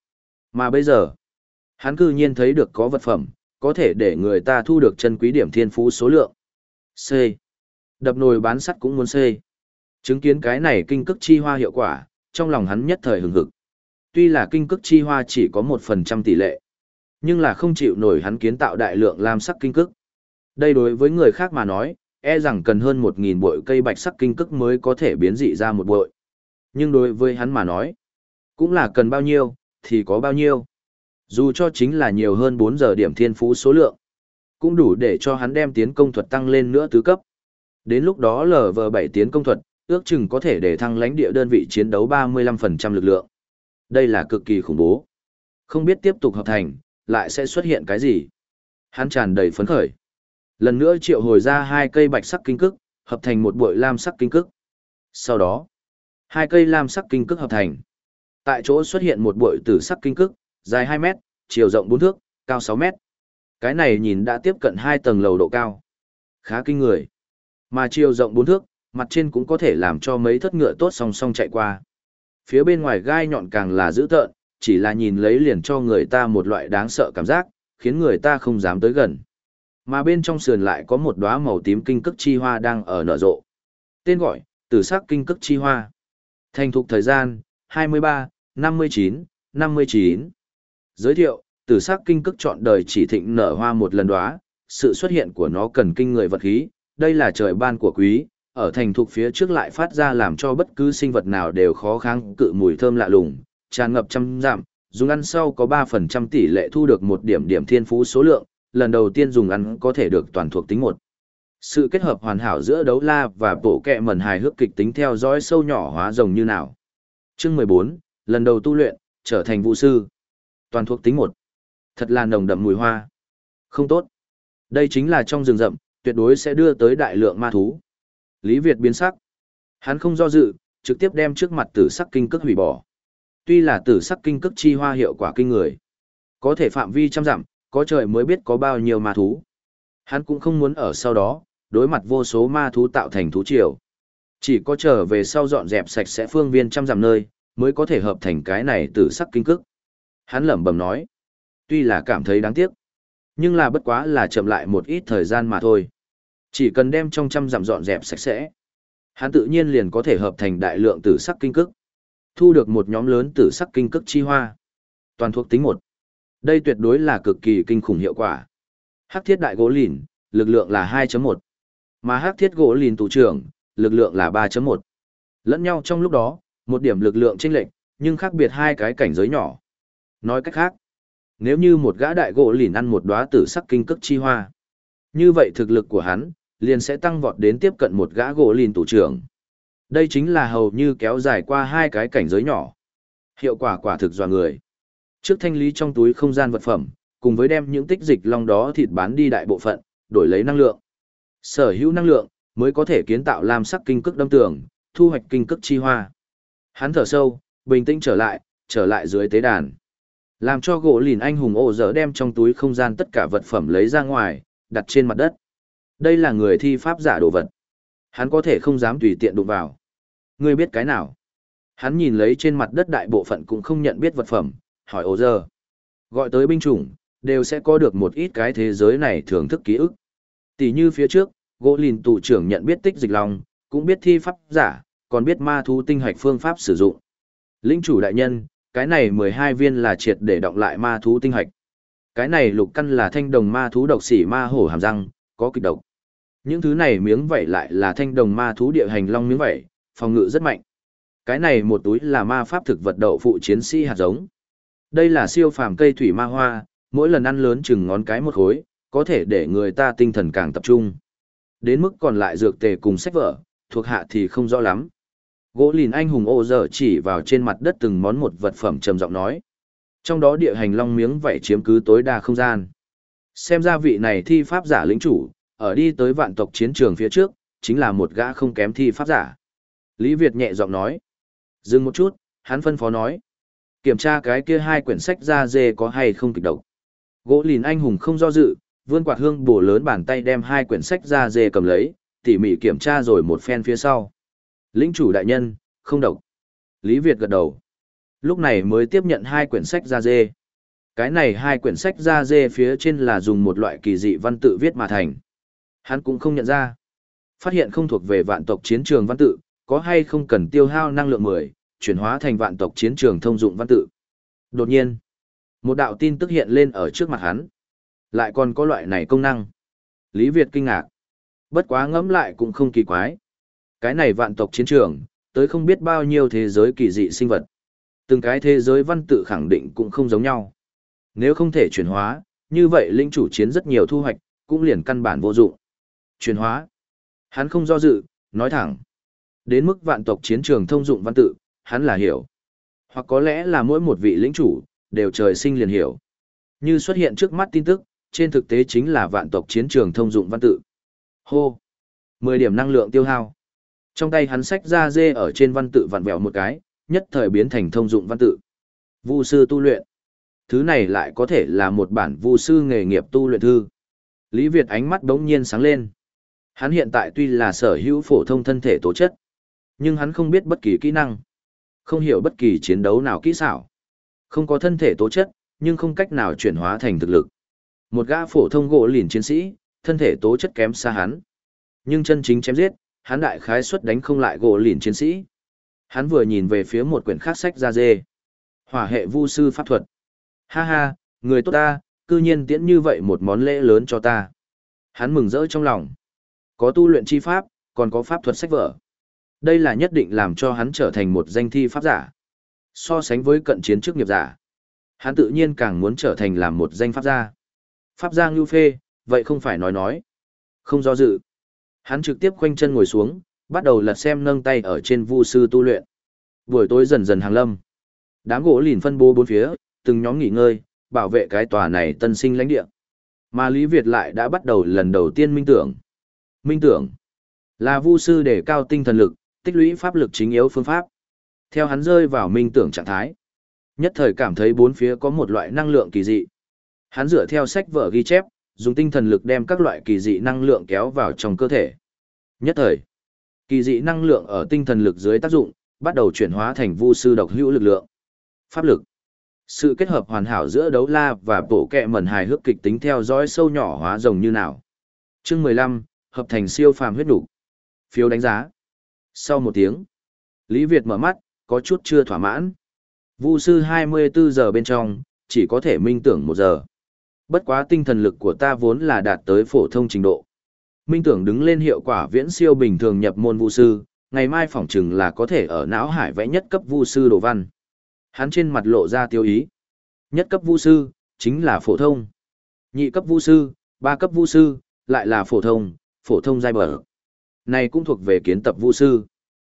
Speaker 1: Mà bây giờ, hắn cư nhiên thấy được có vật phẩm, có thể để người ta thu được chân quý điểm thiên phú số lượng. C. Đập nồi bán sắt cũng muốn C. Chứng kiến cái này kinh cức chi hoa hiệu quả, trong lòng hắn nhất thời hừng hực. Tuy là kinh cức chi hoa chỉ có 1% tỷ lệ, nhưng là không chịu nổi hắn kiến tạo đại lượng lam sắc kinh cức. Đây đối với người khác mà nói, e rằng cần hơn 1.000 bội cây bạch sắc kinh cức mới có thể biến dị ra một bội. Nhưng đối với hắn mà nói, cũng là cần bao nhiêu, thì có bao nhiêu. Dù cho chính là nhiều hơn 4 giờ điểm thiên phú số lượng, cũng đủ để cho hắn đem tiến công thuật tăng lên nữa tứ cấp. Đến lúc đó LV7 tiến công thuật, ước chừng có thể để thăng lãnh địa đơn vị chiến đấu 35% lực lượng. Đây là cực kỳ khủng bố. Không biết tiếp tục hợp thành, lại sẽ xuất hiện cái gì. Hắn tràn đầy phấn khởi. Lần nữa triệu hồi ra hai cây bạch sắc kinh cức, hợp thành một bội lam sắc kinh cức. Sau đó, hai cây lam sắc kinh cức hợp thành. Tại chỗ xuất hiện một bội tử sắc kinh cức, dài 2 mét, chiều rộng 4 thước, cao 6 mét. Cái này nhìn đã tiếp cận hai tầng lầu độ cao. Khá kinh người. Mà chiều rộng 4 thước, mặt trên cũng có thể làm cho mấy thất ngựa tốt song song chạy qua. Phía bên ngoài gai nhọn càng là dữ tợn, chỉ là nhìn lấy liền cho người ta một loại đáng sợ cảm giác, khiến người ta không dám tới gần. Mà bên trong sườn lại có một đóa màu tím kinh cức chi hoa đang ở nở rộ. Tên gọi, tử sắc kinh cức chi hoa. Thành thục thời gian, 23, 59, 59. Giới thiệu, tử sắc kinh cức chọn đời chỉ thịnh nở hoa một lần đóa, sự xuất hiện của nó cần kinh người vật khí, đây là trời ban của quý, ở thành thục phía trước lại phát ra làm cho bất cứ sinh vật nào đều khó kháng cự mùi thơm lạ lùng, tràn ngập trăm giảm dùng ăn sau có 3% tỷ lệ thu được một điểm điểm thiên phú số lượng, lần đầu tiên dùng ăn có thể được toàn thuộc tính một. Sự kết hợp hoàn hảo giữa đấu la và bộ kẹ mẩn hài hước kịch tính theo dõi sâu nhỏ hóa rồng như nào. Chương 14, lần đầu tu luyện, trở thành vũ sư. Toàn thuộc tính một. Thật là nồng đậm mùi hoa. Không tốt. Đây chính là trong rừng rậm, tuyệt đối sẽ đưa tới đại lượng ma thú. Lý Việt biến sắc. Hắn không do dự, trực tiếp đem trước mặt tử sắc kinh cức hủy bỏ. Tuy là tử sắc kinh cức chi hoa hiệu quả kinh người. Có thể phạm vi trăm dặm, có trời mới biết có bao nhiêu ma thú. Hắn cũng không muốn ở sau đó, đối mặt vô số ma thú tạo thành thú triều. Chỉ có trở về sau dọn dẹp sạch sẽ phương viên trăm dặm nơi, mới có thể hợp thành cái này tử sắc kinh cức. Hắn lẩm bẩm nói. Tuy là cảm thấy đáng tiếc, nhưng là bất quá là chậm lại một ít thời gian mà thôi. Chỉ cần đem trong trăm dặm dọn dẹp sạch sẽ, hắn tự nhiên liền có thể hợp thành đại lượng tử sắc kinh cức. Thu được một nhóm lớn tử sắc kinh cức chi hoa. Toàn thuộc tính một. Đây tuyệt đối là cực kỳ kinh khủng hiệu quả. Hắc thiết đại gỗ lìn, lực lượng là 2.1. Mà hắc thiết gỗ lìn tù trưởng, lực lượng là 3.1. Lẫn nhau trong lúc đó, một điểm lực lượng chênh lệch, nhưng khác biệt hai cái cảnh giới nhỏ. Nói cách khác, nếu như một gã đại gỗ lìn ăn một đóa tử sắc kinh cức chi hoa, như vậy thực lực của hắn liền sẽ tăng vọt đến tiếp cận một gã gỗ lìn tù trưởng. Đây chính là hầu như kéo dài qua hai cái cảnh giới nhỏ. Hiệu quả quả thực dọa người. Trước thanh lý trong túi không gian vật phẩm, cùng với đem những tích dịch long đó thịt bán đi đại bộ phận, đổi lấy năng lượng. Sở hữu năng lượng, mới có thể kiến tạo làm sắc kinh cức đâm tường, thu hoạch kinh cức chi hoa. Hắn thở sâu, bình tĩnh trở lại, trở lại dưới tế đàn. Làm cho gỗ lìn anh hùng ổ dở đem trong túi không gian tất cả vật phẩm lấy ra ngoài, đặt trên mặt đất. Đây là người thi pháp giả đồ vật. Hắn có thể không dám tùy tiện đụng vào. Ngươi biết cái nào? Hắn nhìn lấy trên mặt đất đại bộ phận cũng không nhận biết vật phẩm, hỏi ổ giờ. Gọi tới binh chủng, đều sẽ có được một ít cái thế giới này thưởng thức ký ức. Tỷ như phía trước, gỗ lìn tù trưởng nhận biết tích dịch lòng, cũng biết thi pháp giả, còn biết ma thú tinh hạch phương pháp sử dụng. Lĩnh chủ đại nhân, cái này 12 viên là triệt để động lại ma thú tinh hạch. Cái này lục căn là thanh đồng ma thú độc xỉ ma hổ hàm răng, có kịch độc. Những thứ này miếng vảy lại là thanh đồng ma thú địa hành long miếng vảy, phòng ngự rất mạnh. Cái này một túi là ma pháp thực vật đậu phụ chiến sĩ hạt giống. Đây là siêu phàm cây thủy ma hoa, mỗi lần ăn lớn chừng ngón cái một khối, có thể để người ta tinh thần càng tập trung. Đến mức còn lại dược tề cùng sách vở, thuộc hạ thì không rõ lắm. Gỗ lìn anh hùng ô giờ chỉ vào trên mặt đất từng món một vật phẩm trầm giọng nói. Trong đó địa hành long miếng vảy chiếm cứ tối đa không gian. Xem ra vị này thi pháp giả lĩnh chủ, ở đi tới vạn tộc chiến trường phía trước, chính là một gã không kém thi pháp giả. Lý Việt nhẹ giọng nói. Dừng một chút, hắn phân phó nói. Kiểm tra cái kia hai quyển sách da dê có hay không kịch độc. Gỗ lìn anh hùng không do dự, vươn quạt hương bổ lớn bàn tay đem hai quyển sách da dê cầm lấy, tỉ mỉ kiểm tra rồi một phen phía sau. Lĩnh chủ đại nhân, không độc. Lý Việt gật đầu. Lúc này mới tiếp nhận hai quyển sách da dê. Cái này hai quyển sách da dê phía trên là dùng một loại kỳ dị văn tự viết mà thành. Hắn cũng không nhận ra. Phát hiện không thuộc về vạn tộc chiến trường văn tự, có hay không cần tiêu hao năng lượng 10, chuyển hóa thành vạn tộc chiến trường thông dụng văn tự. Đột nhiên, một đạo tin tức hiện lên ở trước mặt hắn. Lại còn có loại này công năng. Lý Việt kinh ngạc. Bất quá ngẫm lại cũng không kỳ quái. Cái này vạn tộc chiến trường, tới không biết bao nhiêu thế giới kỳ dị sinh vật. Từng cái thế giới văn tự khẳng định cũng không giống nhau. Nếu không thể chuyển hóa, như vậy linh chủ chiến rất nhiều thu hoạch, cũng liền căn bản vô dụng. Chuyển hóa. Hắn không do dự, nói thẳng. Đến mức vạn tộc chiến trường thông dụng văn tự, hắn là hiểu. Hoặc có lẽ là mỗi một vị lĩnh chủ, đều trời sinh liền hiểu. Như xuất hiện trước mắt tin tức, trên thực tế chính là vạn tộc chiến trường thông dụng văn tự. Hô! 10 điểm năng lượng tiêu hao. Trong tay hắn sách ra dê ở trên văn tự vặn vẹo một cái, nhất thời biến thành thông dụng văn tự. Vu sư tu luyện. Thứ này lại có thể là một bản vu sư nghề nghiệp tu luyện thư. Lý Việt ánh mắt đống nhiên sáng lên. Hắn hiện tại tuy là sở hữu phổ thông thân thể tố chất, nhưng hắn không biết bất kỳ kỹ năng, không hiểu bất kỳ chiến đấu nào kỹ xảo. Không có thân thể tố chất, nhưng không cách nào chuyển hóa thành thực lực. Một gã phổ thông gỗ lìn chiến sĩ, thân thể tố chất kém xa hắn. Nhưng chân chính chém giết, hắn đại khái suất đánh không lại gỗ lìn chiến sĩ. Hắn vừa nhìn về phía một quyển khác sách ra dê. Hỏa hệ vu sư pháp thuật. Ha ha, người tốt ta, cư nhiên tiễn như vậy một món lễ lớn cho ta. Hắn mừng rỡ trong lòng. Có tu luyện chi pháp, còn có pháp thuật sách vở. Đây là nhất định làm cho hắn trở thành một danh thi pháp giả. So sánh với cận chiến chức nghiệp giả, hắn tự nhiên càng muốn trở thành làm một danh pháp gia. Pháp gia ngưu phê, vậy không phải nói nói. Không do dự. Hắn trực tiếp khoanh chân ngồi xuống, bắt đầu lật xem nâng tay ở trên vu sư tu luyện. Buổi tối dần dần hàng lâm. Đám gỗ lìn phân bố bốn phía, từng nhóm nghỉ ngơi, bảo vệ cái tòa này tân sinh lãnh địa. Mà Lý Việt lại đã bắt đầu lần đầu tiên minh tưởng. Minh tưởng là vu sư để cao tinh thần lực, tích lũy pháp lực chính yếu phương pháp. Theo hắn rơi vào minh tưởng trạng thái, nhất thời cảm thấy bốn phía có một loại năng lượng kỳ dị. Hắn dựa theo sách vở ghi chép, dùng tinh thần lực đem các loại kỳ dị năng lượng kéo vào trong cơ thể. Nhất thời, kỳ dị năng lượng ở tinh thần lực dưới tác dụng, bắt đầu chuyển hóa thành vu sư độc hữu lực lượng. Pháp lực. Sự kết hợp hoàn hảo giữa đấu la và bộ kẹ mẩn hài hước kịch tính theo dõi sâu nhỏ hóa rồng như nào. Chương 15, hợp thành siêu phàm huyết đủ. Phiếu đánh giá. Sau một tiếng, Lý Việt mở mắt, có chút chưa thỏa mãn. Vu sư 24 giờ bên trong, chỉ có thể minh tưởng một giờ. Bất quá tinh thần lực của ta vốn là đạt tới phổ thông trình độ. Minh tưởng đứng lên hiệu quả viễn siêu bình thường nhập môn vu sư, ngày mai phỏng chừng là có thể ở não hải vẽ nhất cấp vu sư đồ văn. Hắn trên mặt lộ ra tiêu ý. Nhất cấp vu sư, chính là phổ thông. Nhị cấp vu sư, ba cấp vu sư, lại là phổ thông, phổ thông giai bờ. Này cũng thuộc về kiến tập vu sư.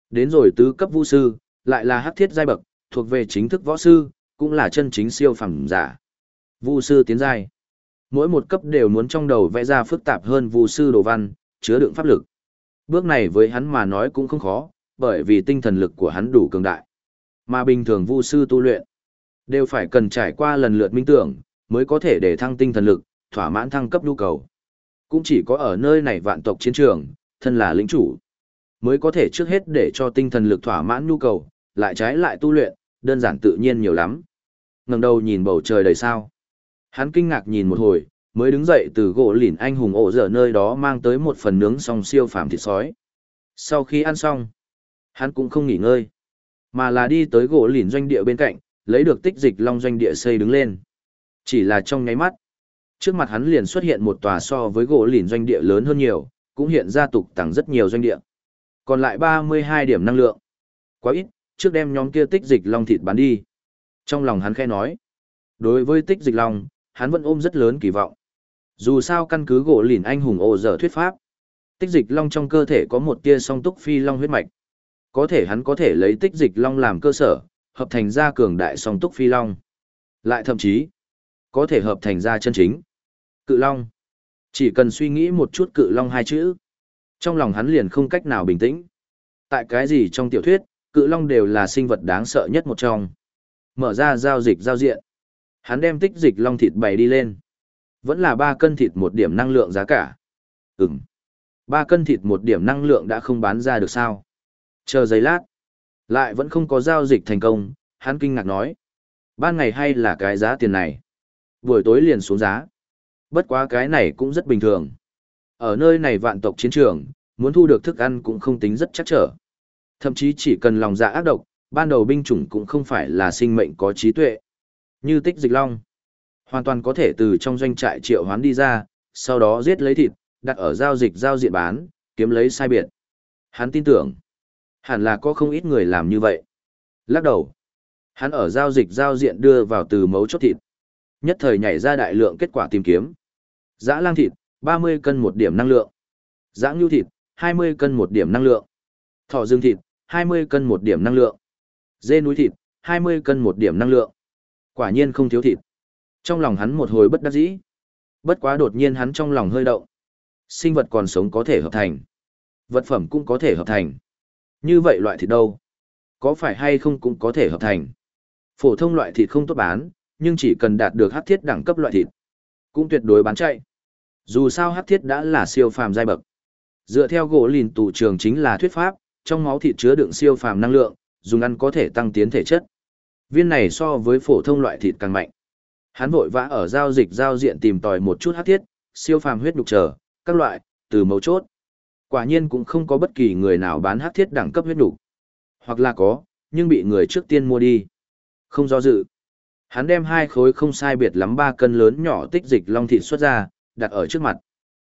Speaker 1: Đến rồi tứ cấp vu sư, lại là hắc thiết giai bậc, thuộc về chính thức võ sư, cũng là chân chính siêu phẩm giả. Vu sư tiến giai. Mỗi một cấp đều muốn trong đầu vẽ ra phức tạp hơn vu sư đồ văn, chứa đựng pháp lực. Bước này với hắn mà nói cũng không khó, bởi vì tinh thần lực của hắn đủ cường đại. Mà bình thường vu sư tu luyện, đều phải cần trải qua lần lượt minh tưởng, mới có thể để thăng tinh thần lực, thỏa mãn thăng cấp nhu cầu. Cũng chỉ có ở nơi này vạn tộc chiến trường, thân là lĩnh chủ, mới có thể trước hết để cho tinh thần lực thỏa mãn nhu cầu, lại trái lại tu luyện, đơn giản tự nhiên nhiều lắm. ngẩng đầu nhìn bầu trời đầy sao. Hắn kinh ngạc nhìn một hồi, mới đứng dậy từ gỗ lìn anh hùng ổ dở nơi đó mang tới một phần nướng xong siêu phàm thịt sói. Sau khi ăn xong, hắn cũng không nghỉ ngơi, mà là đi tới gỗ lìn doanh địa bên cạnh, lấy được tích dịch long doanh địa xây đứng lên. Chỉ là trong nháy mắt, trước mặt hắn liền xuất hiện một tòa so với gỗ lìn doanh địa lớn hơn nhiều, cũng hiện ra tục tăng rất nhiều doanh địa. Còn lại 32 điểm năng lượng. Quá ít, trước đem nhóm kia tích dịch long thịt bán đi. Trong lòng hắn khẽ nói, đối với tích dịch long, hắn vẫn ôm rất lớn kỳ vọng. Dù sao căn cứ gỗ lìn anh hùng ồ dở thuyết pháp, tích dịch long trong cơ thể có một tia song túc phi long huyết mạch. Có thể hắn có thể lấy tích dịch long làm cơ sở, hợp thành ra cường đại song túc phi long. Lại thậm chí, có thể hợp thành ra chân chính. Cự long. Chỉ cần suy nghĩ một chút cự long hai chữ. Trong lòng hắn liền không cách nào bình tĩnh. Tại cái gì trong tiểu thuyết, cự long đều là sinh vật đáng sợ nhất một trong. Mở ra giao dịch giao diện. Hắn đem tích dịch long thịt bày đi lên. Vẫn là ba cân thịt một điểm năng lượng giá cả. Ừm. ba cân thịt một điểm năng lượng đã không bán ra được sao? Chờ giây lát. Lại vẫn không có giao dịch thành công, hắn kinh ngạc nói. Ban ngày hay là cái giá tiền này? Buổi tối liền xuống giá. Bất quá cái này cũng rất bình thường. Ở nơi này vạn tộc chiến trường, muốn thu được thức ăn cũng không tính rất chắc trở. Thậm chí chỉ cần lòng dạ ác độc, ban đầu binh chủng cũng không phải là sinh mệnh có trí tuệ. Như tích dịch long, hoàn toàn có thể từ trong doanh trại triệu hoán đi ra, sau đó giết lấy thịt, đặt ở giao dịch giao diện bán, kiếm lấy sai biệt. Hắn tin tưởng, hẳn là có không ít người làm như vậy. Lắc đầu, hắn ở giao dịch giao diện đưa vào từ mấu chốt thịt. Nhất thời nhảy ra đại lượng kết quả tìm kiếm. Dã lang thịt, 30 cân một điểm năng lượng. Dã ngưu thịt, 20 cân một điểm năng lượng. Thỏ dương thịt, 20 cân một điểm năng lượng. Dê núi thịt, 20 cân một điểm năng lượng. Quả nhiên không thiếu thịt. Trong lòng hắn một hồi bất đắc dĩ. Bất quá đột nhiên hắn trong lòng hơi động. Sinh vật còn sống có thể hợp thành. Vật phẩm cũng có thể hợp thành. Như vậy loại thịt đâu? Có phải hay không cũng có thể hợp thành. Phổ thông loại thịt không tốt bán, nhưng chỉ cần đạt được hắc thiết đẳng cấp loại thịt, cũng tuyệt đối bán chạy. Dù sao hắc thiết đã là siêu phàm giai bậc. Dựa theo gỗ lìn tủ trường chính là thuyết pháp, trong máu thịt chứa đựng siêu phàm năng lượng, dùng ăn có thể tăng tiến thể chất. Viên này so với phổ thông loại thịt càng mạnh. Hắn vội vã ở giao dịch giao diện tìm tòi một chút hắc thiết, siêu phàm huyết nhục trở, các loại, từ mấu chốt. Quả nhiên cũng không có bất kỳ người nào bán hắc thiết đẳng cấp huyết nhục. Hoặc là có, nhưng bị người trước tiên mua đi. Không do dự. Hắn đem hai khối không sai biệt lắm ba cân lớn nhỏ tích dịch long thịt xuất ra, đặt ở trước mặt.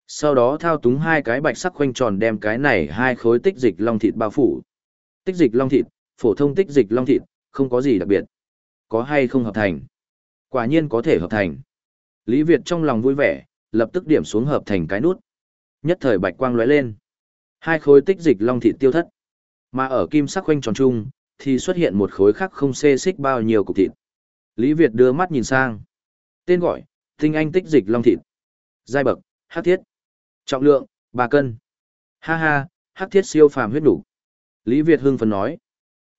Speaker 1: Sau đó thao túng hai cái bạch sắc khoanh tròn đem cái này hai khối tích dịch long thịt bao phủ. Tích dịch long thịt, phổ thông tích dịch long thịt, không có gì đặc biệt. Có hay không hợp thành? Quả nhiên có thể hợp thành. Lý Việt trong lòng vui vẻ, lập tức điểm xuống hợp thành cái nút. Nhất thời bạch quang lóe lên. Hai khối tích dịch long thịt tiêu thất. Mà ở kim sắc khoanh tròn chung, thì xuất hiện một khối khác không xê xích bao nhiêu cục thịt. Lý Việt đưa mắt nhìn sang. Tên gọi, tinh anh tích dịch long thịt. Giai bậc, hắc thiết. Trọng lượng, ba cân. Ha ha, hắc thiết siêu phàm huyết đủ. Lý Việt hưng phấn nói.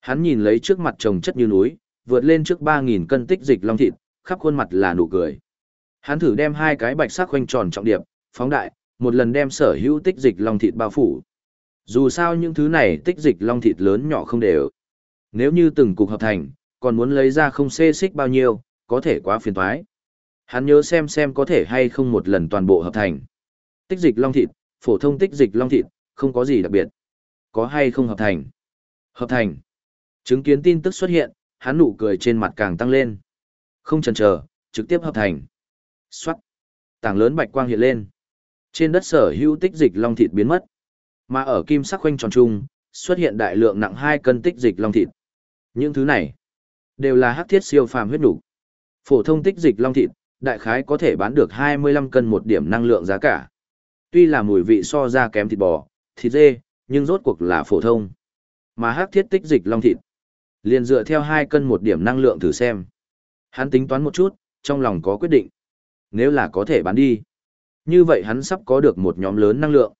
Speaker 1: Hắn nhìn lấy trước mặt trồng chất như núi, vượt lên trước ba nghìn cân tích dịch long thịt, khắp khuôn mặt là nụ cười. Hắn thử đem hai cái bạch sắc khoanh tròn trọng điệp, phóng đại, một lần đem sở hữu tích dịch long thịt bao phủ. Dù sao những thứ này tích dịch long thịt lớn nhỏ không đều. Nếu như từng cục hợp thành, còn muốn lấy ra không xê xích bao nhiêu, có thể quá phiền toái. Hắn nhớ xem xem có thể hay không một lần toàn bộ hợp thành. Tích dịch long thịt, phổ thông tích dịch long thịt, không có gì đặc biệt. Có hay không hợp thành? Hợp thành. Chứng kiến tin tức xuất hiện, hắn nụ cười trên mặt càng tăng lên. Không chần chờ, trực tiếp hợp thành. Xoát. Tảng lớn bạch quang hiện lên. Trên đất sở hữu tích dịch long thịt biến mất. Mà ở kim sắc khoanh tròn trung, xuất hiện đại lượng nặng 2 cân tích dịch long thịt. Những thứ này đều là hắc thiết siêu phàm huyết đủ. Phổ thông tích dịch long thịt, đại khái có thể bán được 25 cân một điểm năng lượng giá cả. Tuy là mùi vị so ra kém thịt bò, thịt dê, nhưng rốt cuộc là phổ thông. Mà hắc thiết tích dịch long thịt, liền dựa theo 2 cân một điểm năng lượng thử xem. Hắn tính toán một chút, trong lòng có quyết định. Nếu là có thể bán đi, như vậy hắn sắp có được một nhóm lớn năng lượng.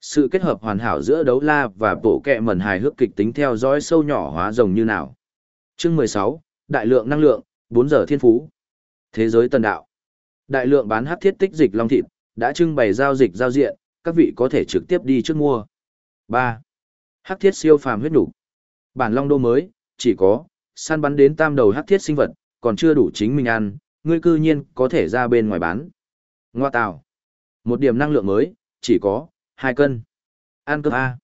Speaker 1: Sự kết hợp hoàn hảo giữa đấu la và bộ kẹ mẩn hài hước kịch tính theo dõi sâu nhỏ hóa rồng như nào. Chương 16, Đại lượng năng lượng, 4 giờ thiên phú. Thế giới tần đạo. Đại lượng bán hắc thiết tích dịch long thịt, đã trưng bày giao dịch giao diện, các vị có thể trực tiếp đi trước mua. 3. Hắc thiết siêu phàm huyết đủ. Bản long đô mới, chỉ có, săn bắn đến tam đầu hắc thiết sinh vật, còn chưa đủ chính mình ăn, ngươi cư nhiên có thể ra bên ngoài bán. Ngoa tào. Một điểm năng lượng mới, chỉ có, 2 cân. Ăn cơm A.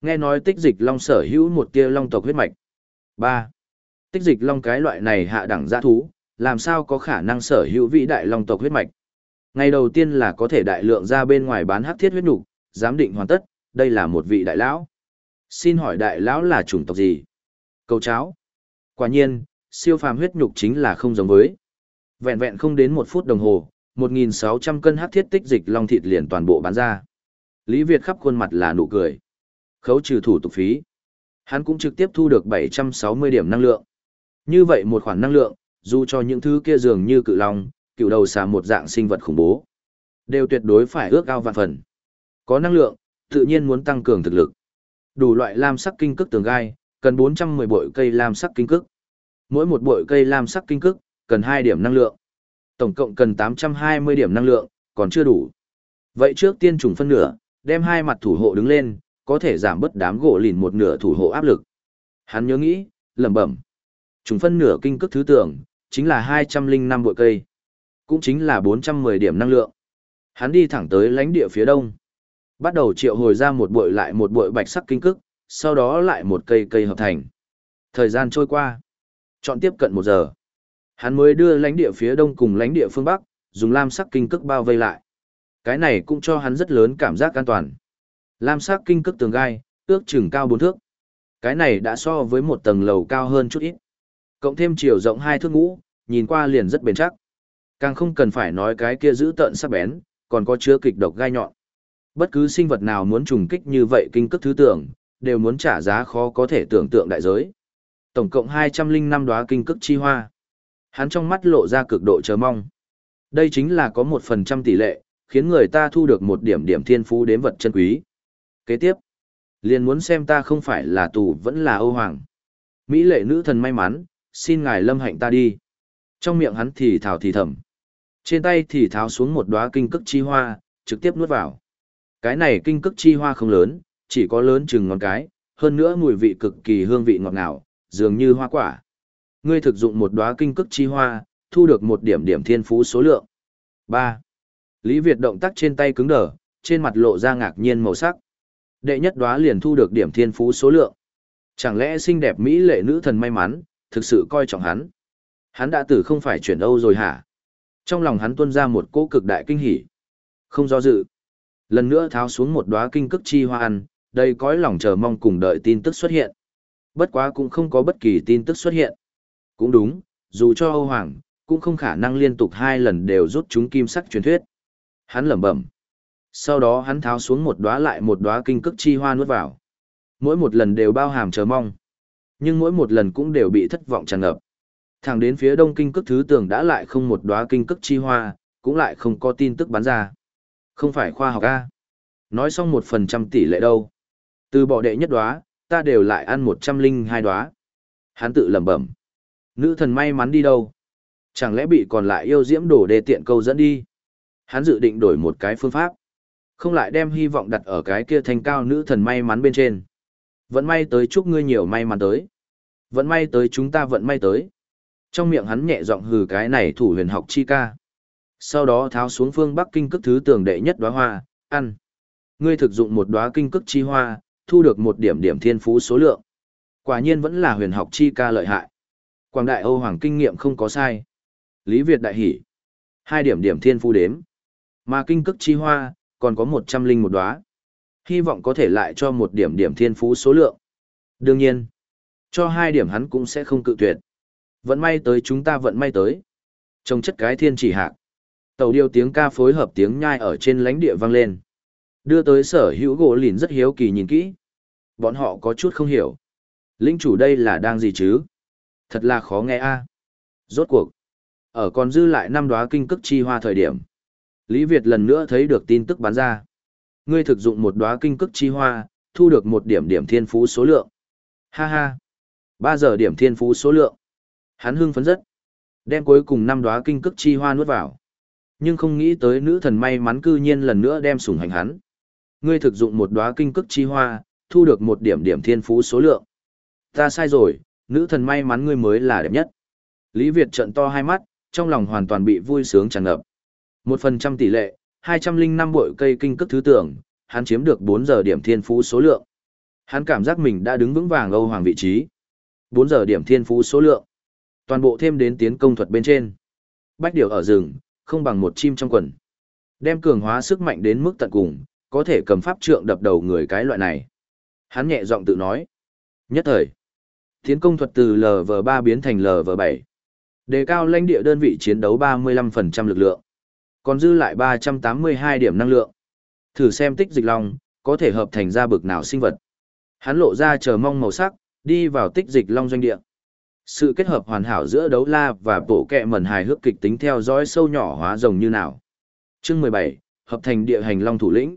Speaker 1: Nghe nói tích dịch long sở hữu một tia long tộc huyết mạch. 3. Tích dịch long cái loại này hạ đẳng giã thú, làm sao có khả năng sở hữu vĩ đại long tộc huyết mạch. Ngày đầu tiên là có thể đại lượng ra bên ngoài bán hắc thiết huyết nục, giám định hoàn tất, đây là một vị đại lão. Xin hỏi đại lão là chủng tộc gì? Câu cháo. Quả nhiên, siêu phàm huyết nhục chính là không giống với. Vẹn vẹn không đến một phút đồng hồ, 1.600 cân hắc thiết tích dịch long thịt liền toàn bộ bán ra. Lý Việt khắp khuôn mặt là nụ cười. Khấu trừ thủ tục phí. Hắn cũng trực tiếp thu được 760 điểm năng lượng. Như vậy một khoản năng lượng, dù cho những thứ kia dường như cự long, cựu đầu xà một dạng sinh vật khủng bố, đều tuyệt đối phải ước ao vạn phần. Có năng lượng, tự nhiên muốn tăng cường thực lực. Đủ loại lam sắc kinh cức tường gai, cần 410 bội cây lam sắc kinh cức. Mỗi một bội cây lam sắc kinh cức, cần 2 điểm năng lượng. Tổng cộng cần 820 điểm năng lượng, còn chưa đủ. Vậy trước tiên trùng phân nửa, đem hai mặt thủ hộ đứng lên, có thể giảm bớt đám gỗ lìn một nửa thủ hộ áp lực. Hắn nhớ nghĩ, lẩm bẩm. Trùng phân nửa kinh cước thứ tưởng, chính là 205 bội cây. Cũng chính là 410 điểm năng lượng. Hắn đi thẳng tới lãnh địa phía đông. Bắt đầu triệu hồi ra một bội lại một bội bạch sắc kinh cước, sau đó lại một cây cây hợp thành. Thời gian trôi qua. Chọn tiếp cận một giờ. Hắn mới đưa lãnh địa phía đông cùng lãnh địa phương bắc, dùng lam sắc kinh cước bao vây lại. Cái này cũng cho hắn rất lớn cảm giác an toàn. Lam sắc kinh cước tường gai, ước chừng cao bốn thước. Cái này đã so với một tầng lầu cao hơn chút ít. Cộng thêm chiều rộng hai thước ngũ, nhìn qua liền rất bền chắc. Càng không cần phải nói cái kia giữ tận sắc bén, còn có chứa kịch độc gai nhọn. Bất cứ sinh vật nào muốn trùng kích như vậy kinh cấp thứ tưởng, đều muốn trả giá khó có thể tưởng tượng đại giới. Tổng cộng 205 đóa kinh cấp chi hoa. Hắn trong mắt lộ ra cực độ chờ mong. Đây chính là có 1% tỷ lệ, khiến người ta thu được một điểm điểm thiên phú đến vật chân quý. Kế tiếp, liền muốn xem ta không phải là tù vẫn là Âu Hoàng. Mỹ lệ nữ thần may mắn, xin ngài lâm hạnh ta đi. Trong miệng hắn thì thảo thì thầm. Trên tay thì tháo xuống một đóa kinh cức chi hoa, trực tiếp nuốt vào. Cái này kinh cức chi hoa không lớn, chỉ có lớn chừng ngón cái, hơn nữa mùi vị cực kỳ hương vị ngọt ngào, dường như hoa quả. Ngươi thực dụng một đóa kinh cức chi hoa, thu được một điểm điểm thiên phú số lượng. 3. Lý Việt động tác trên tay cứng đờ, trên mặt lộ ra ngạc nhiên màu sắc. Đệ nhất đóa liền thu được điểm thiên phú số lượng. Chẳng lẽ xinh đẹp mỹ lệ nữ thần may mắn, thực sự coi trọng hắn. Hắn đã tử không phải chuyển Âu rồi hả? Trong lòng hắn tuôn ra một cỗ cực đại kinh hỉ. Không do dự. Lần nữa tháo xuống một đóa kinh cức chi hoa ăn, đây cõi lòng chờ mong cùng đợi tin tức xuất hiện. Bất quá cũng không có bất kỳ tin tức xuất hiện. Cũng đúng, dù cho Âu Hoàng, cũng không khả năng liên tục hai lần đều rút chúng kim sắc truyền thuyết. Hắn lẩm bẩm. Sau đó hắn tháo xuống một đóa lại một đóa kinh cức chi hoa nuốt vào. Mỗi một lần đều bao hàm chờ mong. Nhưng mỗi một lần cũng đều bị thất vọng tràn ngập. Thẳng đến phía đông kinh cức thứ tường đã lại không một đóa kinh cức chi hoa, cũng lại không có tin tức bán ra. Không phải khoa học A. Nói xong một phần trăm tỷ lệ đâu. Từ bỏ đệ nhất đóa, ta đều lại ăn một trăm linh hai đóa. Hắn tự lẩm bẩm. Nữ thần may mắn đi đâu? Chẳng lẽ bị còn lại yêu diễm đổ đề tiện câu dẫn đi? Hắn dự định đổi một cái phương pháp. Không lại đem hy vọng đặt ở cái kia thành cao nữ thần may mắn bên trên. Vận may tới chúc ngươi nhiều may mắn tới. Vận may tới chúng ta vận may tới. Trong miệng hắn nhẹ giọng hừ cái này thủ huyền học chi ca. Sau đó tháo xuống phương Bắc kinh cước thứ tường đệ nhất đóa hoa, ăn. Ngươi thực dụng một đóa kinh cước chi hoa, thu được một điểm điểm thiên phú số lượng. Quả nhiên vẫn là huyền học chi ca lợi hại. Quảng đại Âu Hoàng kinh nghiệm không có sai. Lý Việt đại hỉ. Hai điểm điểm thiên phú đếm. Mà kinh cước chi hoa, còn có một trăm linh một đóa. Hy vọng có thể lại cho một điểm điểm thiên phú số lượng. Đương nhiên, cho hai điểm hắn cũng sẽ không cự tuyệt. Vẫn may tới chúng ta vẫn may tới. Trong chất cái thiên chỉ hạc. Tàu điêu tiếng ca phối hợp tiếng nhai ở trên lãnh địa vang lên. Đưa tới sở hữu gỗ lìn rất hiếu kỳ nhìn kỹ. Bọn họ có chút không hiểu. Linh chủ đây là đang gì chứ? Thật là khó nghe a. Rốt cuộc. Ở còn dư lại năm đóa kinh cức chi hoa thời điểm. Lý Việt lần nữa thấy được tin tức bán ra. Ngươi thực dụng một đóa kinh cức chi hoa, thu được một điểm điểm thiên phú số lượng. Ha ha. Ba giờ điểm thiên phú số lượng. Hắn hưng phấn rất. Đem cuối cùng năm đóa kinh cức chi hoa nuốt vào. Nhưng không nghĩ tới nữ thần may mắn cư nhiên lần nữa đem sủng hành hắn. Ngươi thực dụng một đóa kinh cức chi hoa, thu được một điểm điểm thiên phú số lượng. Ta sai rồi, nữ thần may mắn ngươi mới là đẹp nhất. Lý Việt trận to hai mắt, trong lòng hoàn toàn bị vui sướng tràn ngập. Một phần trăm tỷ lệ, 205 bội cây kinh cức thứ tưởng, hắn chiếm được 4 giờ điểm thiên phú số lượng. Hắn cảm giác mình đã đứng vững vàng Âu Hoàng vị trí. 4 giờ điểm thiên phú số lượng. Toàn bộ thêm đến tiến công thuật bên trên. Bách điều ở rừng, không bằng một chim trong quần. Đem cường hóa sức mạnh đến mức tận cùng, có thể cầm pháp trượng đập đầu người cái loại này. Hắn nhẹ giọng tự nói. Nhất thời, tiến công thuật từ LV3 biến thành LV7. Đề cao lãnh địa đơn vị chiến đấu 35% lực lượng. Còn dư lại 382 điểm năng lượng. Thử xem tích dịch long, có thể hợp thành ra bực nào sinh vật. Hắn lộ ra chờ mong màu sắc, đi vào tích dịch long doanh địa. Sự kết hợp hoàn hảo giữa đấu la và bộ kẹ mẩn hài hước kịch tính theo dõi sâu nhỏ hóa rồng như nào. Chương 17, hợp thành địa hành long thủ lĩnh.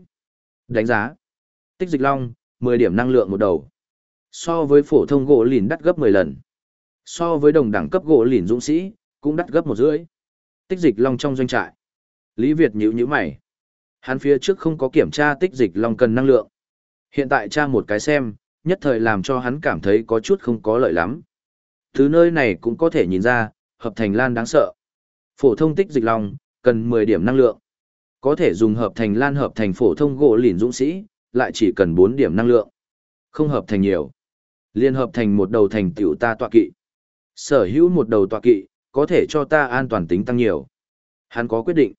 Speaker 1: Đánh giá. Tích dịch long, 10 điểm năng lượng một đầu. So với phổ thông gỗ lìn đắt gấp 10 lần. So với đồng đẳng cấp gỗ lìn dũng sĩ, cũng đắt gấp một rưỡi. Tích dịch long trong doanh trại. Lý Việt nhíu nhíu mày. Hắn phía trước không có kiểm tra tích dịch long cần năng lượng. Hiện tại tra một cái xem, nhất thời làm cho hắn cảm thấy có chút không có lợi lắm. Thứ nơi này cũng có thể nhìn ra, hợp thành lan đáng sợ. Phổ thông tích dịch long, cần 10 điểm năng lượng. Có thể dùng hợp thành lan hợp thành phổ thông gỗ lìn dũng sĩ, lại chỉ cần 4 điểm năng lượng. Không hợp thành nhiều. Liên hợp thành một đầu thành tiểu ta tọa kỵ. Sở hữu một đầu tọa kỵ, có thể cho ta an toàn tính tăng nhiều. Hắn có quyết định.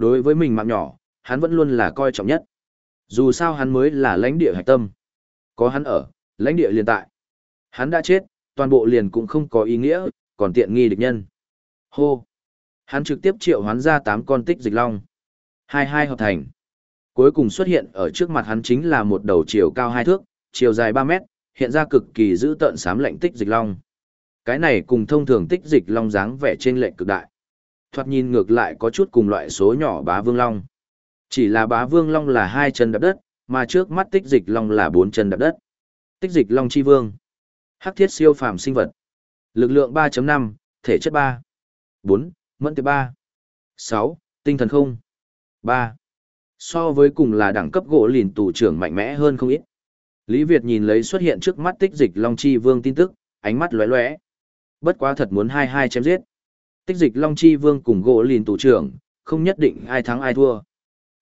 Speaker 1: Đối với mình mạng nhỏ, hắn vẫn luôn là coi trọng nhất. Dù sao hắn mới là lãnh địa hạch tâm. Có hắn ở, lãnh địa liền tại. Hắn đã chết, toàn bộ liền cũng không có ý nghĩa, còn tiện nghi địch nhân. Hô! Hắn trực tiếp triệu hoán ra 8 con tích dịch long. Hai hai hợp thành. Cuối cùng xuất hiện ở trước mặt hắn chính là một đầu chiều cao 2 thước, chiều dài 3 mét, hiện ra cực kỳ dữ tợn sám lạnh tích dịch long. Cái này cùng thông thường tích dịch long dáng vẻ trên lệnh cực đại. Thoạt nhìn ngược lại có chút cùng loại số nhỏ bá vương long. Chỉ là bá vương long là hai chân đạp đất, mà trước mắt tích dịch long là bốn chân đạp đất. Tích dịch long chi vương. Hắc thiết siêu phàm sinh vật. Lực lượng 3.5, thể chất 3. 4, mẫn tiệp 3. 6, tinh thần không. 3. So với cùng là đẳng cấp gỗ lìn tù trưởng mạnh mẽ hơn không ít. Lý Việt nhìn lấy xuất hiện trước mắt tích dịch Long Chi Vương tin tức, ánh mắt lóe lóe. Bất quá thật muốn hai hai chém giết. Tích dịch Long Chi Vương cùng gỗ lìn tù trưởng, không nhất định ai thắng ai thua.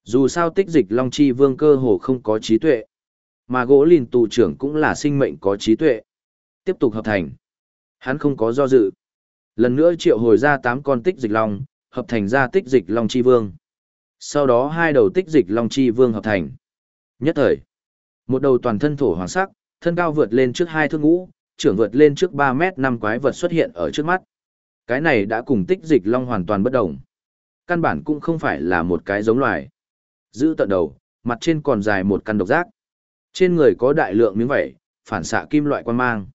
Speaker 1: Dù sao tích dịch Long Chi Vương cơ hồ không có trí tuệ. Mà gỗ lìn tù trưởng cũng là sinh mệnh có trí tuệ. Tiếp tục hợp thành. Hắn không có do dự. Lần nữa triệu hồi ra tám con tích dịch Long, hợp thành ra tích dịch Long Chi Vương. Sau đó hai đầu tích dịch Long Chi Vương hợp thành. Nhất thời, một đầu toàn thân thổ hoàng sắc, thân cao vượt lên trước hai thước ngũ, trưởng vượt lên trước 3 mét năm quái vật xuất hiện ở trước mắt. Cái này đã cùng tích dịch Long hoàn toàn bất đồng. Căn bản cũng không phải là một cái giống loài. Giữ tận đầu, mặt trên còn dài một căn độc giác. Trên người có đại lượng miếng vảy, phản xạ kim loại quan mang.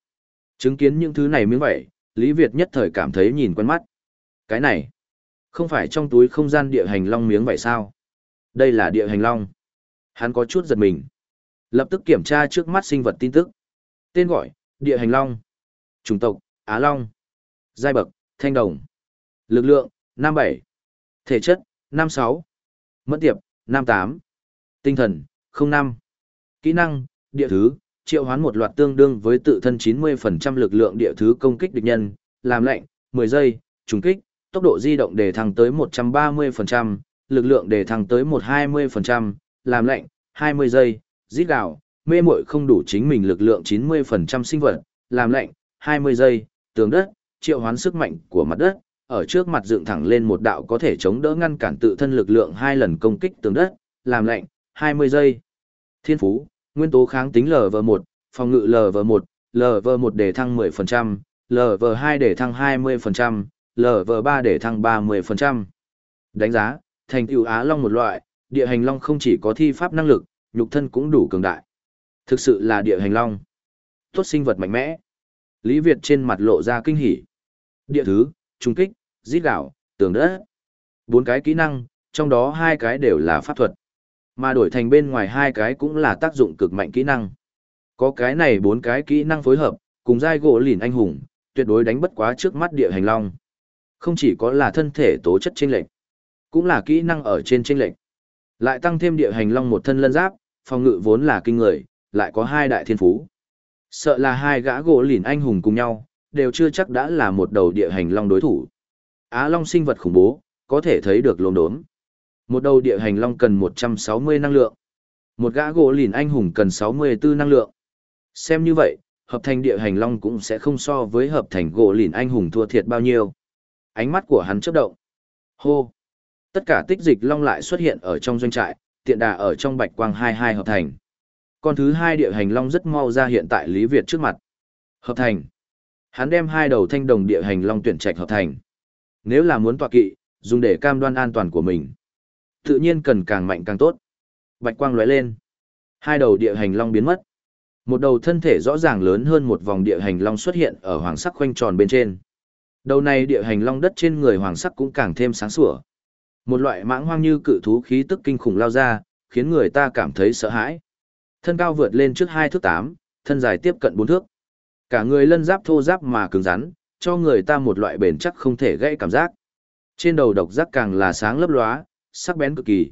Speaker 1: Chứng kiến những thứ này miếng vảy, Lý Việt nhất thời cảm thấy nhìn quen mắt. Cái này, không phải trong túi không gian địa hành long miếng vậy sao? Đây là địa hành long. Hắn có chút giật mình. Lập tức kiểm tra trước mắt sinh vật tin tức. Tên gọi, địa hành long. Chủng tộc, Á Long. Giai bậc, Thanh Đồng. Lực lượng, 57. Thể chất, 56. Mất tiệp, 58. Tinh thần, 05. Kỹ năng, địa thứ, triệu hoán một loạt tương đương với tự thân 90% lực lượng địa thứ công kích địch nhân, làm lạnh 10 giây, trùng kích, tốc độ di động đề thăng tới 130%, lực lượng đề thăng tới 120%, làm lạnh 20 giây, giết gạo, mê muội không đủ chính mình lực lượng 90% sinh vật, làm lạnh 20 giây, tường đất, triệu hoán sức mạnh của mặt đất, ở trước mặt dựng thẳng lên một đạo có thể chống đỡ ngăn cản tự thân lực lượng hai lần công kích tường đất, làm lệnh, 20 giây. Thiên phú, nguyên tố kháng tính LV1, phòng ngự LV1, LV1 để thăng 10%, LV2 để thăng 20%, LV3 để thăng 30%. Đánh giá, thành tựu Á Long một loại, địa hành Long không chỉ có thi pháp năng lực, nhục thân cũng đủ cường đại. Thực sự là địa hành Long. Tốt sinh vật mạnh mẽ. Lý Việt trên mặt lộ ra kinh hỉ. Địa thứ, trung kích, giết gạo, tường đất. Bốn cái kỹ năng, trong đó hai cái đều là pháp thuật. Mà đổi thành bên ngoài hai cái cũng là tác dụng cực mạnh kỹ năng. Có cái này bốn cái kỹ năng phối hợp, cùng giai gỗ lìn anh hùng, tuyệt đối đánh bất quá trước mắt địa hành long. Không chỉ có là thân thể tố chất chênh lệch, cũng là kỹ năng ở trên chênh lệch. Lại tăng thêm địa hành long một thân lân giáp, phòng ngự vốn là kinh người, lại có hai đại thiên phú. Sợ là hai gã gỗ lìn anh hùng cùng nhau, đều chưa chắc đã là một đầu địa hành long đối thủ. Á long sinh vật khủng bố, có thể thấy được lồn đốm. Một đầu địa hành long cần 160 năng lượng. Một gã gỗ lìn anh hùng cần 64 năng lượng. Xem như vậy, hợp thành địa hành long cũng sẽ không so với hợp thành gỗ lìn anh hùng thua thiệt bao nhiêu. Ánh mắt của hắn chớp động. Hô! Tất cả tích dịch long lại xuất hiện ở trong doanh trại, tiện đà ở trong bạch quang hai hai hợp thành. Con thứ hai địa hành long rất mau ra hiện tại Lý Việt trước mặt. Hợp thành. Hắn đem hai đầu thanh đồng địa hành long tuyển trạch hợp thành. Nếu là muốn tọa kỵ, dùng để cam đoan an toàn của mình. Tự nhiên cần càng mạnh càng tốt. Bạch quang lóe lên. Hai đầu địa hành long biến mất. Một đầu thân thể rõ ràng lớn hơn một vòng địa hành long xuất hiện ở hoàng sắc khoanh tròn bên trên. Đầu này địa hành long đất trên người hoàng sắc cũng càng thêm sáng sủa. Một loại mãng hoang như cự thú khí tức kinh khủng lao ra, khiến người ta cảm thấy sợ hãi. Thân cao vượt lên trước hai thước tám, thân dài tiếp cận bốn thước. Cả người lân giáp thô giáp mà cứng rắn, cho người ta một loại bền chắc không thể gãy cảm giác. Trên đầu độc giác càng là sáng lấp lóa, sắc bén cực kỳ.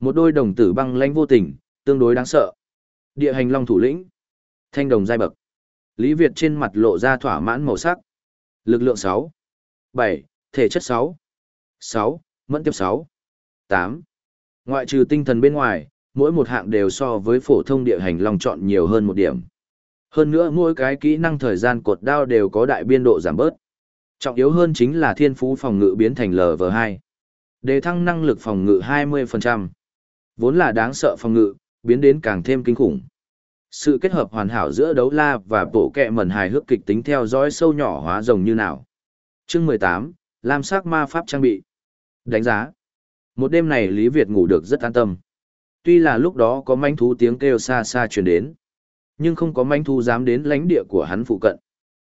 Speaker 1: Một đôi đồng tử băng lãnh vô tình, tương đối đáng sợ. Địa hành long thủ lĩnh, thanh đồng giai bậc. Lý Việt trên mặt lộ ra thỏa mãn màu sắc. Lực lượng 6, 7, thể chất 6, 6, mẫn tiếp 6, 8. Ngoại trừ tinh thần bên ngoài, mỗi một hạng đều so với phổ thông địa hành long chọn nhiều hơn một điểm. Hơn nữa mỗi cái kỹ năng thời gian cột đao đều có đại biên độ giảm bớt. Trọng yếu hơn chính là thiên phú phòng ngự biến thành LV2. Đề thăng năng lực phòng ngự 20%. Vốn là đáng sợ phòng ngự, biến đến càng thêm kinh khủng. Sự kết hợp hoàn hảo giữa đấu la và bộ kẹ mẩn hài hước kịch tính theo dõi sâu nhỏ hóa rồng như nào. Chương 18, Lam sắc ma pháp trang bị. Đánh giá. Một đêm này Lý Việt ngủ được rất an tâm. Tuy là lúc đó có manh thú tiếng kêu xa xa truyền đến, nhưng không có manh thú dám đến lãnh địa của hắn phụ cận.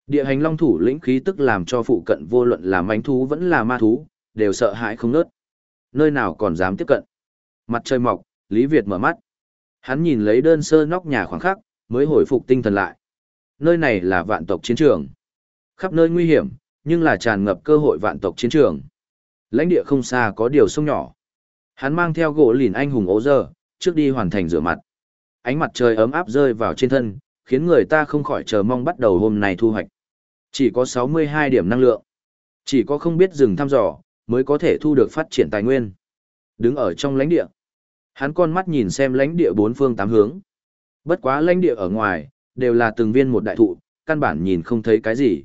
Speaker 1: Địa hành long thủ lĩnh khí tức làm cho phụ cận vô luận là manh thú vẫn là ma thú, đều sợ hãi không nớt. Nơi nào còn dám tiếp cận. Mặt trời mọc, Lý Việt mở mắt. Hắn nhìn lấy đơn sơ nóc nhà khoảng khắc, mới hồi phục tinh thần lại. Nơi này là vạn tộc chiến trường. Khắp nơi nguy hiểm, nhưng là tràn ngập cơ hội vạn tộc chiến trường. Lãnh địa không xa có điều sông nhỏ. Hắn mang theo gỗ lìn anh hùng ố giờ, trước đi hoàn thành rửa mặt. Ánh mặt trời ấm áp rơi vào trên thân, khiến người ta không khỏi chờ mong bắt đầu hôm nay thu hoạch. Chỉ có 62 điểm năng lượng. Chỉ có không biết dừng thăm dò, mới có thể thu được phát triển tài nguyên. Đứng ở trong lãnh địa. Hắn con mắt nhìn xem lãnh địa bốn phương tám hướng. Bất quá lãnh địa ở ngoài, đều là từng viên một đại thụ, căn bản nhìn không thấy cái gì.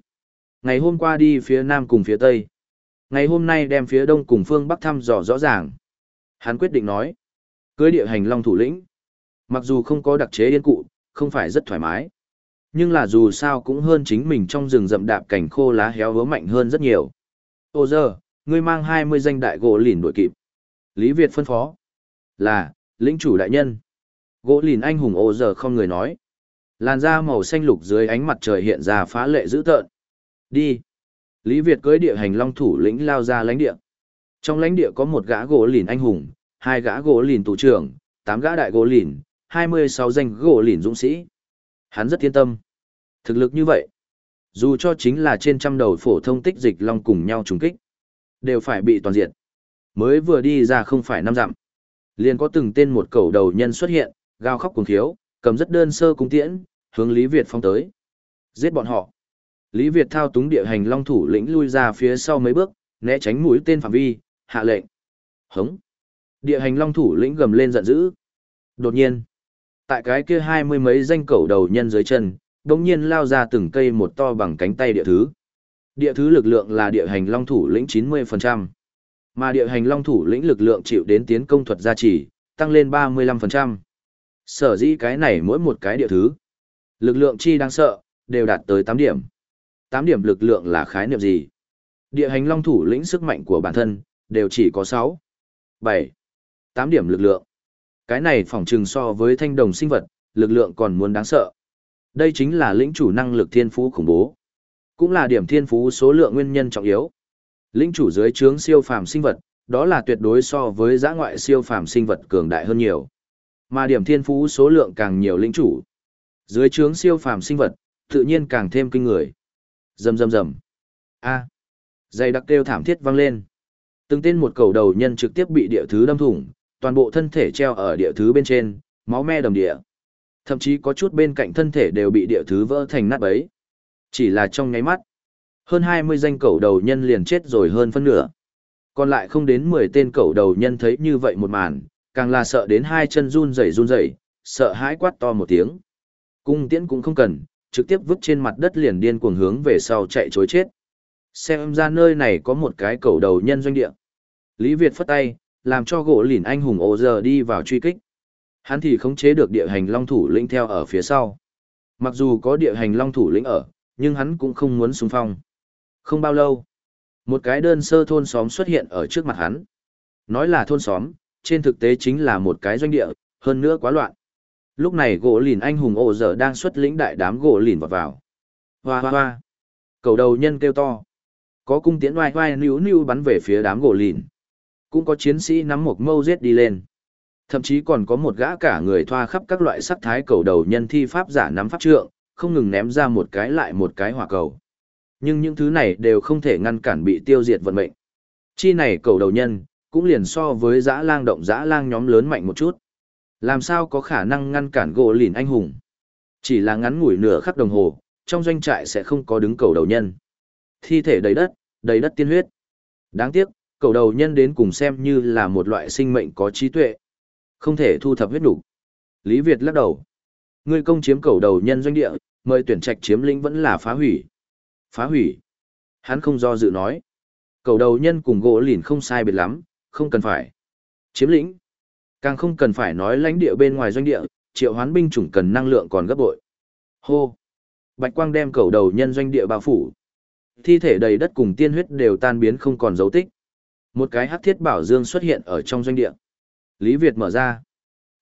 Speaker 1: Ngày hôm qua đi phía nam cùng phía tây. Ngày hôm nay đem phía đông cùng phương bắc thăm dò rõ ràng. Hắn quyết định nói. Cưới địa hành long thủ lĩnh. Mặc dù không có đặc chế yên cụ, không phải rất thoải mái. Nhưng là dù sao cũng hơn chính mình trong rừng rậm đạp cảnh khô lá héo vớ mạnh hơn rất nhiều. Ô giờ, ngươi mang 20 danh đại gỗ lìn đuổi kịp. Lý Việt phân phó. Là, lĩnh chủ đại nhân. Gỗ lìn anh hùng ô giờ không người nói. Làn da màu xanh lục dưới ánh mặt trời hiện ra phá lệ dữ tợn. Đi. Lý Việt cưới địa hành long thủ lĩnh lao ra lãnh địa. Trong lãnh địa có một gã gỗ lìn anh hùng, hai gã gỗ lìn tù trưởng, tám gã đại gỗ lìn, 26 danh gỗ lỉn dũng sĩ. Hắn rất yên tâm. Thực lực như vậy, dù cho chính là trên trăm đầu phổ thông tích dịch long cùng nhau trùng kích, đều phải bị toàn diện. Mới vừa đi ra không phải năm dặm. Liền có từng tên một cầu đầu nhân xuất hiện, gào khóc cùng thiếu, cầm rất đơn sơ cung tiễn, hướng Lý Việt phong tới. Giết bọn họ. Lý Việt thao túng địa hành long thủ lĩnh lui ra phía sau mấy bước, né tránh mũi tên phạm vi, hạ lệnh. Hống. Địa hành long thủ lĩnh gầm lên giận dữ. Đột nhiên, tại cái kia hai mươi mấy danh cầu đầu nhân dưới chân, đống nhiên lao ra từng cây một to bằng cánh tay địa thứ. Địa thứ lực lượng là địa hành long thủ lĩnh 90%. Mà địa hành long thủ lĩnh lực lượng chịu đến tiến công thuật gia trì, tăng lên 35%. Sở dĩ cái này mỗi một cái địa thứ. Lực lượng chi đáng sợ, đều đạt tới 8 điểm. 8 điểm lực lượng là khái niệm gì? Địa hành long thủ lĩnh sức mạnh của bản thân, đều chỉ có 6, 7, 8 điểm lực lượng. Cái này phỏng trừng so với thanh đồng sinh vật, lực lượng còn muốn đáng sợ. Đây chính là lĩnh chủ năng lực thiên phú khủng bố. Cũng là điểm thiên phú số lượng nguyên nhân trọng yếu. Lĩnh chủ dưới trướng siêu phàm sinh vật, đó là tuyệt đối so với giã ngoại siêu phàm sinh vật cường đại hơn nhiều. Mà điểm thiên phú số lượng càng nhiều lĩnh chủ. Dưới trướng siêu phàm sinh vật, tự nhiên càng thêm kinh người. Rầm rầm rầm. A. Dây đặc kêu thảm thiết vang lên. Từng tên một cầu đầu nhân trực tiếp bị địa thứ đâm thủng, toàn bộ thân thể treo ở địa thứ bên trên, máu me đầm địa. Thậm chí có chút bên cạnh thân thể đều bị địa thứ vỡ thành nát bấy. Chỉ là trong nháy mắt, hơn 20 danh cẩu đầu nhân liền chết rồi hơn phân nửa. Còn lại không đến 10 tên cẩu đầu nhân thấy như vậy một màn, càng là sợ đến hai chân run rẩy run rẩy, sợ hãi quát to một tiếng. Cung tiễn cũng không cần, trực tiếp vứt trên mặt đất liền điên cuồng hướng về sau chạy chối chết. Xem ra nơi này có một cái cẩu đầu nhân doanh địa. Lý Việt phất tay, làm cho gỗ lìn anh hùng ổ giờ đi vào truy kích. Hắn thì khống chế được địa hành long thủ lĩnh theo ở phía sau. Mặc dù có địa hành long thủ lĩnh ở, nhưng hắn cũng không muốn xung phong. Không bao lâu, một cái đơn sơ thôn xóm xuất hiện ở trước mặt hắn. Nói là thôn xóm, trên thực tế chính là một cái doanh địa, hơn nữa quá loạn. Lúc này gỗ lìn anh hùng ổ dở đang xuất lĩnh đại đám gỗ lìn vào vào. Hoa hoa hoa. Cầu đầu nhân kêu to. Có cung tiễn oai oai níu níu bắn về phía đám gỗ lìn. Cũng có chiến sĩ nắm một mâu giết đi lên. Thậm chí còn có một gã cả người thoa khắp các loại sắc thái cầu đầu nhân thi pháp giả nắm pháp trượng, không ngừng ném ra một cái lại một cái hỏa cầu. Nhưng những thứ này đều không thể ngăn cản bị tiêu diệt vận mệnh. Chi này cầu đầu nhân, cũng liền so với dã lang động dã lang nhóm lớn mạnh một chút. Làm sao có khả năng ngăn cản gỗ lìn anh hùng? Chỉ là ngắn ngủi nửa khắc đồng hồ, trong doanh trại sẽ không có đứng cầu đầu nhân. Thi thể đầy đất, đầy đất tiên huyết. Đáng tiếc, cầu đầu nhân đến cùng xem như là một loại sinh mệnh có trí tuệ. Không thể thu thập huyết đủ. Lý Việt lắc đầu. Ngươi công chiếm cầu đầu nhân doanh địa, mời tuyển trạch chiếm lĩnh vẫn là phá hủy. Phá hủy. Hắn không do dự nói. Cầu đầu nhân cùng gỗ lìn không sai biệt lắm, không cần phải. Chiếm lĩnh. Càng không cần phải nói lãnh địa bên ngoài doanh địa, triệu hoán binh chủng cần năng lượng còn gấp bội. Hô. Bạch quang đem cầu đầu nhân doanh địa bao phủ. Thi thể đầy đất cùng tiên huyết đều tan biến không còn dấu tích. Một cái hắc thiết bảo dương xuất hiện ở trong doanh địa. Lý Việt mở ra.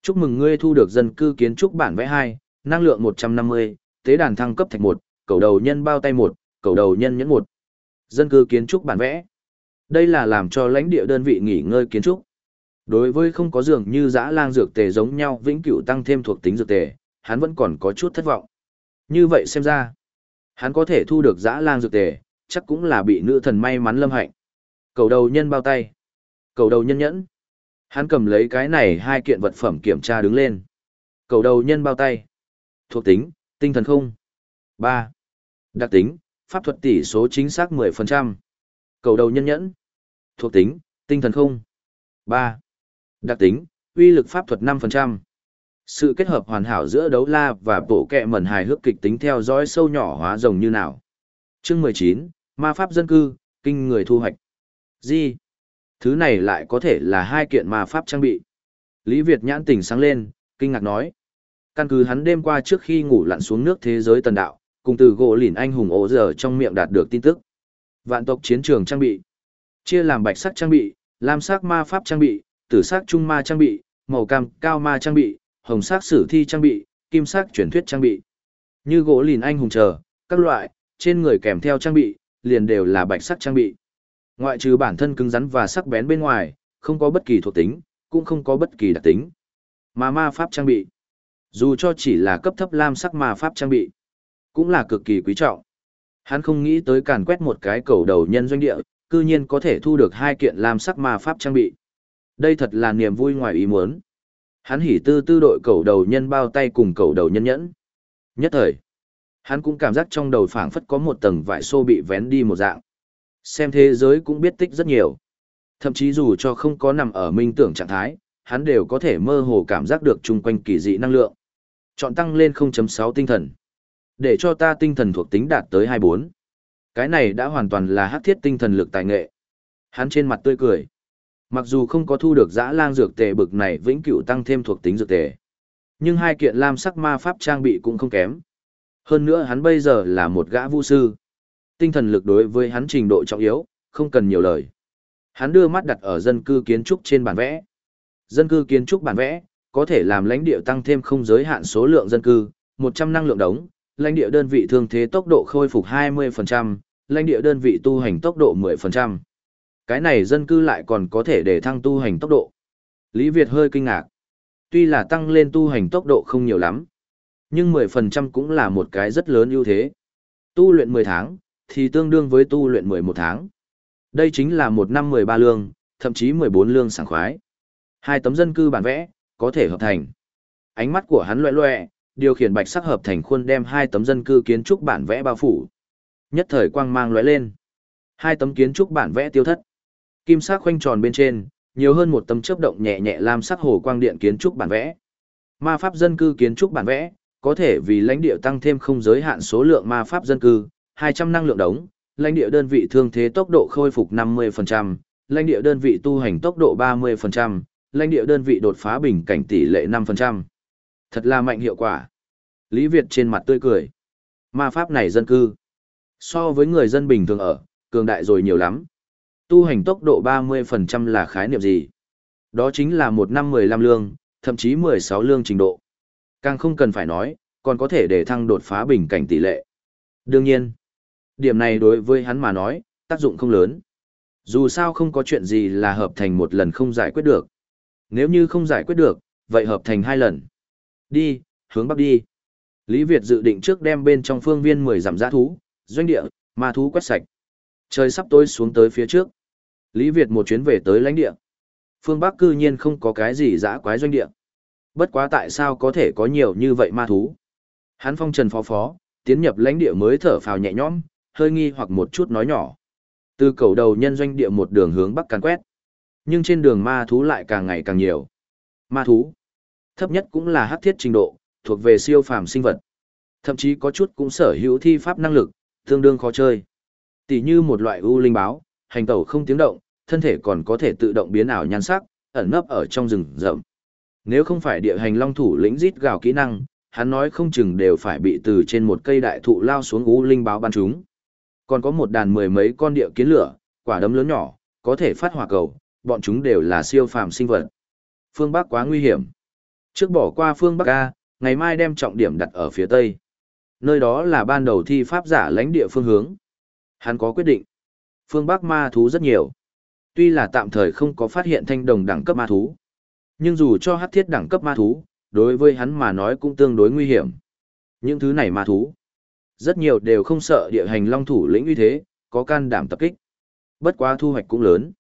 Speaker 1: Chúc mừng ngươi thu được dân cư kiến trúc bản vẽ 2, năng lượng 150, tế đàn thăng cấp thạch 1, cầu đầu nhân bao tay 1, cầu đầu nhân nhẫn 1. Dân cư kiến trúc bản vẽ. Đây là làm cho lãnh địa đơn vị nghỉ ngơi kiến trúc. Đối với không có dường như dã lang dược tề giống nhau vĩnh cửu tăng thêm thuộc tính dược tề, hắn vẫn còn có chút thất vọng. Như vậy xem ra, hắn có thể thu được dã lang dược tề, chắc cũng là bị nữ thần may mắn lâm hạnh. Cầu đầu nhân bao tay. Cầu đầu nhân nhẫn. Hắn cầm lấy cái này hai kiện vật phẩm kiểm tra đứng lên. Cầu đầu nhân bao tay. Thuộc tính, tinh thần không. ba Đặc tính, pháp thuật tỷ số chính xác 10%. Cầu đầu nhân nhẫn. Thuộc tính, tinh thần không. ba Đặc tính, uy lực pháp thuật 5%. Sự kết hợp hoàn hảo giữa đấu la và bộ kẹ mẩn hài hước kịch tính theo dõi sâu nhỏ hóa rồng như nào. Chương 19, Ma pháp dân cư, kinh người thu hoạch. Gì? Thứ này lại có thể là hai kiện ma pháp trang bị. Lý Việt nhãn tỉnh sáng lên, kinh ngạc nói. Căn cứ hắn đêm qua trước khi ngủ lặn xuống nước thế giới tần đạo, cùng từ gỗ lìn anh hùng ố giờ trong miệng đạt được tin tức. Vạn tộc chiến trường trang bị. Chia làm bạch sắc trang bị, lam sắc ma pháp trang bị, tử sắc trung ma trang bị, màu cam cao ma trang bị, hồng sắc sử thi trang bị, kim sắc truyền thuyết trang bị. Như gỗ lìn anh hùng chờ, các loại, trên người kèm theo trang bị, liền đều là bạch sắc trang bị. Ngoại trừ bản thân cứng rắn và sắc bén bên ngoài, không có bất kỳ thuộc tính, cũng không có bất kỳ đặc tính. Mà ma pháp trang bị, dù cho chỉ là cấp thấp lam sắc ma pháp trang bị, cũng là cực kỳ quý trọng. Hắn không nghĩ tới càn quét một cái cầu đầu nhân doanh địa, cư nhiên có thể thu được hai kiện lam sắc ma pháp trang bị. Đây thật là niềm vui ngoài ý muốn. Hắn hỉ tư tư đội cầu đầu nhân bao tay cùng cầu đầu nhân nhẫn. Nhất thời, hắn cũng cảm giác trong đầu phảng phất có một tầng vải xô bị vén đi một dạng. Xem thế giới cũng biết tích rất nhiều. Thậm chí dù cho không có nằm ở minh tưởng trạng thái, hắn đều có thể mơ hồ cảm giác được chung quanh kỳ dị năng lượng. Chọn tăng lên 0.6 tinh thần. Để cho ta tinh thần thuộc tính đạt tới 24. Cái này đã hoàn toàn là hắc thiết tinh thần lực tài nghệ. Hắn trên mặt tươi cười. Mặc dù không có thu được dã lang dược tề bực này vĩnh cửu tăng thêm thuộc tính dược tề, nhưng hai kiện lam sắc ma pháp trang bị cũng không kém. Hơn nữa hắn bây giờ là một gã vũ sư. Tinh thần lực đối với hắn trình độ trọng yếu, không cần nhiều lời. Hắn đưa mắt đặt ở dân cư kiến trúc trên bản vẽ. Dân cư kiến trúc bản vẽ, có thể làm lãnh địa tăng thêm không giới hạn số lượng dân cư, 100 năng lượng đống, lãnh địa đơn vị thương thế tốc độ khôi phục 20%, lãnh địa đơn vị tu hành tốc độ 10%. Cái này dân cư lại còn có thể để thăng tu hành tốc độ. Lý Việt hơi kinh ngạc. Tuy là tăng lên tu hành tốc độ không nhiều lắm, nhưng 10% cũng là một cái rất lớn ưu thế. Tu luyện 10 tháng, thì tương đương với tu luyện 11 tháng. Đây chính là một năm 13 lương, thậm chí 14 lương sảng khoái. Hai tấm dân cư bản vẽ, có thể hợp thành. Ánh mắt của hắn loẹ loẹ, điều khiển bạch sắc hợp thành khuôn đem hai tấm dân cư kiến trúc bản vẽ bao phủ. Nhất thời quang mang lóe lên. Hai tấm kiến trúc bản vẽ tiêu thất. Kim sắc khoanh tròn bên trên, nhiều hơn một tấm chớp động nhẹ nhẹ lam sắc hồ quang điện kiến trúc bản vẽ. Ma pháp dân cư kiến trúc bản vẽ, có thể vì lãnh địa tăng thêm không giới hạn số lượng ma pháp dân cư, 200 năng lượng đống, lãnh địa đơn vị thương thế tốc độ khôi phục 50%, lãnh địa đơn vị tu hành tốc độ 30%, lãnh địa đơn vị đột phá bình cảnh tỷ lệ 5%. Thật là mạnh hiệu quả. Lý Việt trên mặt tươi cười. Ma pháp này dân cư. So với người dân bình thường ở, cường đại rồi nhiều lắm. Tu hành tốc độ 30% là khái niệm gì? Đó chính là một năm 15 lương, thậm chí 16 lương trình độ. Càng không cần phải nói, còn có thể để thăng đột phá bình cảnh tỷ lệ. Đương nhiên, điểm này đối với hắn mà nói, tác dụng không lớn. Dù sao không có chuyện gì là hợp thành một lần không giải quyết được. Nếu như không giải quyết được, vậy hợp thành hai lần. Đi, hướng bắc đi. Lý Việt dự định trước đem bên trong phương viên 10 giảm giã thú, doanh địa, ma thú quét sạch. Trời sắp tối xuống tới phía trước. Lý Việt một chuyến về tới lãnh địa. Phương Bắc cư nhiên không có cái gì dã quái doanh địa. Bất quá tại sao có thể có nhiều như vậy ma thú? Hắn phong trần phó phó, tiến nhập lãnh địa mới thở phào nhẹ nhõm, hơi nghi hoặc một chút nói nhỏ. Từ cầu đầu nhân doanh địa một đường hướng bắc càn quét. Nhưng trên đường ma thú lại càng ngày càng nhiều. Ma thú, thấp nhất cũng là hắc thiết trình độ, thuộc về siêu phàm sinh vật. Thậm chí có chút cũng sở hữu thi pháp năng lực, tương đương khó chơi. Tỷ như một loại u linh báo, hành tẩu không tiếng động, thân thể còn có thể tự động biến ảo nhan sắc, ẩn nấp ở trong rừng rậm. Nếu không phải địa hành long thủ lĩnh rít gào kỹ năng, hắn nói không chừng đều phải bị từ trên một cây đại thụ lao xuống u linh báo bắn chúng. Còn có một đàn mười mấy con địa kiến lửa, quả đấm lớn nhỏ, có thể phát hỏa cầu, bọn chúng đều là siêu phàm sinh vật. Phương Bắc quá nguy hiểm. Trước bỏ qua phương Bắc A, ngày mai đem trọng điểm đặt ở phía Tây. Nơi đó là ban đầu thi pháp giả lãnh địa phương hướng. Hắn có quyết định. Phương Bắc ma thú rất nhiều. Tuy là tạm thời không có phát hiện thanh đồng đẳng cấp ma thú. Nhưng dù cho hắc thiết đẳng cấp ma thú, đối với hắn mà nói cũng tương đối nguy hiểm. Những thứ này ma thú. Rất nhiều đều không sợ địa hành long thủ lĩnh uy thế, có can đảm tập kích. Bất quá thu hoạch cũng lớn.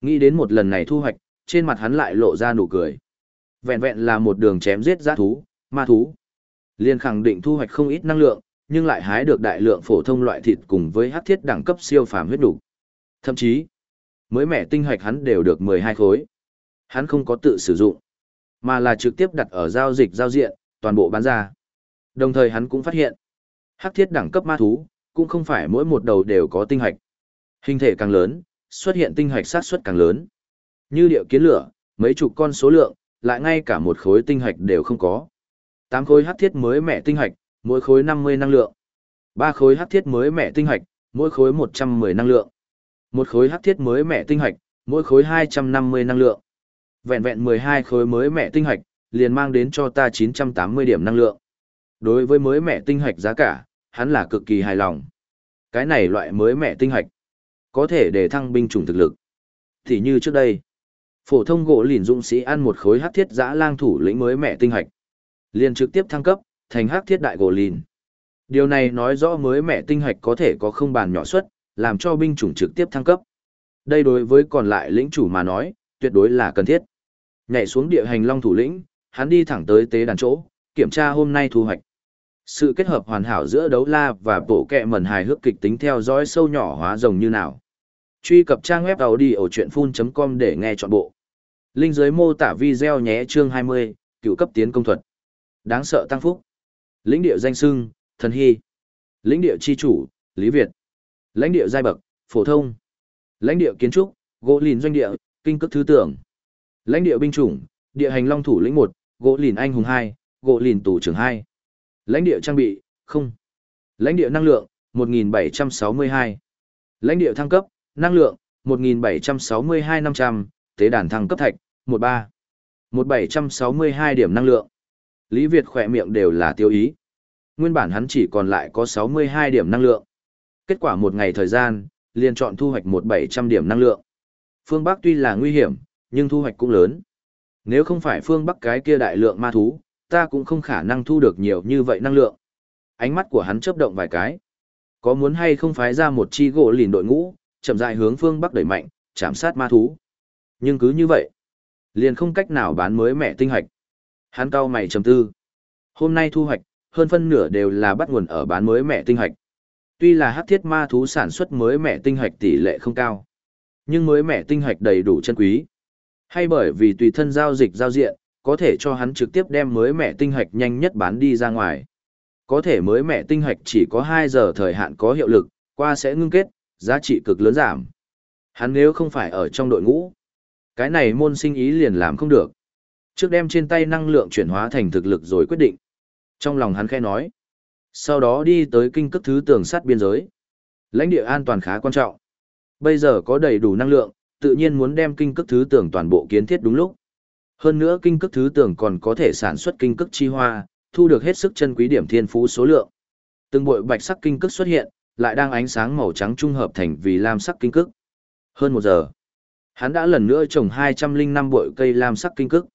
Speaker 1: Nghĩ đến một lần này thu hoạch, trên mặt hắn lại lộ ra nụ cười. Vẹn vẹn là một đường chém giết giã thú, ma thú. Liên khẳng định thu hoạch không ít năng lượng, nhưng lại hái được đại lượng phổ thông loại thịt cùng với hắc thiết đẳng cấp siêu phàm huyết đủ. Thậm chí, mới mẻ tinh hoạch hắn đều được 12 khối. Hắn không có tự sử dụng, mà là trực tiếp đặt ở giao dịch giao diện, toàn bộ bán ra. Đồng thời hắn cũng phát hiện, hắc thiết đẳng cấp ma thú, cũng không phải mỗi một đầu đều có tinh hạch, Hình thể càng lớn, xuất hiện tinh hạch sát suất càng lớn. Như điệu kiến lửa, mấy chục con số lượng, lại ngay cả một khối tinh hạch đều không có. Tám khối hắc thiết mới mẹ tinh hạch, mỗi khối 50 năng lượng. Ba khối hắc thiết mới mẹ tinh hạch, mỗi khối 110 năng lượng. Một khối hắc thiết mới mẹ tinh hạch, mỗi khối 250 năng lượng. Vẹn vẹn 12 khối mới mẹ tinh hạch, liền mang đến cho ta 980 điểm năng lượng. Đối với mới mẹ tinh hạch giá cả, hắn là cực kỳ hài lòng. Cái này loại mới mẻ tinh hạch có thể để thăng binh chủng thực lực. Thì như trước đây, phổ thông gỗ lìn dũng sĩ ăn một khối hắc thiết giã lang thủ lĩnh mới mẻ tinh hạch liền trực tiếp thăng cấp thành hắc thiết đại gỗ lìn. Điều này nói rõ mới mẻ tinh hạch có thể có không bàn nhỏ suất, làm cho binh chủng trực tiếp thăng cấp. Đây đối với còn lại lĩnh chủ mà nói, tuyệt đối là cần thiết. Nhảy xuống địa hành long thủ lĩnh, hắn đi thẳng tới tế đàn chỗ, kiểm tra hôm nay thu hoạch. Sự kết hợp hoàn hảo giữa đấu la và bộ kẹ mẩn hài hước kịch tính theo dõi sâu nhỏ hóa rồng như nào. Truy cập trang web đầu đi ở chuyện full.com để nghe trọn bộ. Linh dưới mô tả video nhé chương 20, cựu cấp tiến công thuật. Đáng sợ tăng phúc. Lĩnh địa danh sưng, thần hy. Lĩnh địa chi chủ, Lý Việt. Lãnh địa giai bậc, phổ thông. Lãnh địa kiến trúc, gỗ lìn doanh địa, kinh cước thứ tưởng. Lãnh địa binh chủng, địa hành long thủ lĩnh một, gỗ lìn anh hùng hai, gỗ lìn tù trưởng hai. Lãnh địa trang bị, không. Lãnh địa năng lượng, 1762. Lãnh địa thăng cấp, năng lượng, 1762-500, tế đàn thăng cấp thạch, 13. 1762 điểm năng lượng. Lý Việt khỏe miệng đều là tiêu ý. Nguyên bản hắn chỉ còn lại có 62 điểm năng lượng. Kết quả một ngày thời gian, liền chọn thu hoạch 1.700 điểm năng lượng. Phương Bắc tuy là nguy hiểm, nhưng thu hoạch cũng lớn. Nếu không phải phương Bắc cái kia đại lượng ma thú, ta cũng không khả năng thu được nhiều như vậy năng lượng. Ánh mắt của hắn chớp động vài cái. Có muốn hay không phái ra một chi gỗ lìn đội ngũ, chậm rãi hướng phương Bắc đẩy mạnh, chạm sát ma thú. Nhưng cứ như vậy, liền không cách nào bán mới mẹ tinh hạch. Hắn cao mày trầm tư. Hôm nay thu hoạch, hơn phân nửa đều là bắt nguồn ở bán mới mẹ tinh hạch. Tuy là hắc thiết ma thú sản xuất mới mẹ tinh hạch tỷ lệ không cao, nhưng mới mẹ tinh hạch đầy đủ chân quý. Hay bởi vì tùy thân giao dịch giao diện, có thể cho hắn trực tiếp đem mới mẹ tinh hạch nhanh nhất bán đi ra ngoài. Có thể mới mẹ tinh hạch chỉ có 2 giờ thời hạn có hiệu lực, qua sẽ ngưng kết, giá trị cực lớn giảm. Hắn nếu không phải ở trong đội ngũ, cái này môn sinh ý liền làm không được. Trước đem trên tay năng lượng chuyển hóa thành thực lực rồi quyết định. Trong lòng hắn khẽ nói. Sau đó đi tới kinh cấp thứ tường sát biên giới. Lãnh địa an toàn khá quan trọng. Bây giờ có đầy đủ năng lượng, tự nhiên muốn đem kinh cấp thứ tường toàn bộ kiến thiết đúng lúc. Hơn nữa kinh cức thứ tưởng còn có thể sản xuất kinh cức chi hoa, thu được hết sức chân quý điểm thiên phú số lượng. Từng bội bạch sắc kinh cức xuất hiện, lại đang ánh sáng màu trắng trung hợp thành vì lam sắc kinh cức. Hơn một giờ, hắn đã lần nữa trồng 205 bội cây lam sắc kinh cức.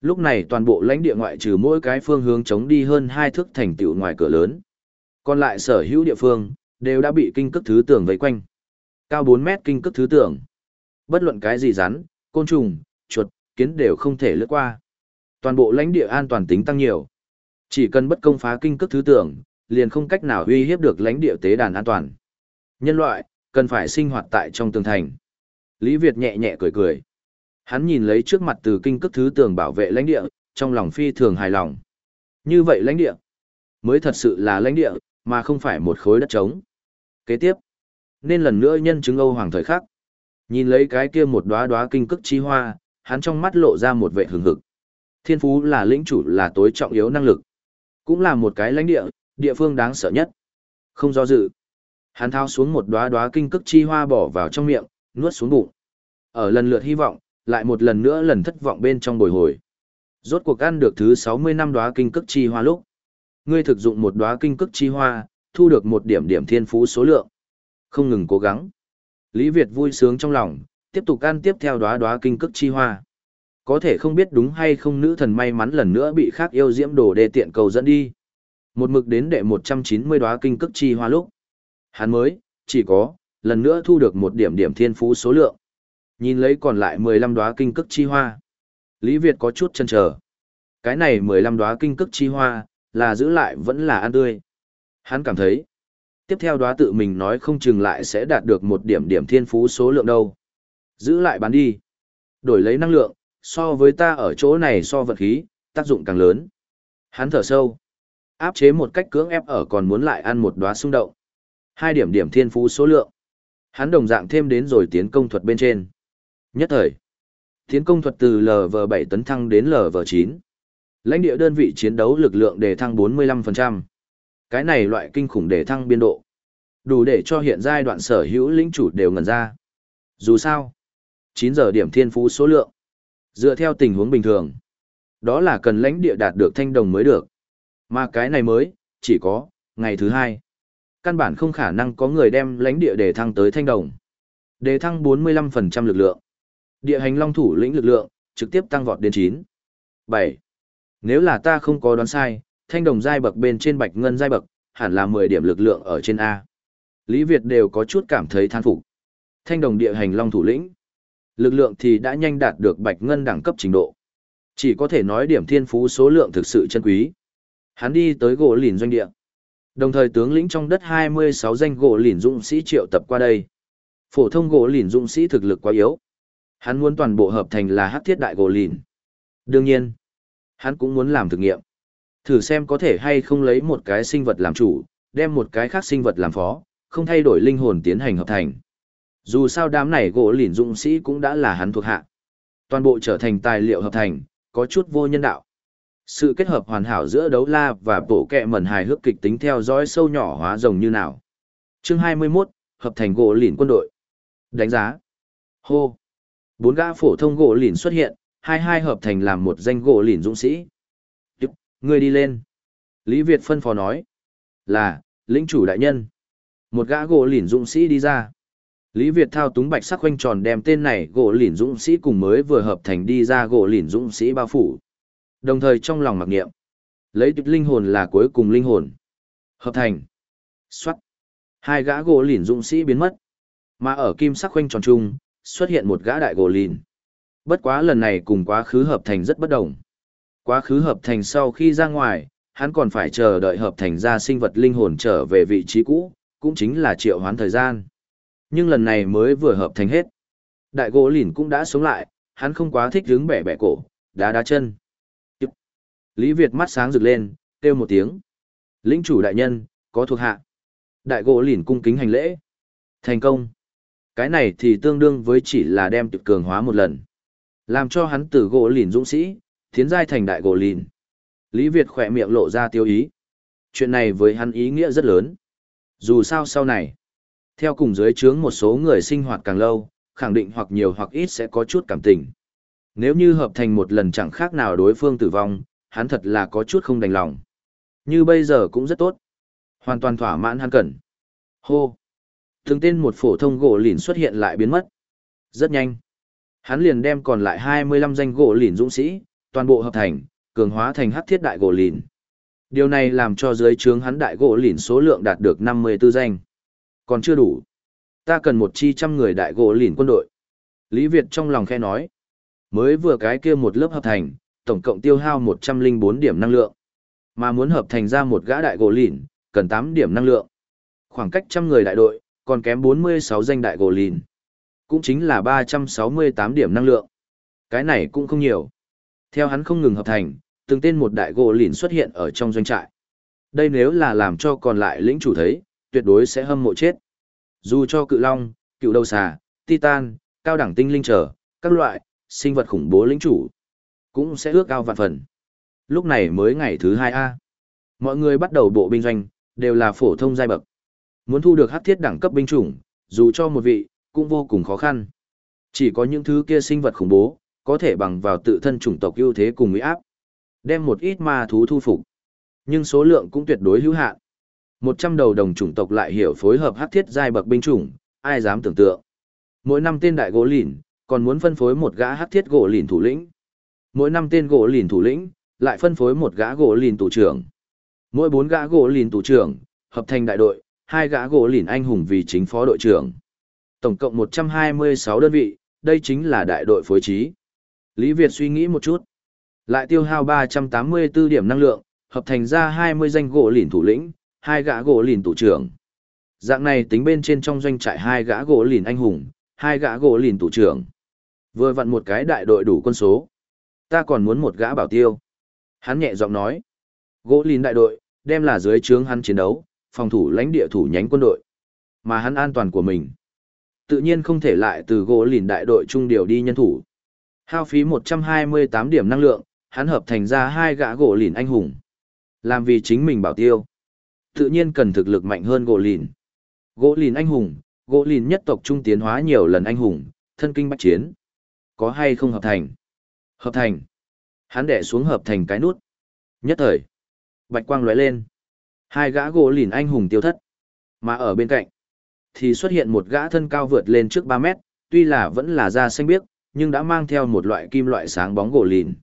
Speaker 1: Lúc này toàn bộ lãnh địa ngoại trừ mỗi cái phương hướng chống đi hơn hai thước thành tựu ngoài cửa lớn. Còn lại sở hữu địa phương, đều đã bị kinh cức thứ tưởng vây quanh. Cao 4 mét kinh cức thứ tưởng Bất luận cái gì rắn, côn trùng, kiến đều không thể lướt qua. Toàn bộ lãnh địa an toàn tính tăng nhiều. Chỉ cần bất công phá kinh cước thứ tường, liền không cách nào uy hiếp được lãnh địa tế đàn an toàn. Nhân loại, cần phải sinh hoạt tại trong tường thành. Lý Việt nhẹ nhẹ cười cười. Hắn nhìn lấy trước mặt từ kinh cước thứ tường bảo vệ lãnh địa, trong lòng phi thường hài lòng. Như vậy lãnh địa, mới thật sự là lãnh địa, mà không phải một khối đất trống. Kế tiếp, nên lần nữa nhân chứng Âu Hoàng thời khắc. Nhìn lấy cái kia một đóa đóa kinh cức chi hoa, hắn trong mắt lộ ra một vẻ hừng hực. Thiên phú là lĩnh chủ là tối trọng yếu năng lực. Cũng là một cái lãnh địa, địa phương đáng sợ nhất. Không do dự. Hắn thao xuống một đóa đóa kinh cực chi hoa bỏ vào trong miệng, nuốt xuống bụng. Ở lần lượt hy vọng, lại một lần nữa lần thất vọng bên trong bồi hồi. Rốt cuộc ăn được thứ 60 năm đóa kinh cực chi hoa lúc. Ngươi thực dụng một đóa kinh cực chi hoa, thu được một điểm điểm thiên phú số lượng. Không ngừng cố gắng. Lý Việt vui sướng trong lòng, tiếp tục ăn tiếp theo đóa đóa kinh cức chi hoa. Có thể không biết đúng hay không nữ thần may mắn lần nữa bị khác yêu diễm đồ đề tiện cầu dẫn đi. Một mực đến đệ 190 đóa kinh cức chi hoa lúc. Hắn mới, chỉ có, lần nữa thu được một điểm điểm thiên phú số lượng. Nhìn lấy còn lại 15 đóa kinh cức chi hoa. Lý Việt có chút chần chờ. Cái này 15 đóa kinh cức chi hoa, là giữ lại vẫn là ăn tươi. Hắn cảm thấy, tiếp theo đóa tự mình nói không chừng lại sẽ đạt được một điểm điểm thiên phú số lượng đâu. Giữ lại bán đi. Đổi lấy năng lượng, so với ta ở chỗ này so vật khí, tác dụng càng lớn. Hắn thở sâu. Áp chế một cách cưỡng ép ở còn muốn lại ăn một đóa xung động. Hai điểm điểm thiên phú số lượng. Hắn đồng dạng thêm đến rồi tiến công thuật bên trên. Nhất thời, tiến công thuật từ LV7 tấn thăng đến LV9. Lãnh địa đơn vị chiến đấu lực lượng đề thăng 45%. Cái này loại kinh khủng đề thăng biên độ. Đủ để cho hiện giai đoạn sở hữu lĩnh chủ đều ngần ra. Dù sao, 9 giờ điểm thiên phú số lượng. Dựa theo tình huống bình thường, đó là cần lãnh địa đạt được thanh đồng mới được. Mà cái này mới, chỉ có, ngày thứ hai. Căn bản không khả năng có người đem lãnh địa để thăng tới thanh đồng. Đề thăng 45% lực lượng. Địa hành long thủ lĩnh lực lượng, trực tiếp tăng vọt đến 9. 7. Nếu là ta không có đoán sai, thanh đồng giai bậc bên trên bạch ngân giai bậc, hẳn là 10 điểm lực lượng ở trên A. Lý Việt đều có chút cảm thấy than phục. Thanh đồng địa hành long thủ lĩnh. Lực lượng thì đã nhanh đạt được bạch ngân đẳng cấp trình độ. Chỉ có thể nói điểm thiên phú số lượng thực sự chân quý. Hắn đi tới gỗ lìn doanh địa. Đồng thời tướng lĩnh trong đất 26 danh gỗ lìn dũng sĩ triệu tập qua đây. Phổ thông gỗ lìn dũng sĩ thực lực quá yếu, Hắn muốn toàn bộ hợp thành là hắc thiết đại gỗ lìn. Đương nhiên, hắn cũng muốn làm thực nghiệm. Thử xem có thể hay không lấy một cái sinh vật làm chủ, đem một cái khác sinh vật làm phó, không thay đổi linh hồn tiến hành hợp thành. Dù sao đám này gỗ lìn dũng sĩ cũng đã là hắn thuộc hạ. Toàn bộ trở thành tài liệu hợp thành, có chút vô nhân đạo. Sự kết hợp hoàn hảo giữa đấu la và bộ kẹ mẩn hài hước kịch tính theo dõi sâu nhỏ hóa rồng như nào. Chương 21, hợp thành gỗ lìn quân đội. Đánh giá. Hô. Bốn gã phổ thông gỗ lìn xuất hiện, hai hai hợp thành làm một danh gỗ lìn dũng sĩ. Người đi lên. Lý Việt phân phó nói. Là, lĩnh chủ đại nhân. Một gã gỗ lìn dũng sĩ đi ra. Lý Việt thao túng bạch sắc quanh tròn đem tên này gỗ lỉn dũng sĩ cùng mới vừa hợp thành đi ra gỗ lỉn dũng sĩ bao phủ. Đồng thời trong lòng mặc niệm. Lấy tuyệt linh hồn là cuối cùng linh hồn. Hợp thành. Xoát. Hai gã gỗ lỉn dũng sĩ biến mất. Mà ở kim sắc quanh tròn trung, xuất hiện một gã đại gỗ lìn. Bất quá lần này cùng quá khứ hợp thành rất bất đồng. Quá khứ hợp thành sau khi ra ngoài, hắn còn phải chờ đợi hợp thành ra sinh vật linh hồn trở về vị trí cũ, cũng chính là triệu hoán thời gian. Nhưng lần này mới vừa hợp thành hết. Đại gỗ lìn cũng đã sống lại, hắn không quá thích hứng bẻ bẻ cổ, đá đá chân. Lý Việt mắt sáng rực lên, kêu một tiếng. Lĩnh chủ đại nhân, có thuộc hạ. Đại gỗ lìn cung kính hành lễ. Thành công. Cái này thì tương đương với chỉ là đem tự cường hóa một lần. Làm cho hắn từ gỗ lìn dũng sĩ, tiến giai thành đại gỗ lìn. Lý Việt khỏe miệng lộ ra tiêu ý. Chuyện này với hắn ý nghĩa rất lớn. Dù sao sau này, theo cùng dưới trướng một số người sinh hoạt càng lâu, khẳng định hoặc nhiều hoặc ít sẽ có chút cảm tình. Nếu như hợp thành một lần chẳng khác nào đối phương tử vong, hắn thật là có chút không đành lòng. Như bây giờ cũng rất tốt. Hoàn toàn thỏa mãn hắn cần. Hô! Từng tên một phổ thông gỗ lìn xuất hiện lại biến mất. Rất nhanh. Hắn liền đem còn lại 25 danh gỗ lìn dũng sĩ, toàn bộ hợp thành, cường hóa thành hắc thiết đại gỗ lìn. Điều này làm cho dưới trướng hắn đại gỗ lìn số lượng đạt được 54 danh. Còn chưa đủ. Ta cần một chi trăm người đại gỗ lìn quân đội. Lý Việt trong lòng khe nói. Mới vừa cái kia một lớp hợp thành, tổng cộng tiêu hao 104 điểm năng lượng. Mà muốn hợp thành ra một gã đại gỗ lìn, cần 8 điểm năng lượng. Khoảng cách trăm người đại đội, còn kém 46 danh đại gỗ lìn. Cũng chính là 368 điểm năng lượng. Cái này cũng không nhiều. Theo hắn không ngừng hợp thành, từng tên một đại gỗ lìn xuất hiện ở trong doanh trại. Đây nếu là làm cho còn lại lĩnh chủ thấy, tuyệt đối sẽ hâm mộ chết. Dù cho cự long, cựu đầu xà, titan, cao đẳng tinh linh trở, các loại, sinh vật khủng bố lĩnh chủ, cũng sẽ ước cao vạn phần. Lúc này mới ngày thứ 2A. Mọi người bắt đầu bộ binh doanh, đều là phổ thông giai bậc. Muốn thu được hắc thiết đẳng cấp binh chủng, dù cho một vị, cũng vô cùng khó khăn. Chỉ có những thứ kia sinh vật khủng bố, có thể bằng vào tự thân chủng tộc ưu thế cùng uy áp, đem một ít ma thú thu phục. Nhưng số lượng cũng tuyệt đối hữu hạn. Một trăm đầu đồng chủng tộc lại hiểu phối hợp hắc thiết giai bậc binh chủng, ai dám tưởng tượng. Mỗi năm tên đại gỗ lìn, còn muốn phân phối một gã hắc thiết gỗ lìn thủ lĩnh. Mỗi năm tên gỗ lìn thủ lĩnh, lại phân phối một gã gỗ lìn tù trưởng. Mỗi bốn gã gỗ lìn tù trưởng, hợp thành đại đội, hai gã gỗ lìn anh hùng vì chính phó đội trưởng. Tổng cộng 126 đơn vị, đây chính là đại đội phối trí. Lý Việt suy nghĩ một chút. Lại tiêu hao 384 điểm năng lượng, hợp thành ra 20 danh gỗ lìn thủ lĩnh, hai gã gỗ lìn tủ trưởng. Dạng này tính bên trên trong doanh trại hai gã gỗ lìn anh hùng, hai gã gỗ lìn tủ trưởng. Vừa vặn một cái đại đội đủ quân số. Ta còn muốn một gã bảo tiêu. Hắn nhẹ giọng nói. Gỗ lìn đại đội, đem là dưới trướng hắn chiến đấu, phòng thủ lãnh địa thủ nhánh quân đội. Mà hắn an toàn của mình. Tự nhiên không thể lại từ gỗ lìn đại đội trung điều đi nhân thủ. Hao phí 128 điểm năng lượng, hắn hợp thành ra hai gã gỗ lìn anh hùng. Làm vì chính mình bảo tiêu. Tự nhiên cần thực lực mạnh hơn gỗ lìn. Gỗ lìn anh hùng, gỗ lìn nhất tộc trung tiến hóa nhiều lần anh hùng, thân kinh bách chiến. Có hay không hợp thành? Hợp thành. Hắn đẻ xuống hợp thành cái nút. Nhất thời. Bạch quang lóe lên. Hai gã gỗ lìn anh hùng tiêu thất. Mà ở bên cạnh, thì xuất hiện một gã thân cao vượt lên trước 3 mét, tuy là vẫn là da xanh biếc, nhưng đã mang theo một loại kim loại sáng bóng gỗ lìn.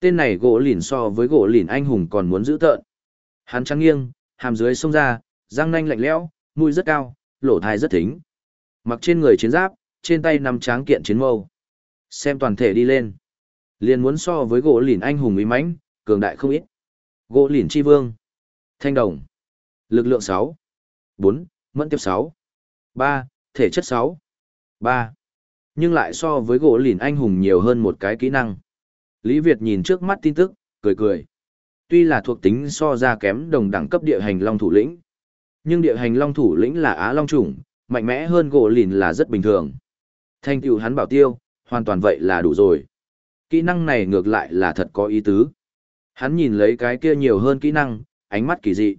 Speaker 1: Tên này gỗ lìn so với gỗ lìn anh hùng còn muốn giữ tợn. Hắn trắng nghiêng, hàm dưới sông ra, răng nanh lạnh lẽo, mũi rất cao, lỗ thai rất thính. Mặc trên người chiến giáp, trên tay nằm tráng kiện chiến mâu. Xem toàn thể đi lên. Liền muốn so với gỗ lìn anh hùng uy mãnh, cường đại không ít. Gỗ lìn chi vương. Thanh đồng. Lực lượng 6. 4. Mẫn tiếp 6. 3. Thể chất 6. 3. Nhưng lại so với gỗ lìn anh hùng nhiều hơn một cái kỹ năng. Lý Việt nhìn trước mắt tin tức, cười cười. Tuy là thuộc tính so ra kém đồng đẳng cấp địa hành long thủ lĩnh. Nhưng địa hành long thủ lĩnh là Á Long chủng, mạnh mẽ hơn gỗ lìn là rất bình thường. Thanh tựu hắn bảo tiêu, hoàn toàn vậy là đủ rồi. Kỹ năng này ngược lại là thật có ý tứ. Hắn nhìn lấy cái kia nhiều hơn kỹ năng, ánh mắt kỳ dị.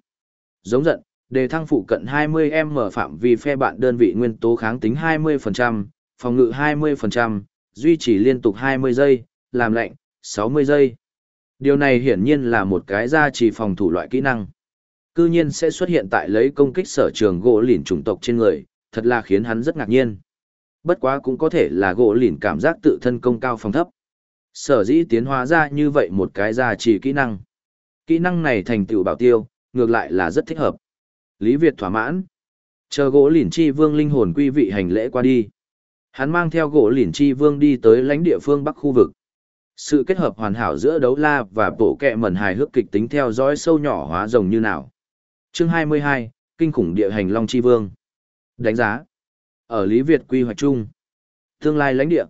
Speaker 1: Giống giận, đề thăng phụ cận 20m phạm vi phe bạn đơn vị nguyên tố kháng tính 20%, phòng ngự 20%, duy trì liên tục 20 giây, làm lạnh, 60 giây. Điều này hiển nhiên là một cái gia trì phòng thủ loại kỹ năng. Cư nhiên sẽ xuất hiện tại lấy công kích sở trường gỗ lìn chủng tộc trên người, thật là khiến hắn rất ngạc nhiên. Bất quá cũng có thể là gỗ lìn cảm giác tự thân công cao phòng thấp. Sở dĩ tiến hóa ra như vậy một cái gia trì kỹ năng. Kỹ năng này thành tựu bảo tiêu, ngược lại là rất thích hợp. Lý Việt thỏa mãn. Chờ gỗ lỉn chi vương linh hồn quy vị hành lễ qua đi. Hắn mang theo gỗ lỉn chi vương đi tới lãnh địa phương bắc khu vực. Sự kết hợp hoàn hảo giữa đấu la và bộ kẹ mẩn hài hước kịch tính theo dõi sâu nhỏ hóa rồng như nào. Chương 22, Kinh khủng địa hành Long Chi Vương. Đánh giá. Ở Lý Việt quy hoạch chung. Tương lai lãnh địa.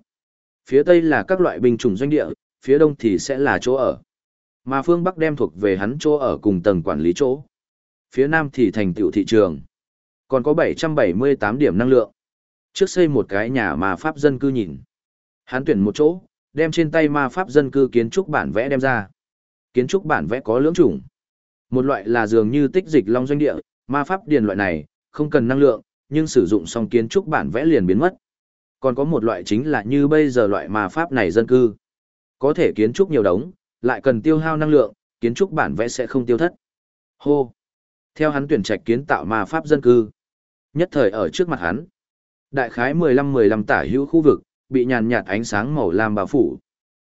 Speaker 1: Phía Tây là các loại binh chủng doanh địa, phía Đông thì sẽ là chỗ ở. Mà phương Bắc đem thuộc về hắn chỗ ở cùng tầng quản lý chỗ. Phía Nam thì thành tựu thị trường. Còn có 778 điểm năng lượng. Trước xây một cái nhà mà Pháp dân cư nhìn. Hắn tuyển một chỗ, đem trên tay ma Pháp dân cư kiến trúc bản vẽ đem ra. Kiến trúc bản vẽ có lưỡng chủng. Một loại là dường như tích dịch long doanh địa, ma Pháp điền loại này, không cần năng lượng, nhưng sử dụng xong kiến trúc bản vẽ liền biến mất. Còn có một loại chính là như bây giờ loại ma Pháp này dân cư. Có thể kiến trúc nhiều đống, lại cần tiêu hao năng lượng, kiến trúc bản vẽ sẽ không tiêu thất. Hô! Theo hắn tuyển trạch kiến tạo ma Pháp dân cư. Nhất thời ở trước mặt hắn. Đại khái 15-15 tả hữu khu vực, bị nhàn nhạt ánh sáng màu lam bao phủ.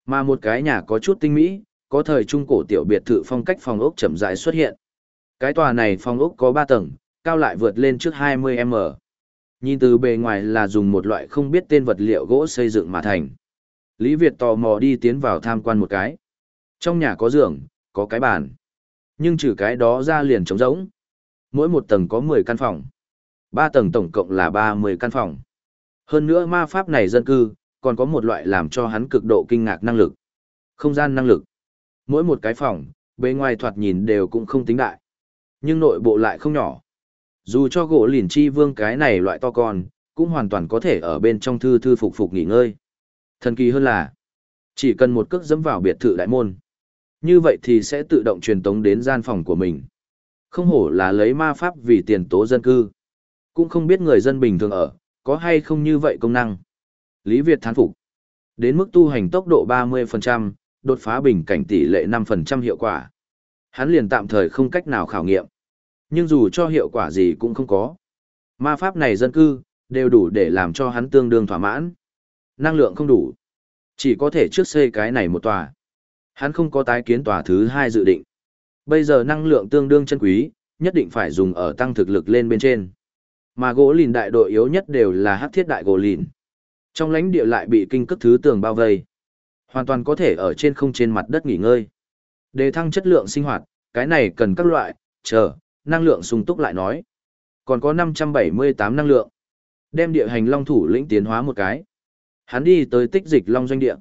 Speaker 1: Mà một cái nhà có chút tinh mỹ, có thời trung cổ tiểu biệt thự phong cách phòng ốc chậm rãi xuất hiện. Cái tòa này phòng ốc có 3 tầng, cao lại vượt lên trước 20m. Nhìn từ bề ngoài là dùng một loại không biết tên vật liệu gỗ xây dựng mà thành. Lý Việt tò mò đi tiến vào tham quan một cái. Trong nhà có giường, có cái bàn. Nhưng trừ cái đó ra liền trống rỗng. Mỗi một tầng có 10 căn phòng. 3 tầng tổng cộng là 30 căn phòng. Hơn nữa ma pháp này dân cư, còn có một loại làm cho hắn cực độ kinh ngạc năng lực. Không gian năng lực. Mỗi một cái phòng, bề ngoài thoạt nhìn đều cũng không tính đại. Nhưng nội bộ lại không nhỏ. Dù cho gỗ lìn chi vương cái này loại to con, cũng hoàn toàn có thể ở bên trong thư thư phục phục nghỉ ngơi. Thần kỳ hơn là, chỉ cần một cước dẫm vào biệt thự đại môn. Như vậy thì sẽ tự động truyền tống đến gian phòng của mình. Không hổ là lấy ma pháp vì tiền tố dân cư. Cũng không biết người dân bình thường ở, có hay không như vậy công năng. Lý Việt thán phục. Đến mức tu hành tốc độ 30%, đột phá bình cảnh tỷ lệ 5% hiệu quả. Hắn liền tạm thời không cách nào khảo nghiệm. Nhưng dù cho hiệu quả gì cũng không có. Ma pháp này dân cư, đều đủ để làm cho hắn tương đương thỏa mãn. Năng lượng không đủ. Chỉ có thể trước xây cái này một tòa. Hắn không có tái kiến tòa thứ hai dự định. Bây giờ năng lượng tương đương chân quý, nhất định phải dùng ở tăng thực lực lên bên trên. Mà gỗ lìn đại đội yếu nhất đều là hắc thiết đại gỗ lìn. Trong lãnh địa lại bị kinh cức thứ tường bao vây. Hoàn toàn có thể ở trên không trên mặt đất nghỉ ngơi. Đề thăng chất lượng sinh hoạt, cái này cần các loại, chờ, năng lượng sung túc lại nói. Còn có 578 năng lượng. Đem địa hành long thủ lĩnh tiến hóa một cái. Hắn đi tới tích dịch long doanh địa.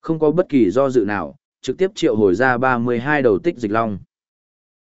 Speaker 1: Không có bất kỳ do dự nào, trực tiếp triệu hồi ra 32 đầu tích dịch long.